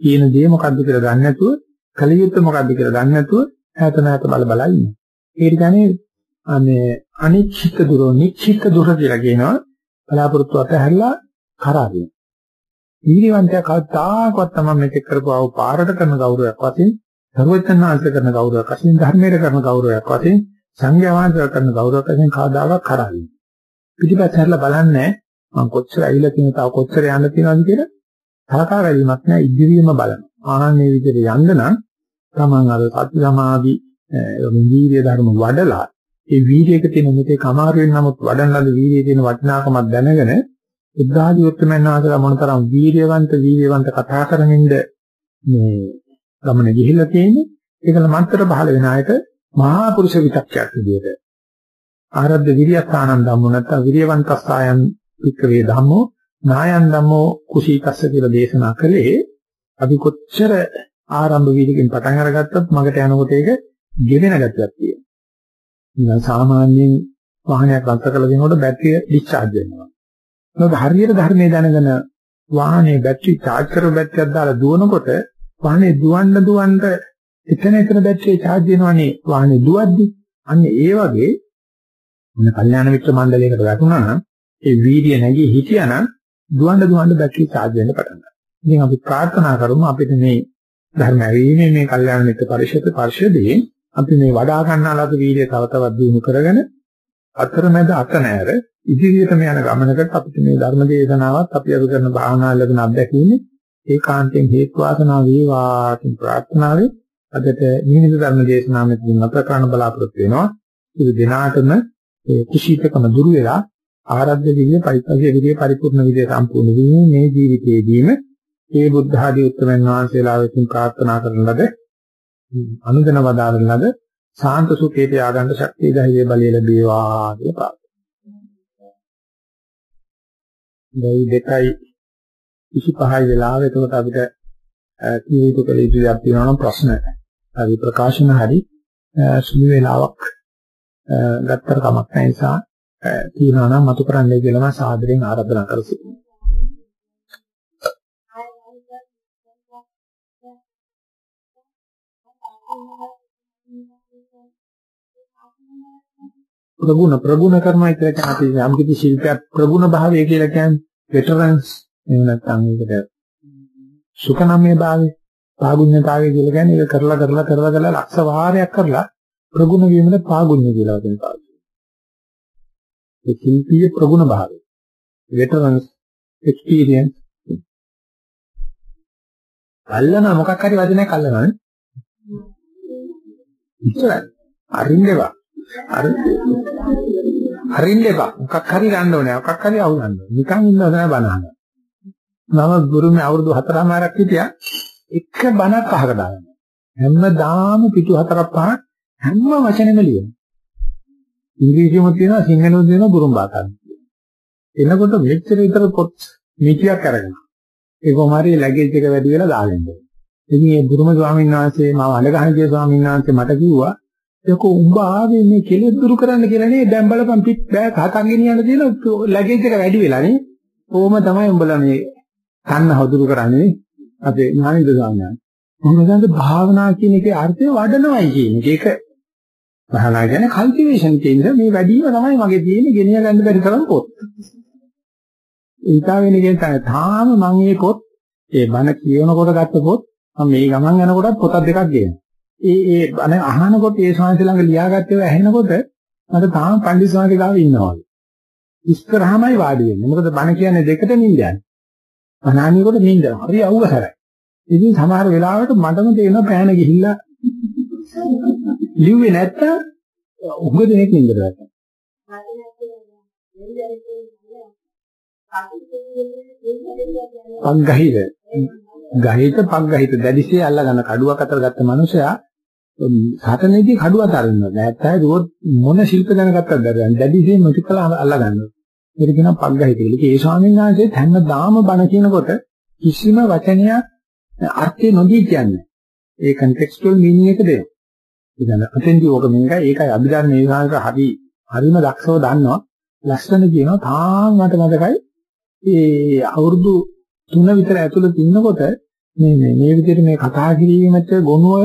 කියන දේ මොකද්ද කියලා දන්නේ නැතුව, කලියුත් මොකද්ද කියලා දන්නේ නැතුව හැත නැත බල බල ඉන්නේ. ඒ කියන්නේ අනේ අනිච්චික දුර නිච්චික දුර කියලා කියනවා බලාපොරොත්තු අතහැරලා කරාදින. ඊරිවන්තය කවදාකවත් තමයි මේක කරපුවා පාරට කරන ගෞරවයක් වශයෙන් සර්වඥාන්ත කරන ගෞරවයක් වශයෙන් ධර්මයට කරන ගෞරවයක් වශයෙන් සංඝයා වහන්සේලා කරන ගෞරවයක් වශයෙන් කවදාකවත් කරාදින. පිටිපස්ස හැරලා බලන්නේ මම කොච්චර ඇවිල්ලා තියෙනවද තව කොච්චර යන්න තියෙනවද කියලා සලකා බැලීමක් නෑ ඉදිරියම බලන. ආහන්නේ විදිහට යන්න නම් තමන් අර සති සමාධි වීර්ය ධර්ම වඩලා ඒ වීර්යයක තියෙන මෙතේ කමාරු වෙන නමුත් වඩන ලද වීර්යයේ තියෙන වටිනාකමක් දැනගෙන බුද්ධාදී උත්තරමයන් වහන්සේලා මොනතරම් වීර්යවන්ත වීර්යවන්ත කතා කරමින්ද මේ ගමන ගිහිල්ලා තියෙන්නේ ඒකල මන්ත්‍ර පහළ වෙන අයට මහා පුරුෂ විතක්කයක් විදියට ආරද්ධ විරියස්ථානං ධම්මෝ නැත්නම් විරියවන්තස්සායන් පික්කවේ ධම්මෝ නායන් ධම්මෝ කුසීකස්ස කියලා දේශනා කළේ අපි කොච්චර ආරම්භ වීදිකෙන් පටන් අරගත්තත් මගට යනකොට ඒක ගෙවෙන ගතියක් තියෙනවා. නිකන් සාමාන්‍යයෙන් වාහනයක් රත් කරලා දෙනකොට බැටරිය ඩිස්චාර්ජ් වෙනවා. මොකද හරියට ධර්මයේ දැනගෙන වාහනේ බැටරි චාර්ජ් කරපු බැටරියක් දාලා දුවනකොට වාහනේ දුවන්න දුවන්න එතන එතන බැටරිය චාර්ජ් වෙනවනේ වාහනේ දුවද්දි. අන්න ඒ වගේ මොන කල්යාණ මිත්‍ර මණ්ඩලයකට වැටුණා නම් ඒ වීර්ය නැගී හිටියා නම් දුවන්න දුවන්න බැටරි charge වෙන්න පටන් ගන්නවා. ඉතින් අපි ප්‍රාර්ථනා කරමු අපිට මේ ධර්ම ඇවිීමේ මේ කල්යාණ මිත්‍ර පරිශත පරිශදේ අපි මේ වඩා ගන්නාලාද වීර්ය තව තවත් දියුණු කරගෙන අතරමැද අත නැර ඉදිරියටම යන ගමනකට අපිට මේ ධර්ම දේශනාවත් අපි අද කරන භාවනා ලැබෙන අත්දැකීම ඒකාන්තයෙන් හේතු වාසනා වේවා කියන ප්‍රාර්ථනාවෙන් අදට නිමිත ධර්ම දේශනාව මෙතන නැතර කරන්න බලාපොරොත්තු වෙනවා. ඒ දිනාටම ඒ කුසීතකම දුරු වෙලා ආරද්ධ විදිය පරිපස්ය විදිය පරිපූර්ණ විදිය සම්පූර්ණ වීම මේ ජීවිතයේදීම ඒ බුද්ධ ආදී උත්තමයන් වහන්සේලා විසින් ප්‍රාර්ථනා කරන ලද අනුදන වදාරන ලද සාන්ත සුඛයට ආගන්න ශක්තිය ධෛර්ය බලය ලැබේවා කියලා ප්‍රාර්ථනා. දෙයි දෙකයි 25යි වෙලාව එතකොට අපිට කීයක කළ යුතු දෙයක් තියෙනවා නම් ප්‍රශ්න හරි ප්‍රකාශන හරි සුළු වෙලාවක් ගත්තර කමක් නැහැ නිසා තියෙනවා නම් මතු කරන්නයි කියලා මම සාදරයෙන් ආරාධනා කර සිටිනවා. ප්‍රගුණ ප්‍රගුණ කර්මයි කියලා කියන අපි යම් කිසි ශිල්පයක් ප්‍රගුණ භාවය කියලා කියන්නේ වෙටරන්ස් එහෙම නැත්නම් ඒකට සුඛනම්මේ භාවය පාගුණ්‍යතාවය කියලා කියන්නේ ඒක කරලා කරලා කරලා කරලා ලක්ෂ වාරයක් කරලා ප්‍රගුණ වීමද පාගුණ්‍ය කියලා කියන පාඩම. ඒ ශිල්පීය ප්‍රගුණ භාවය. වෙටරන්ස් එක්ස්පීරියන්ස් අල්ලන මොකක් හරි වචනයක් අල්ලනවනේ. ඉතින් අරින්නවා. අර හරින්න එපා. මොකක් හරි ගන්න ඕනේ. මොකක් හරි අවුලන්න. නිකන් ඉන්නව තමයි බනහන. මම ගුරුමේ අවුරුදු 4මාරක් හිටියා. එක බණක් අහක දාන්න. හැමදාම පිටු හතරක් පහක් හැම වචනෙම ලියන. ඉංග්‍රීසියෙම තියෙනවා සිංහලෙම තියෙනවා බුරුම් භාෂාවෙන්. එනකොට මෙච්චර විතර පොත් මිටියක් අරගෙන. ඒ කොමාරි ලැගේජ් එක වැඩි වෙලා දාගෙන. ඉතින් මේ බුරුම ස්වාමීන් වහන්සේ මම අඬගහන කිය ස්වාමීන් වහන්සේ මට කිව්වා යකෝ උඹ ආවේ මේ කෙලෙස් දුරු කරන්න කියලා නේ දැන් බලපන් පිට බෑග් හතක් ගෙනියන්න තියෙන ලැගේජ් එක වැඩි වෙලා නේ. ඕම තමයි උඹලා මේ කන්න හදුරු කරන්නේ අපේ ඥානිද ස්වාමීන් වහන්සේ. භාවනා කියන එකේ අර්ථය වඩනවයි කියන එක. ඒක භාවනා කියන්නේ කල්ටිවේෂන් කියන මේ වැඩිම තමයි මගේ තියෙන්නේ ගෙනිය ගන්න බැරි තරම් පොත්. ඊට වෙන කියන තාම මම මේ පොත් ඒ බණ කියනකොට ගත්ත පොත් මම මේ ගමන් යනකොටත් පොතක් දෙකක් ගේනවා. ඒ ඒ බණ අහනකොට ඒ ශාන්ති ළඟ ලියාගත්තේ ඇහෙනකොට මට තාම පණ්ඩිත ශාන්ති ගාව ඉන්නවා. ඉස්සරහමයි වාඩි වෙන්නේ. මොකද බණ කියන්නේ දෙකට නිින්දයන්. අනානියකොට නිින්ද. හරි අවුලසරයි. ඉතින් සමහර වෙලාවට මටම තේරෙනවා පෑන ගිහිල්ලා ලිව්වේ නැත්තම් උඟ දෙනෙක් නින්දට වැටෙනවා. පග්ගහිත ගහිත පග්ගහිත දැඩිසේ අල්ලගන්න කඩුවක් අතර ගත්ත මනුස්සයා සතනේදී කඩුව අතරින්නවා. නැත්නම් ඒක මොන ශිල්ප දැනගත්තද දරන්නේ. දැඩිසේ මුතිකල අල්ලගන්නවා. ඒක කියනවා පග්ගහිත කියලා. ඒ ස්වාමීන් වහන්සේ හැමදාම බණ කියනකොට කිසිම වචනයක් අර්ථය නොදී කියන්නේ. ඒ කන්ටෙක්ස්ටුවල් මීනින් එක දෙනවා. ඉතින් අතෙන්දී ඕක මේකයි ඒකයි අභිධර්ම මේසානක හරි හරිම දක්ෂව දන්නවා. ලස්සන කියනවා තාම මට මතකයි. ඒ අවුරුදු 3 විතර ඇතුළත ඉන්නකොට මේ මේ මේ විදිහට මේ කතා කිරීමට ගොනුව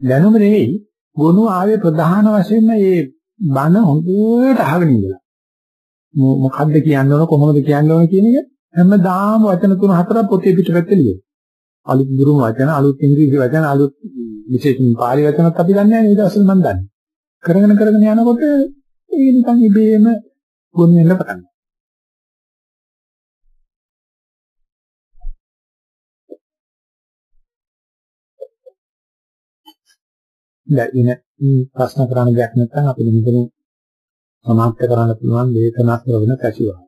දැනුම නෙවෙයි ගොනුව ආවේ ප්‍රධාන වශයෙන්ම මේ බණ හොඳට අහගෙන ඉඳලා. මොකද්ද කියන්න ඕන කොහොමද කියන්න ඕන කියන එක හැමදාම වචන තුන හතරක් පොතේ පිටපැත්තේ ලියන. අලුත් බුරුම වචන, අලුත් ඉංග්‍රීසි වචන, අලුත් විශේෂයෙන් පාලි වචනත් අපි දන්නේ නැහැ නේද අසල් මන් දන්නේ. කරගෙන කරගෙන යනකොට ඒක නිකන් ඉබේම ගොනු වෙන්න පටන් ගන්නවා. දැන් ඉන ප්‍රශ්න කරන්න දෙයක් නැත්නම් අපි මෙතන සමාප්ත කරන්න පුළුවන් දේශනා කරන කැසිවා.